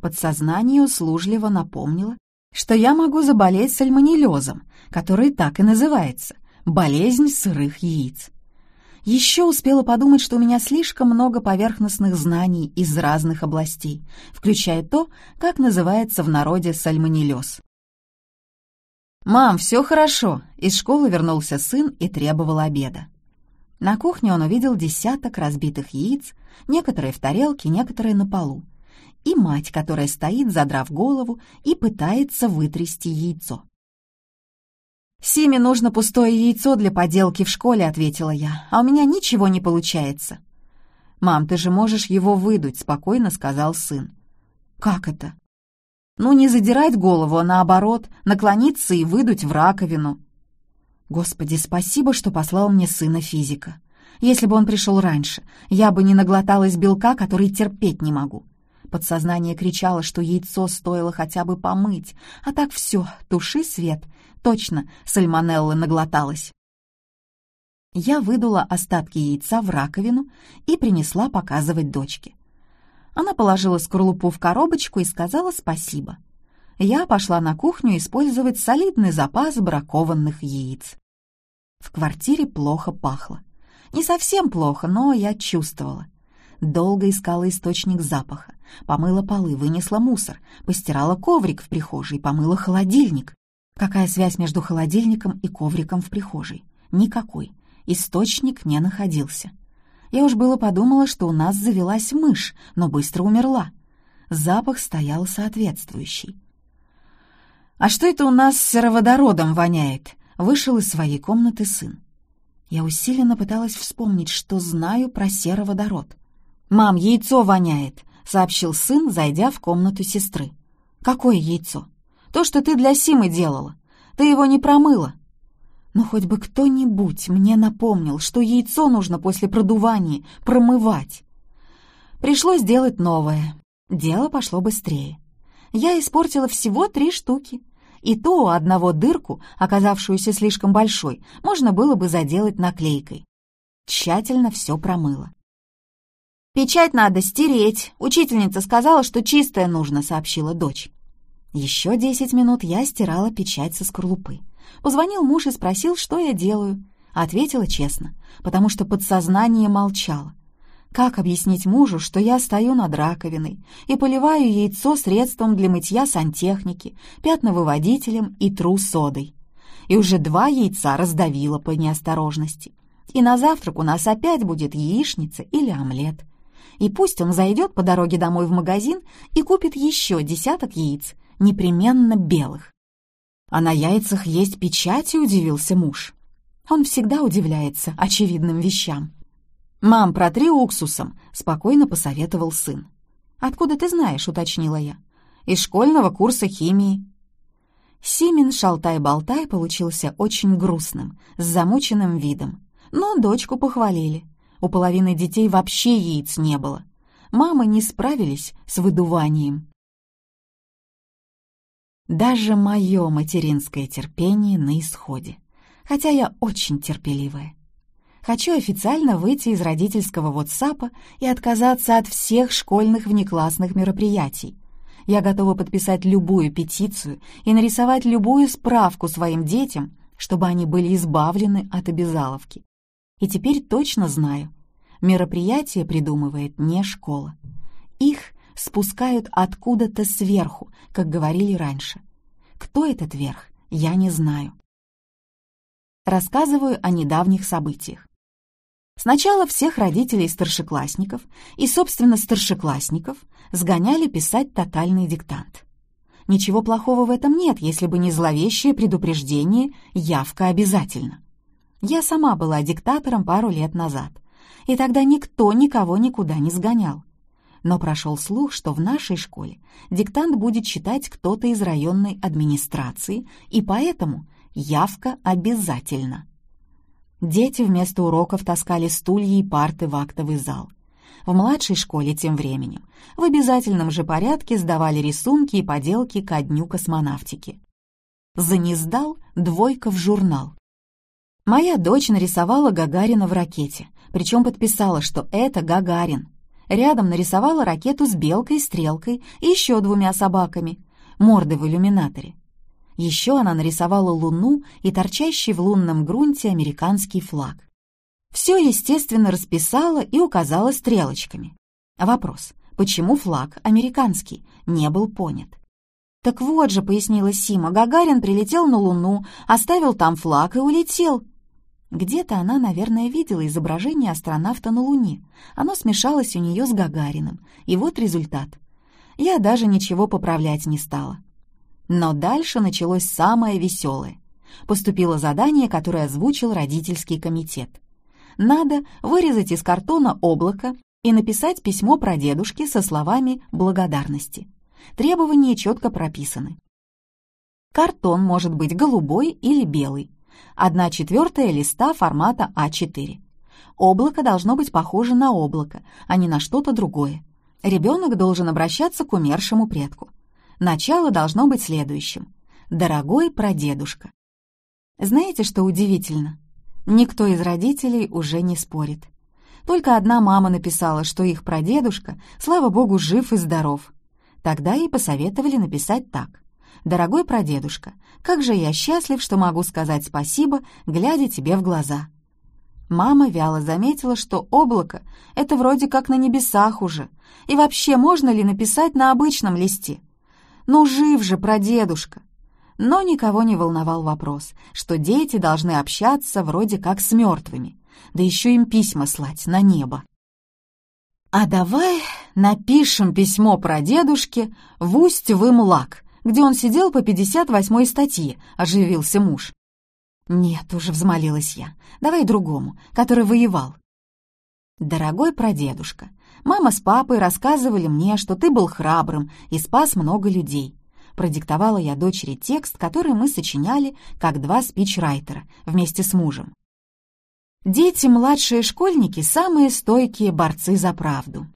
Подсознание услужливо напомнило, что я могу заболеть сальмонеллезом, который так и называется — болезнь сырых яиц. Еще успела подумать, что у меня слишком много поверхностных знаний из разных областей, включая то, как называется в народе сальмонеллез. «Мам, все хорошо!» Из школы вернулся сын и требовал обеда. На кухне он увидел десяток разбитых яиц, некоторые в тарелке, некоторые на полу, и мать, которая стоит, задрав голову, и пытается вытрясти яйцо. «Симе нужно пустое яйцо для поделки в школе», — ответила я, «а у меня ничего не получается». «Мам, ты же можешь его выдуть», — спокойно сказал сын. «Как это?» «Ну, не задирать голову, а наоборот, наклониться и выдуть в раковину». Господи, спасибо, что послал мне сына физика. Если бы он пришел раньше, я бы не наглоталась белка, который терпеть не могу. Подсознание кричало, что яйцо стоило хотя бы помыть, а так все, туши свет. Точно, сальмонеллы наглоталась. Я выдула остатки яйца в раковину и принесла показывать дочке. Она положила скорлупу в коробочку и сказала спасибо. Я пошла на кухню использовать солидный запас бракованных яиц. В квартире плохо пахло. Не совсем плохо, но я чувствовала. Долго искала источник запаха, помыла полы, вынесла мусор, постирала коврик в прихожей, помыла холодильник. Какая связь между холодильником и ковриком в прихожей? Никакой. Источник не находился. Я уж было подумала, что у нас завелась мышь, но быстро умерла. Запах стоял соответствующий. «А что это у нас сероводородом воняет?» Вышел из своей комнаты сын. Я усиленно пыталась вспомнить, что знаю про сероводород. «Мам, яйцо воняет», — сообщил сын, зайдя в комнату сестры. «Какое яйцо?» «То, что ты для Симы делала. Ты его не промыла». Но хоть бы кто-нибудь мне напомнил, что яйцо нужно после продувания промывать. Пришлось делать новое. Дело пошло быстрее. Я испортила всего три штуки. И то одного дырку, оказавшуюся слишком большой, можно было бы заделать наклейкой. Тщательно все промыла. «Печать надо стереть. Учительница сказала, что чистая нужно», — сообщила дочь. Еще десять минут я стирала печать со скорлупы. Позвонил муж и спросил, что я делаю. Ответила честно, потому что подсознание молчало. Как объяснить мужу, что я стою над раковиной и поливаю яйцо средством для мытья сантехники, пятновыводителем и тру содой? И уже два яйца раздавила по неосторожности. И на завтрак у нас опять будет яичница или омлет и пусть он зайдет по дороге домой в магазин и купит еще десяток яиц, непременно белых. А на яйцах есть печати, удивился муж. Он всегда удивляется очевидным вещам. «Мам, протри уксусом», — спокойно посоветовал сын. «Откуда ты знаешь?» — уточнила я. «Из школьного курса химии». Симин шалтай-болтай получился очень грустным, с замученным видом. Но дочку похвалили. У половины детей вообще яиц не было. Мамы не справились с выдуванием. Даже мое материнское терпение на исходе. Хотя я очень терпеливая. Хочу официально выйти из родительского WhatsApp и отказаться от всех школьных внеклассных мероприятий. Я готова подписать любую петицию и нарисовать любую справку своим детям, чтобы они были избавлены от обязаловки. И теперь точно знаю, мероприятие придумывает не школа. Их спускают откуда-то сверху, как говорили раньше. Кто этот верх, я не знаю. Рассказываю о недавних событиях. Сначала всех родителей старшеклассников и, собственно, старшеклассников сгоняли писать тотальный диктант. Ничего плохого в этом нет, если бы не зловещее предупреждение «явка обязательно». Я сама была диктатором пару лет назад, и тогда никто никого никуда не сгонял. Но прошел слух, что в нашей школе диктант будет читать кто-то из районной администрации, и поэтому явка обязательно. Дети вместо уроков таскали стулья и парты в актовый зал. В младшей школе тем временем в обязательном же порядке сдавали рисунки и поделки ко дню космонавтики. За не двойка в журнал. Моя дочь нарисовала Гагарина в ракете, причем подписала, что это Гагарин. Рядом нарисовала ракету с белкой, стрелкой и еще двумя собаками, морды в иллюминаторе. Еще она нарисовала луну и торчащий в лунном грунте американский флаг. Все, естественно, расписала и указала стрелочками. Вопрос, почему флаг американский, не был понят. «Так вот же», — пояснила Сима, — «Гагарин прилетел на Луну, оставил там флаг и улетел. Где-то она, наверное, видела изображение астронавта на Луне. Оно смешалось у нее с Гагариным. И вот результат. Я даже ничего поправлять не стала. Но дальше началось самое веселое. Поступило задание, которое озвучил родительский комитет. Надо вырезать из картона облако и написать письмо про дедушки со словами благодарности. Требования четко прописаны. Картон может быть голубой или белый. Одна четвертая листа формата А4. Облако должно быть похоже на облако, а не на что-то другое. Ребенок должен обращаться к умершему предку. Начало должно быть следующим. «Дорогой прадедушка». Знаете, что удивительно? Никто из родителей уже не спорит. Только одна мама написала, что их прадедушка, слава богу, жив и здоров. Тогда ей посоветовали написать так. «Дорогой прадедушка, как же я счастлив, что могу сказать спасибо, глядя тебе в глаза». Мама вяло заметила, что облако — это вроде как на небесах уже, и вообще можно ли написать на обычном листе? Ну, жив же прадедушка! Но никого не волновал вопрос, что дети должны общаться вроде как с мертвыми, да еще им письма слать на небо. «А давай напишем письмо прадедушке в Усть-Вымлак, где он сидел по 58-й статье», — оживился муж. «Нет, уже взмолилась я. Давай другому, который воевал». «Дорогой прадедушка, мама с папой рассказывали мне, что ты был храбрым и спас много людей». Продиктовала я дочери текст, который мы сочиняли как два спичрайтера вместе с мужем. Дети, младшие школьники, самые стойкие борцы за правду.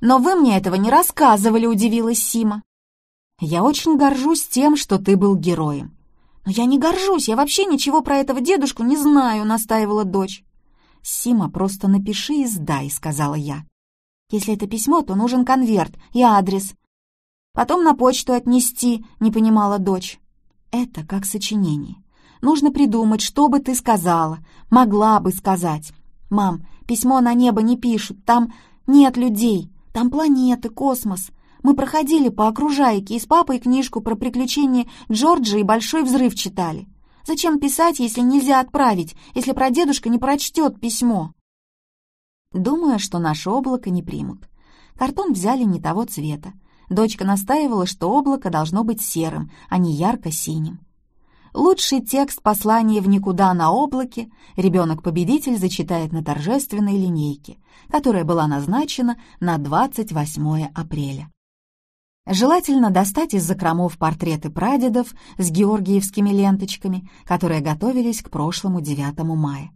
«Но вы мне этого не рассказывали», — удивилась Сима. «Я очень горжусь тем, что ты был героем. «Но я не горжусь, я вообще ничего про этого дедушку не знаю», — настаивала дочь. «Сима, просто напиши и сдай», — сказала я. «Если это письмо, то нужен конверт и адрес. Потом на почту отнести», — не понимала дочь. «Это как сочинение. Нужно придумать, что бы ты сказала, могла бы сказать. Мам, письмо на небо не пишут, там нет людей, там планеты, космос. Мы проходили по окружайке и с папой книжку про приключения Джорджа и Большой взрыв читали. Зачем писать, если нельзя отправить, если прадедушка не прочтет письмо? Думаю, что наше облако не примут. Картон взяли не того цвета. Дочка настаивала, что облако должно быть серым, а не ярко-синим. Лучший текст послания в никуда на облаке ребенок-победитель зачитает на торжественной линейке, которая была назначена на 28 апреля. Желательно достать из закромов портреты прадедов с георгиевскими ленточками, которые готовились к прошлому 9 мая.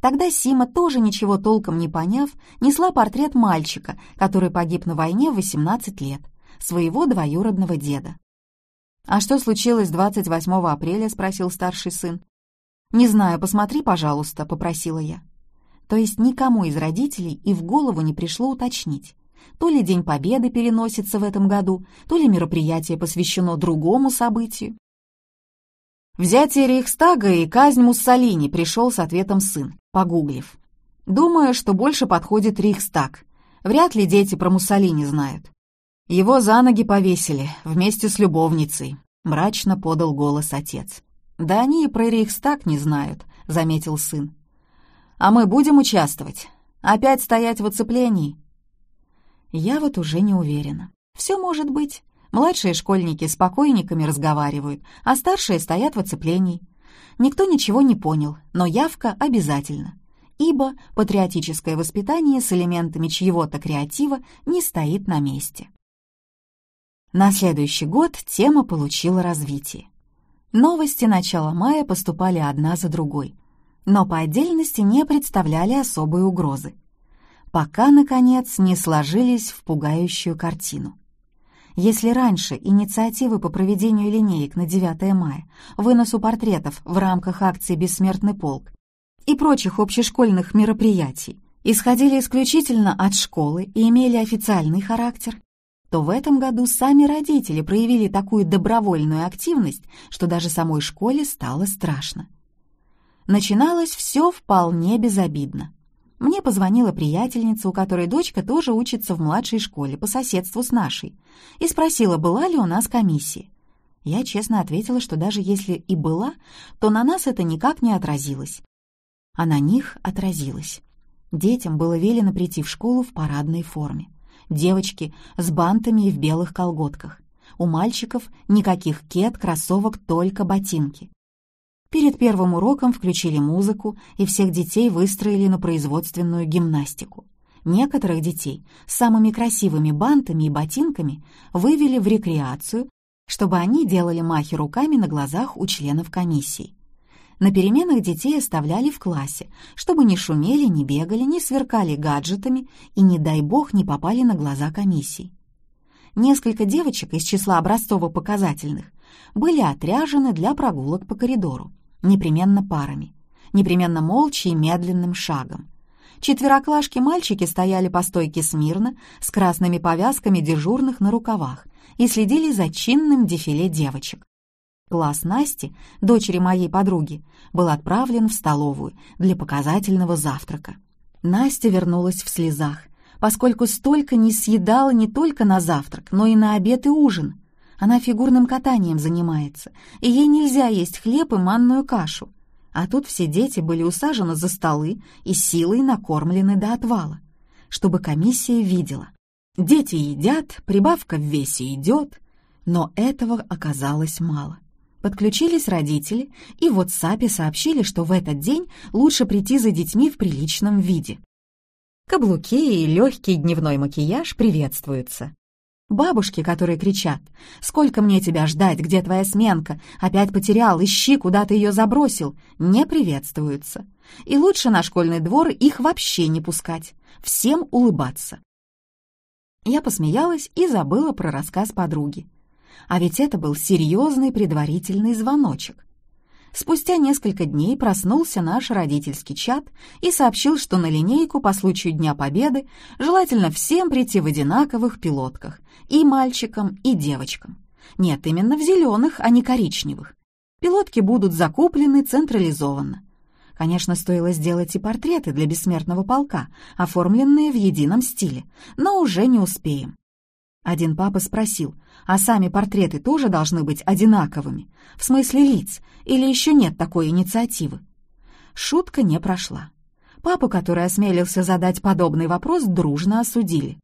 Тогда Сима, тоже ничего толком не поняв, несла портрет мальчика, который погиб на войне в 18 лет, своего двоюродного деда. «А что случилось 28 апреля?» — спросил старший сын. «Не знаю, посмотри, пожалуйста», — попросила я. То есть никому из родителей и в голову не пришло уточнить, то ли День Победы переносится в этом году, то ли мероприятие посвящено другому событию. «Взятие Рейхстага и казнь Муссолини», — пришел с ответом сын, погуглив. «Думаю, что больше подходит Рейхстаг. Вряд ли дети про Муссолини знают». «Его за ноги повесили, вместе с любовницей», — мрачно подал голос отец. «Да они и про Рейхстаг не знают», — заметил сын. «А мы будем участвовать? Опять стоять в оцеплении?» Я вот уже не уверена. Все может быть. Младшие школьники с покойниками разговаривают, а старшие стоят в оцеплении. Никто ничего не понял, но явка обязательно. Ибо патриотическое воспитание с элементами чьего-то креатива не стоит на месте. На следующий год тема получила развитие. Новости начала мая поступали одна за другой, но по отдельности не представляли особой угрозы пока, наконец, не сложились в пугающую картину. Если раньше инициативы по проведению линеек на 9 мая, выносу портретов в рамках акции «Бессмертный полк» и прочих общешкольных мероприятий исходили исключительно от школы и имели официальный характер, то в этом году сами родители проявили такую добровольную активность, что даже самой школе стало страшно. Начиналось все вполне безобидно. Мне позвонила приятельница, у которой дочка тоже учится в младшей школе по соседству с нашей, и спросила, была ли у нас комиссия. Я честно ответила, что даже если и была, то на нас это никак не отразилось. А на них отразилось. Детям было велено прийти в школу в парадной форме. Девочки с бантами и в белых колготках. У мальчиков никаких кет, кроссовок, только ботинки. Перед первым уроком включили музыку, и всех детей выстроили на производственную гимнастику. Некоторых детей с самыми красивыми бантами и ботинками вывели в рекреацию, чтобы они делали махи руками на глазах у членов комиссии. На переменах детей оставляли в классе, чтобы не шумели, не бегали, не сверкали гаджетами и, не дай бог, не попали на глаза комиссии. Несколько девочек из числа образцово-показательных были отряжены для прогулок по коридору, непременно парами, непременно молча и медленным шагом. Четвероклашки-мальчики стояли по стойке смирно, с красными повязками дежурных на рукавах и следили за чинным дефиле девочек. Класс Насти, дочери моей подруги, был отправлен в столовую для показательного завтрака. Настя вернулась в слезах, поскольку столько не съедала не только на завтрак, но и на обед и ужин. Она фигурным катанием занимается, и ей нельзя есть хлеб и манную кашу. А тут все дети были усажены за столы и силой накормлены до отвала, чтобы комиссия видела. Дети едят, прибавка в весе идет, но этого оказалось мало. Подключились родители, и в WhatsApp сообщили, что в этот день лучше прийти за детьми в приличном виде. Каблуки и легкий дневной макияж приветствуются. Бабушки, которые кричат «Сколько мне тебя ждать? Где твоя сменка? Опять потерял, ищи, куда ты ее забросил!» не приветствуются. И лучше на школьный двор их вообще не пускать, всем улыбаться. Я посмеялась и забыла про рассказ подруги. А ведь это был серьезный предварительный звоночек. Спустя несколько дней проснулся наш родительский чат и сообщил, что на линейку по случаю Дня Победы желательно всем прийти в одинаковых пилотках, и мальчикам, и девочкам. Нет, именно в зеленых, а не коричневых. Пилотки будут закуплены централизованно. Конечно, стоило сделать и портреты для бессмертного полка, оформленные в едином стиле, но уже не успеем. Один папа спросил, а сами портреты тоже должны быть одинаковыми, в смысле лиц, или еще нет такой инициативы? Шутка не прошла. Папу, который осмелился задать подобный вопрос, дружно осудили.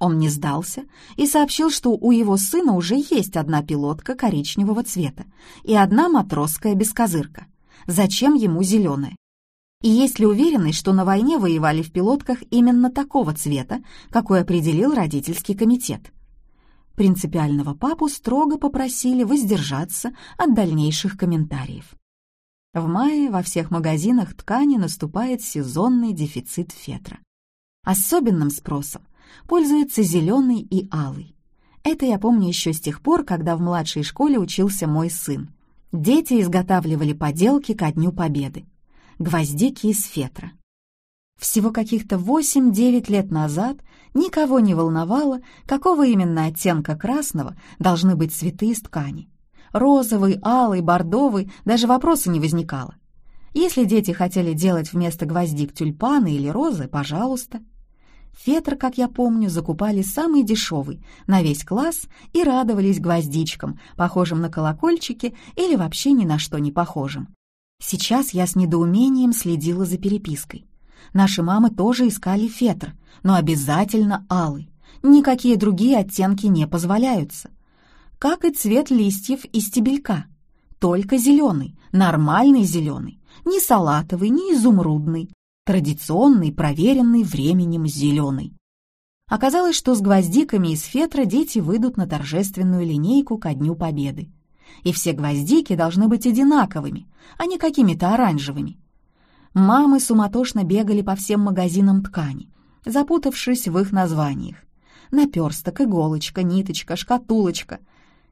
Он не сдался и сообщил, что у его сына уже есть одна пилотка коричневого цвета и одна матросская бескозырка. Зачем ему зеленая? И есть ли уверенность, что на войне воевали в пилотках именно такого цвета, какой определил родительский комитет? Принципиального папу строго попросили воздержаться от дальнейших комментариев. В мае во всех магазинах ткани наступает сезонный дефицит фетра. Особенным спросом пользуется зеленый и алый. Это я помню еще с тех пор, когда в младшей школе учился мой сын. Дети изготавливали поделки ко Дню Победы. Гвоздики из фетра. Всего каких-то 8-9 лет назад никого не волновало, какого именно оттенка красного должны быть цветы из ткани. Розовый, алый, бордовый, даже вопроса не возникало. Если дети хотели делать вместо гвоздик тюльпаны или розы, пожалуйста. Фетр, как я помню, закупали самый дешевый, на весь класс, и радовались гвоздичкам, похожим на колокольчики или вообще ни на что не похожим. Сейчас я с недоумением следила за перепиской. Наши мамы тоже искали фетр, но обязательно алый. Никакие другие оттенки не позволяются. Как и цвет листьев и стебелька. Только зеленый, нормальный зеленый, не салатовый, не изумрудный, традиционный, проверенный временем зеленый. Оказалось, что с гвоздиками из фетра дети выйдут на торжественную линейку ко Дню Победы. И все гвоздики должны быть одинаковыми, а не какими-то оранжевыми. Мамы суматошно бегали по всем магазинам ткани, запутавшись в их названиях. Наперсток, иголочка, ниточка, шкатулочка.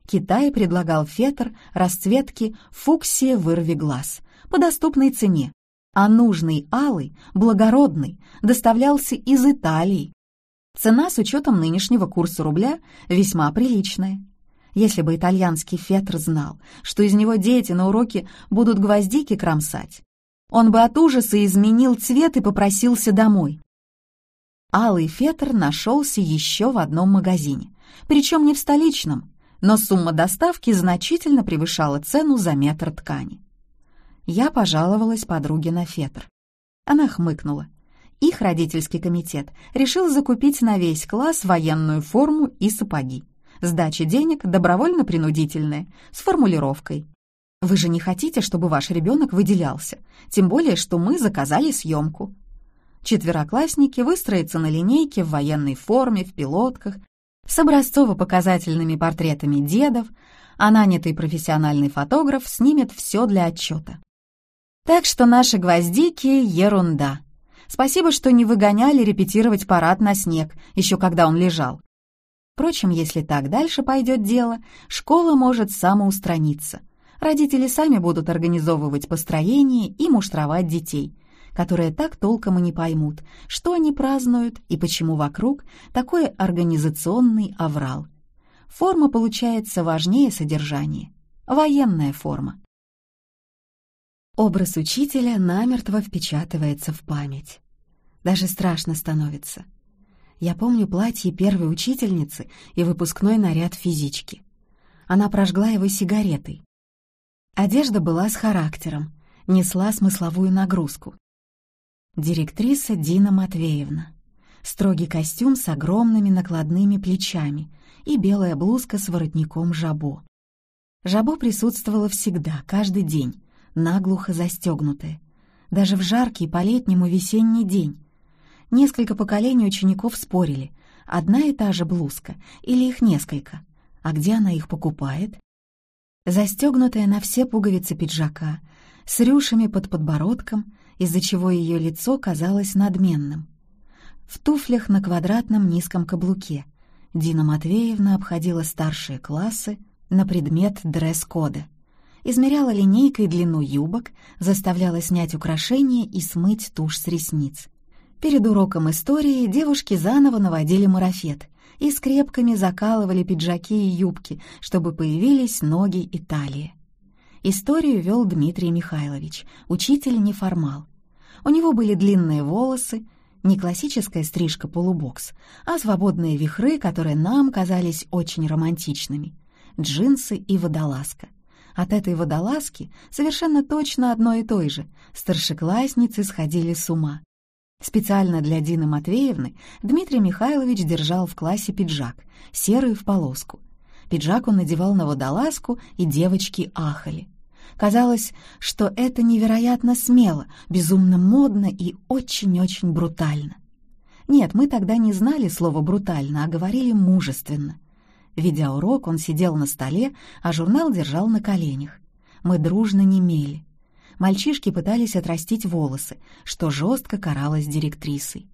Китай предлагал фетр расцветки фуксия вырви глаз по доступной цене, а нужный алый, благородный, доставлялся из Италии. Цена с учетом нынешнего курса рубля весьма приличная. Если бы итальянский фетр знал, что из него дети на уроке будут гвоздики кромсать, он бы от ужаса изменил цвет и попросился домой. Алый фетр нашелся еще в одном магазине, причем не в столичном, но сумма доставки значительно превышала цену за метр ткани. Я пожаловалась подруге на фетр. Она хмыкнула. Их родительский комитет решил закупить на весь класс военную форму и сапоги. Сдача денег добровольно-принудительная, с формулировкой вы же не хотите, чтобы ваш ребенок выделялся, тем более, что мы заказали съемку. Четвероклассники выстроятся на линейке в военной форме, в пилотках, с образцово-показательными портретами дедов, а нанятый профессиональный фотограф снимет все для отчета. Так что наши гвоздики — ерунда. Спасибо, что не выгоняли репетировать парад на снег, еще когда он лежал. Впрочем, если так дальше пойдет дело, школа может самоустраниться. Родители сами будут организовывать построение и муштровать детей, которые так толком и не поймут, что они празднуют и почему вокруг такой организационный аврал. Форма получается важнее содержания. Военная форма. Образ учителя намертво впечатывается в память. Даже страшно становится. Я помню платье первой учительницы и выпускной наряд физички. Она прожгла его сигаретой. Одежда была с характером, несла смысловую нагрузку. Директриса Дина Матвеевна. Строгий костюм с огромными накладными плечами и белая блузка с воротником жабо. Жабо присутствовало всегда, каждый день, наглухо застегнутое. Даже в жаркий по-летнему весенний день. Несколько поколений учеников спорили, одна и та же блузка или их несколько, а где она их покупает? Застегнутая на все пуговицы пиджака, с рюшами под подбородком, из-за чего ее лицо казалось надменным. В туфлях на квадратном низком каблуке Дина Матвеевна обходила старшие классы на предмет дресс-кода измеряла линейкой длину юбок, заставляла снять украшения и смыть тушь с ресниц. Перед уроком истории девушки заново наводили марафет и скрепками закалывали пиджаки и юбки, чтобы появились ноги и талия. Историю вел Дмитрий Михайлович, учитель-неформал. У него были длинные волосы, не классическая стрижка-полубокс, а свободные вихры, которые нам казались очень романтичными, джинсы и водолазка. От этой водолазки совершенно точно одно и то же. Старшеклассницы сходили с ума. Специально для Дины Матвеевны Дмитрий Михайлович держал в классе пиджак, серый в полоску. Пиджак он надевал на водолазку, и девочки ахали. Казалось, что это невероятно смело, безумно модно и очень-очень брутально. Нет, мы тогда не знали слова «брутально», а говорили «мужественно». Ведя урок, он сидел на столе, а журнал держал на коленях. Мы дружно немели. Мальчишки пытались отрастить волосы, что жестко каралось директрисой.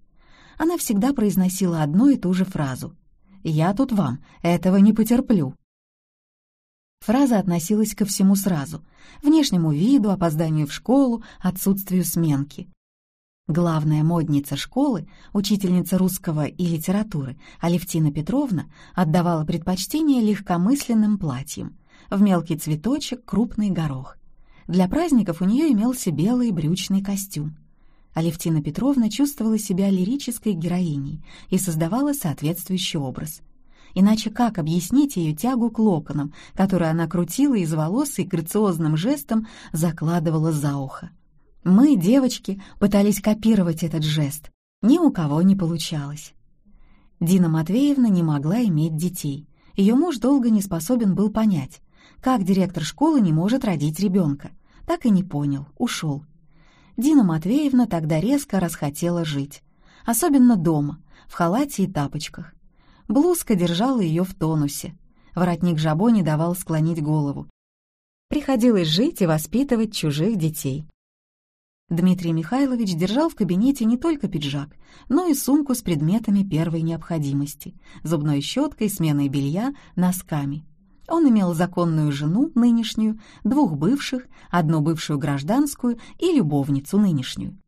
Она всегда произносила одну и ту же фразу. «Я тут вам, этого не потерплю». Фраза относилась ко всему сразу — внешнему виду, опозданию в школу, отсутствию сменки. Главная модница школы, учительница русского и литературы Алевтина Петровна отдавала предпочтение легкомысленным платьям. В мелкий цветочек крупный горох. Для праздников у нее имелся белый брючный костюм. Алевтина Петровна чувствовала себя лирической героиней и создавала соответствующий образ. Иначе как объяснить ее тягу к локонам, которые она крутила из волос и грациозным жестом закладывала за ухо? Мы, девочки, пытались копировать этот жест. Ни у кого не получалось. Дина Матвеевна не могла иметь детей. Ее муж долго не способен был понять, как директор школы не может родить ребенка. Так и не понял, ушел. Дина Матвеевна тогда резко расхотела жить. Особенно дома, в халате и тапочках. Блузка держала ее в тонусе. Воротник жабо не давал склонить голову. Приходилось жить и воспитывать чужих детей. Дмитрий Михайлович держал в кабинете не только пиджак, но и сумку с предметами первой необходимости, зубной щеткой, сменой белья, носками. Он имел законную жену, нынешнюю, двух бывших, одну бывшую гражданскую и любовницу нынешнюю.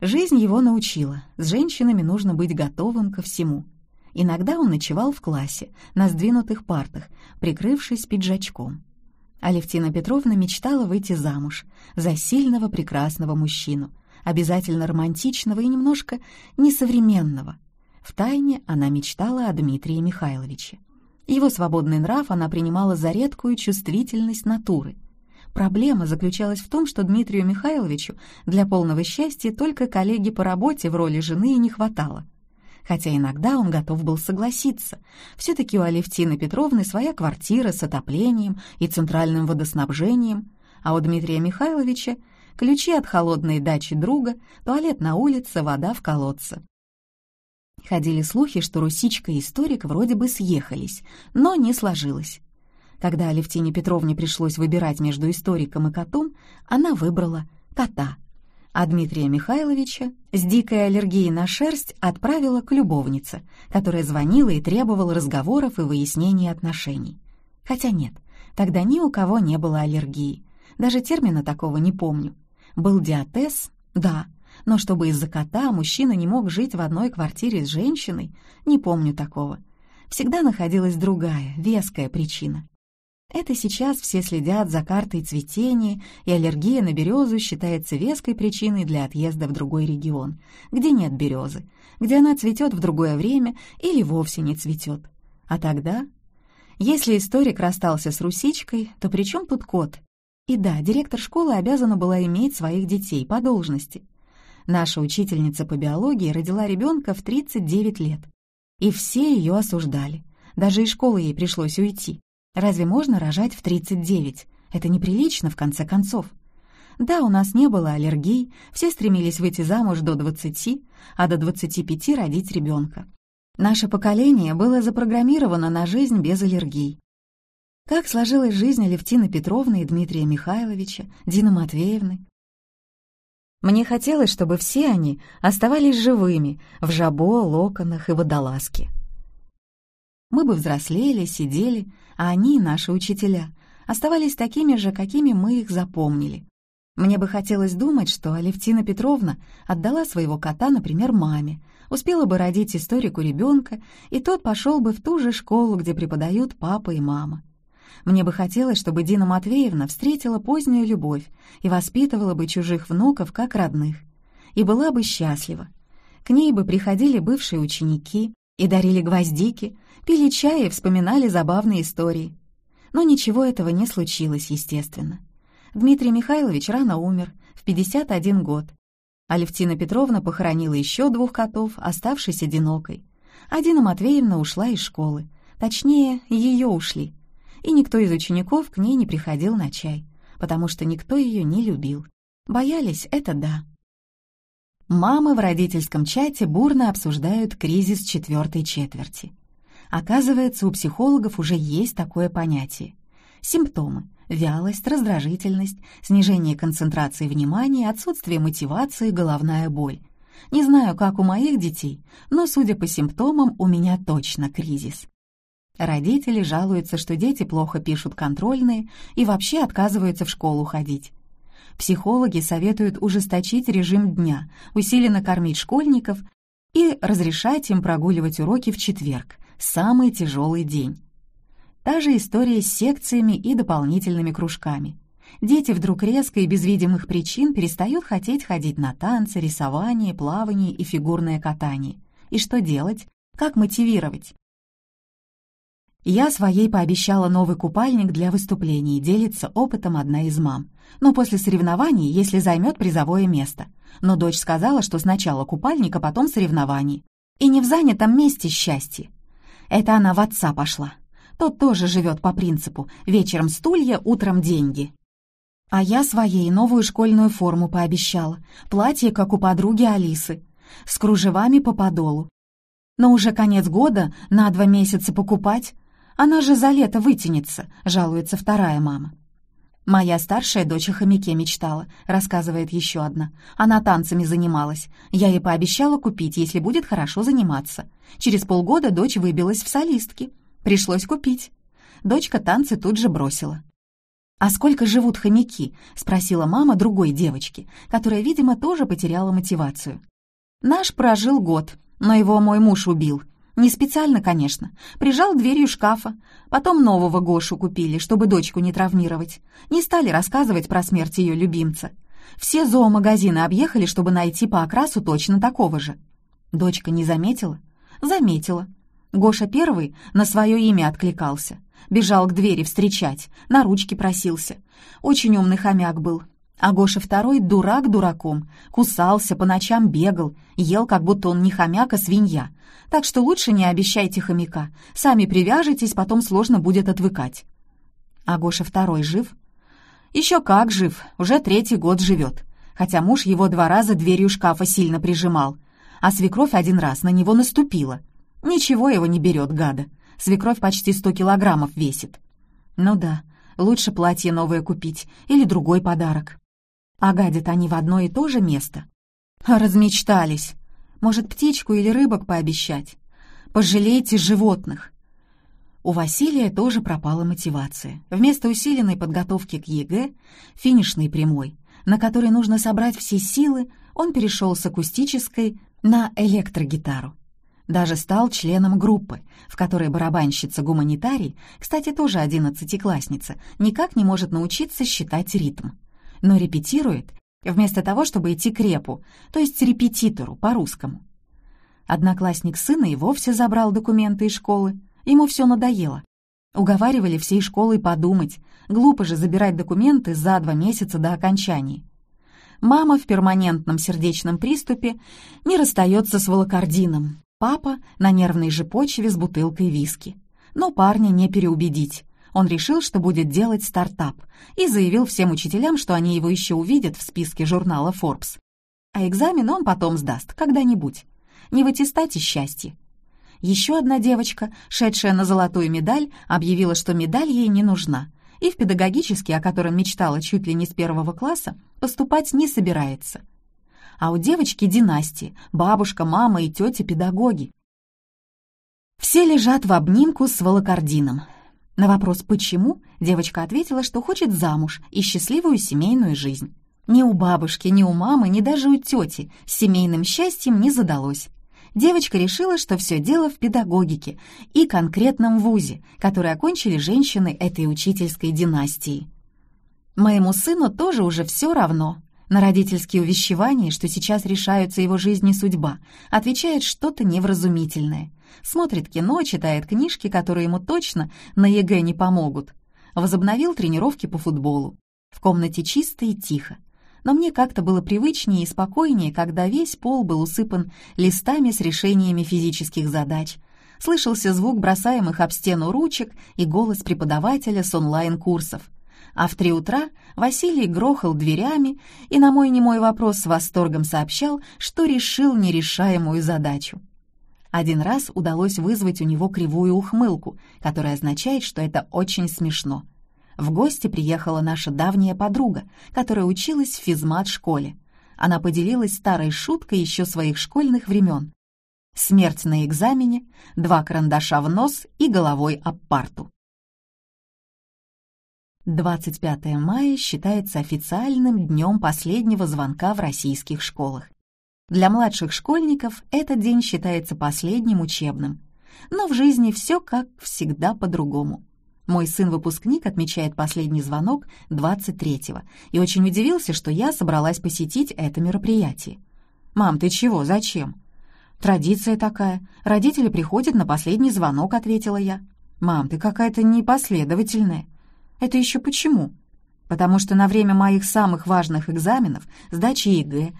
Жизнь его научила, с женщинами нужно быть готовым ко всему. Иногда он ночевал в классе, на сдвинутых партах, прикрывшись пиджачком. Алевтина Петровна мечтала выйти замуж за сильного прекрасного мужчину, обязательно романтичного и немножко несовременного. Втайне она мечтала о Дмитрии Михайловиче. Его свободный нрав она принимала за редкую чувствительность натуры. Проблема заключалась в том, что Дмитрию Михайловичу для полного счастья только коллеги по работе в роли жены и не хватало хотя иногда он готов был согласиться. Все-таки у Алевтины Петровны своя квартира с отоплением и центральным водоснабжением, а у Дмитрия Михайловича ключи от холодной дачи друга, туалет на улице, вода в колодце. Ходили слухи, что Русичка и историк вроде бы съехались, но не сложилось. Когда Алевтине Петровне пришлось выбирать между историком и котом, она выбрала кота. А Дмитрия Михайловича с дикой аллергией на шерсть отправила к любовнице, которая звонила и требовала разговоров и выяснений отношений. Хотя нет, тогда ни у кого не было аллергии. Даже термина такого не помню. Был диатез, да, но чтобы из-за кота мужчина не мог жить в одной квартире с женщиной, не помню такого. Всегда находилась другая, веская причина. Это сейчас все следят за картой цветения, и аллергия на березу считается веской причиной для отъезда в другой регион, где нет березы, где она цветет в другое время или вовсе не цветет. А тогда... Если историк расстался с русичкой, то при чем тут кот? И да, директор школы обязана была иметь своих детей по должности. Наша учительница по биологии родила ребенка в 39 лет. И все ее осуждали. Даже из школы ей пришлось уйти. Разве можно рожать в 39? Это неприлично, в конце концов. Да, у нас не было аллергий, все стремились выйти замуж до 20, а до 25 родить ребенка. Наше поколение было запрограммировано на жизнь без аллергий. Как сложилась жизнь Алевтины Петровны и Дмитрия Михайловича, Дины Матвеевны? Мне хотелось, чтобы все они оставались живыми в жабо, локонах и водолазке. Мы бы взрослели, сидели, а они, наши учителя, оставались такими же, какими мы их запомнили. Мне бы хотелось думать, что Алевтина Петровна отдала своего кота, например, маме, успела бы родить историку ребенка, и тот пошел бы в ту же школу, где преподают папа и мама. Мне бы хотелось, чтобы Дина Матвеевна встретила позднюю любовь и воспитывала бы чужих внуков как родных. И была бы счастлива. К ней бы приходили бывшие ученики и дарили гвоздики, пили чай и вспоминали забавные истории. Но ничего этого не случилось, естественно. Дмитрий Михайлович рано умер, в 51 год. Алевтина Петровна похоронила еще двух котов, оставшись одинокой. А Дина Матвеевна ушла из школы. Точнее, ее ушли. И никто из учеников к ней не приходил на чай, потому что никто ее не любил. Боялись, это да. Мамы в родительском чате бурно обсуждают кризис четвертой четверти. Оказывается, у психологов уже есть такое понятие. Симптомы – вялость, раздражительность, снижение концентрации внимания, отсутствие мотивации, головная боль. Не знаю, как у моих детей, но, судя по симптомам, у меня точно кризис. Родители жалуются, что дети плохо пишут контрольные и вообще отказываются в школу ходить. Психологи советуют ужесточить режим дня, усиленно кормить школьников и разрешать им прогуливать уроки в четверг, самый тяжелый день. Та же история с секциями и дополнительными кружками. Дети вдруг резко и без видимых причин перестают хотеть ходить на танцы, рисование, плавание и фигурное катание. И что делать? Как мотивировать? Я своей пообещала новый купальник для выступлений, делится опытом одна из мам. Но после соревнований, если займет призовое место. Но дочь сказала, что сначала купальник, а потом соревнований. И не в занятом месте счастье. Это она в отца пошла. Тот тоже живет по принципу «вечером стулья, утром деньги». А я своей новую школьную форму пообещала, платье, как у подруги Алисы, с кружевами по подолу. Но уже конец года, на два месяца покупать. Она же за лето вытянется, жалуется вторая мама. «Моя старшая дочь о хомяке мечтала», — рассказывает еще одна. «Она танцами занималась. Я ей пообещала купить, если будет хорошо заниматься. Через полгода дочь выбилась в солистки. Пришлось купить. Дочка танцы тут же бросила. «А сколько живут хомяки?» — спросила мама другой девочки, которая, видимо, тоже потеряла мотивацию. «Наш прожил год, но его мой муж убил. Не специально, конечно. Прижал дверью шкафа. Потом нового Гошу купили, чтобы дочку не травмировать. Не стали рассказывать про смерть ее любимца. Все зоомагазины объехали, чтобы найти по окрасу точно такого же. Дочка не заметила? Заметила. Гоша первый на свое имя откликался. Бежал к двери встречать, на ручки просился. Очень умный хомяк был. А Гоша второй дурак дураком. Кусался, по ночам бегал, ел, как будто он не хомяк, а свинья. Так что лучше не обещайте хомяка. Сами привяжетесь, потом сложно будет отвыкать. А Гоша второй жив? Еще как жив, уже третий год живет. Хотя муж его два раза дверью шкафа сильно прижимал. А свекровь один раз на него наступила. Ничего его не берет, гада. Свекровь почти сто килограммов весит. Ну да, лучше платье новое купить или другой подарок. А гадят они в одно и то же место. Размечтались. Может, птичку или рыбок пообещать? Пожалейте животных. У Василия тоже пропала мотивация. Вместо усиленной подготовки к ЕГЭ, финишной прямой, на которой нужно собрать все силы, он перешел с акустической на электрогитару. Даже стал членом группы, в которой барабанщица-гуманитарий, кстати, тоже одиннадцатиклассница, никак не может научиться считать ритм. Но репетирует, вместо того, чтобы идти к репу, то есть репетитору по-русскому. Одноклассник сына и вовсе забрал документы из школы, ему все надоело. Уговаривали всей школой подумать, глупо же забирать документы за два месяца до окончания. Мама в перманентном сердечном приступе не расстается с волокордином. Папа на нервной же почве с бутылкой виски. Но парня не переубедить. Он решил, что будет делать стартап, и заявил всем учителям, что они его еще увидят в списке журнала Forbes. А экзамен он потом сдаст, когда-нибудь. Не в аттестате счастье. Еще одна девочка, шедшая на золотую медаль, объявила, что медаль ей не нужна, и в педагогический, о котором мечтала чуть ли не с первого класса, поступать не собирается. А у девочки династии, бабушка, мама и тетя педагоги. Все лежат в обнимку с волокордином. На вопрос «почему?» девочка ответила, что хочет замуж и счастливую семейную жизнь. Ни у бабушки, ни у мамы, ни даже у тети с семейным счастьем не задалось девочка решила, что все дело в педагогике и конкретном вузе, который окончили женщины этой учительской династии. Моему сыну тоже уже все равно. На родительские увещевания, что сейчас решаются его жизнь судьба, отвечает что-то невразумительное. Смотрит кино, читает книжки, которые ему точно на ЕГЭ не помогут. Возобновил тренировки по футболу. В комнате чисто и тихо но мне как-то было привычнее и спокойнее, когда весь пол был усыпан листами с решениями физических задач. Слышался звук бросаемых об стену ручек и голос преподавателя с онлайн-курсов. А в три утра Василий грохал дверями и на мой немой вопрос с восторгом сообщал, что решил нерешаемую задачу. Один раз удалось вызвать у него кривую ухмылку, которая означает, что это очень смешно — в гости приехала наша давняя подруга, которая училась в физмат-школе. Она поделилась старой шуткой еще своих школьных времен. Смерть на экзамене, два карандаша в нос и головой об парту. 25 мая считается официальным днем последнего звонка в российских школах. Для младших школьников этот день считается последним учебным. Но в жизни все как всегда по-другому. Мой сын-выпускник отмечает последний звонок 23-го и очень удивился, что я собралась посетить это мероприятие. «Мам, ты чего? Зачем?» «Традиция такая. Родители приходят на последний звонок», — ответила я. «Мам, ты какая-то непоследовательная». «Это еще почему?» «Потому что на время моих самых важных экзаменов, сдачи ЕГЭ,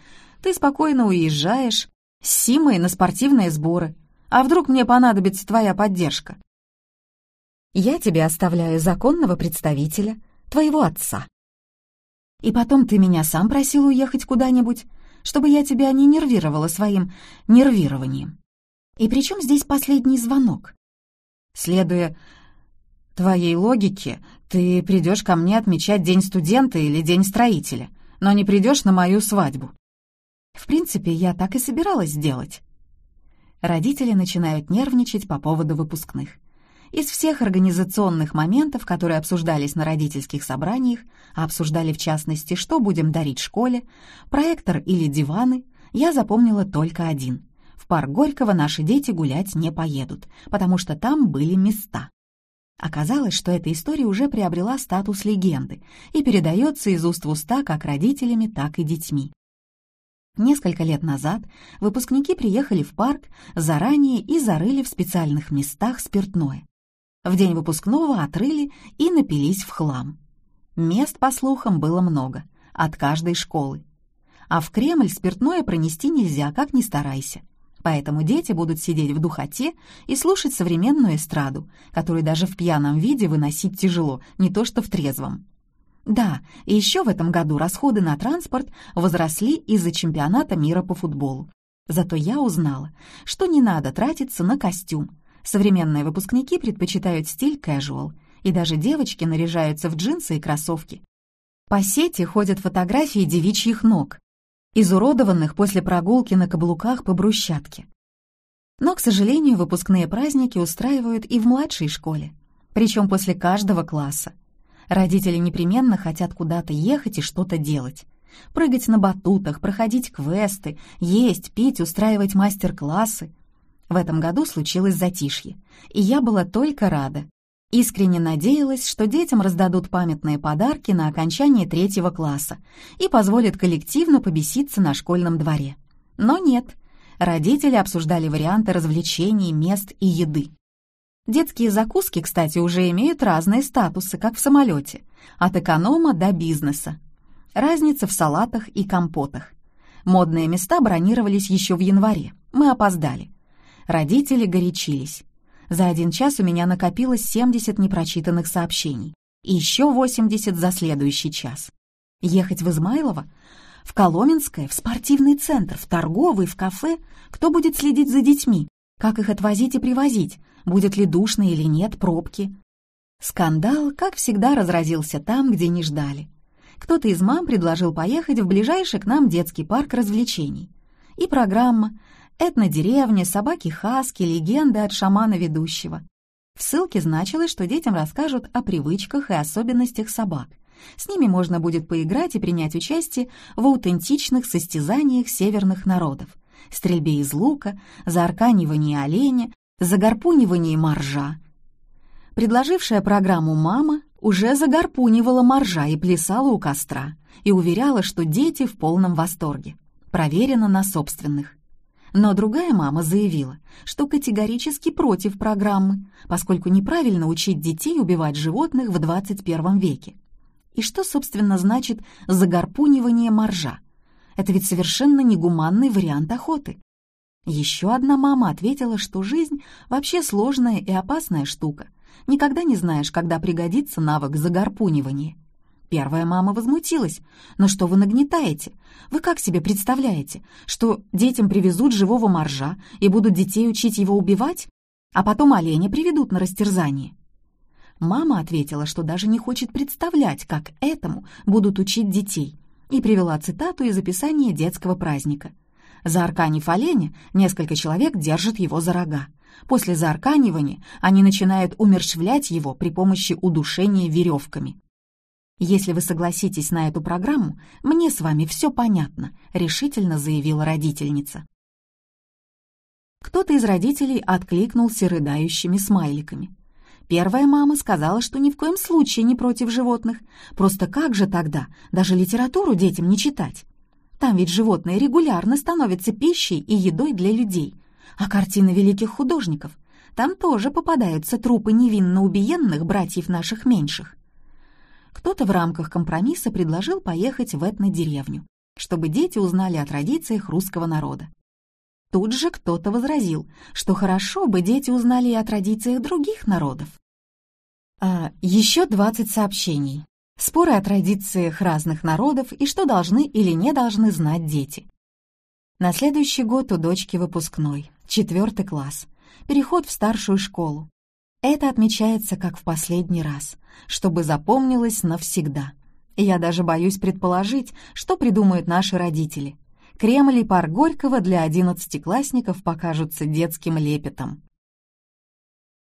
ты спокойно уезжаешь с Симой на спортивные сборы. А вдруг мне понадобится твоя поддержка?» Я тебе оставляю законного представителя, твоего отца. И потом ты меня сам просил уехать куда-нибудь, чтобы я тебя не нервировала своим нервированием. И при чем здесь последний звонок? Следуя твоей логике, ты придешь ко мне отмечать День студента или День строителя, но не придешь на мою свадьбу. В принципе, я так и собиралась сделать. Родители начинают нервничать по поводу выпускных. Из всех организационных моментов, которые обсуждались на родительских собраниях, а обсуждали в частности, что будем дарить школе, проектор или диваны, я запомнила только один. В парк Горького наши дети гулять не поедут, потому что там были места. Оказалось, что эта история уже приобрела статус легенды и передается из уст в уста как родителями, так и детьми. Несколько лет назад выпускники приехали в парк заранее и зарыли в специальных местах спиртное. В день выпускного отрыли и напились в хлам. Мест, по слухам, было много, от каждой школы. А в Кремль спиртное пронести нельзя, как ни старайся. Поэтому дети будут сидеть в духоте и слушать современную эстраду, которую даже в пьяном виде выносить тяжело, не то что в трезвом. Да, и еще в этом году расходы на транспорт возросли из-за чемпионата мира по футболу. Зато я узнала, что не надо тратиться на костюм, Современные выпускники предпочитают стиль casual, И даже девочки наряжаются в джинсы и кроссовки. По сети ходят фотографии девичьих ног, изуродованных после прогулки на каблуках по брусчатке. Но, к сожалению, выпускные праздники устраивают и в младшей школе, причем после каждого класса. Родители непременно хотят куда-то ехать и что-то делать. Прыгать на батутах, проходить квесты, есть, пить, устраивать мастер-классы. В этом году случилось затишье, и я была только рада. Искренне надеялась, что детям раздадут памятные подарки на окончание третьего класса и позволят коллективно побеситься на школьном дворе. Но нет, родители обсуждали варианты развлечений, мест и еды. Детские закуски, кстати, уже имеют разные статусы, как в самолете, от эконома до бизнеса. Разница в салатах и компотах. Модные места бронировались еще в январе, мы опоздали. Родители горячились. За один час у меня накопилось 70 непрочитанных сообщений. И еще 80 за следующий час. Ехать в Измайлово? В Коломенское, в спортивный центр, в торговый, в кафе? Кто будет следить за детьми? Как их отвозить и привозить? Будет ли душно или нет, пробки? Скандал, как всегда, разразился там, где не ждали. Кто-то из мам предложил поехать в ближайший к нам детский парк развлечений. И программа «Этнодеревня», «Собаки-хаски», «Легенды от шамана ведущего». В ссылке значилось, что детям расскажут о привычках и особенностях собак. С ними можно будет поиграть и принять участие в аутентичных состязаниях северных народов. Стрельбе из лука, заарканивании оленя, загорпунивании моржа. Предложившая программу мама уже загорпунивала моржа и плясала у костра, и уверяла, что дети в полном восторге. Проверено на собственных. Но другая мама заявила, что категорически против программы, поскольку неправильно учить детей убивать животных в 21 веке. И что, собственно, значит загорпунивание моржа? Это ведь совершенно негуманный вариант охоты. Еще одна мама ответила, что жизнь вообще сложная и опасная штука. Никогда не знаешь, когда пригодится навык загорпунивания. Первая мама возмутилась. «Но что вы нагнетаете? Вы как себе представляете, что детям привезут живого моржа и будут детей учить его убивать, а потом оленя приведут на растерзание?» Мама ответила, что даже не хочет представлять, как этому будут учить детей, и привела цитату из описания детского праздника. Заарканив оленя, несколько человек держат его за рога. После заарканивания они начинают умерщвлять его при помощи удушения веревками. «Если вы согласитесь на эту программу, мне с вами все понятно», — решительно заявила родительница. Кто-то из родителей откликнулся рыдающими смайликами. Первая мама сказала, что ни в коем случае не против животных. Просто как же тогда даже литературу детям не читать? Там ведь животные регулярно становятся пищей и едой для людей. А картины великих художников? Там тоже попадаются трупы невинно убиенных братьев наших меньших. Кто-то в рамках компромисса предложил поехать в этнодеревню, чтобы дети узнали о традициях русского народа. Тут же кто-то возразил, что хорошо бы дети узнали и о традициях других народов. А еще 20 сообщений. Споры о традициях разных народов и что должны или не должны знать дети. На следующий год у дочки выпускной, четвертый класс, переход в старшую школу. Это отмечается как в последний раз, чтобы запомнилось навсегда. Я даже боюсь предположить, что придумают наши родители. Кремль и пар Горького для одиннадцатиклассников покажутся детским лепетом.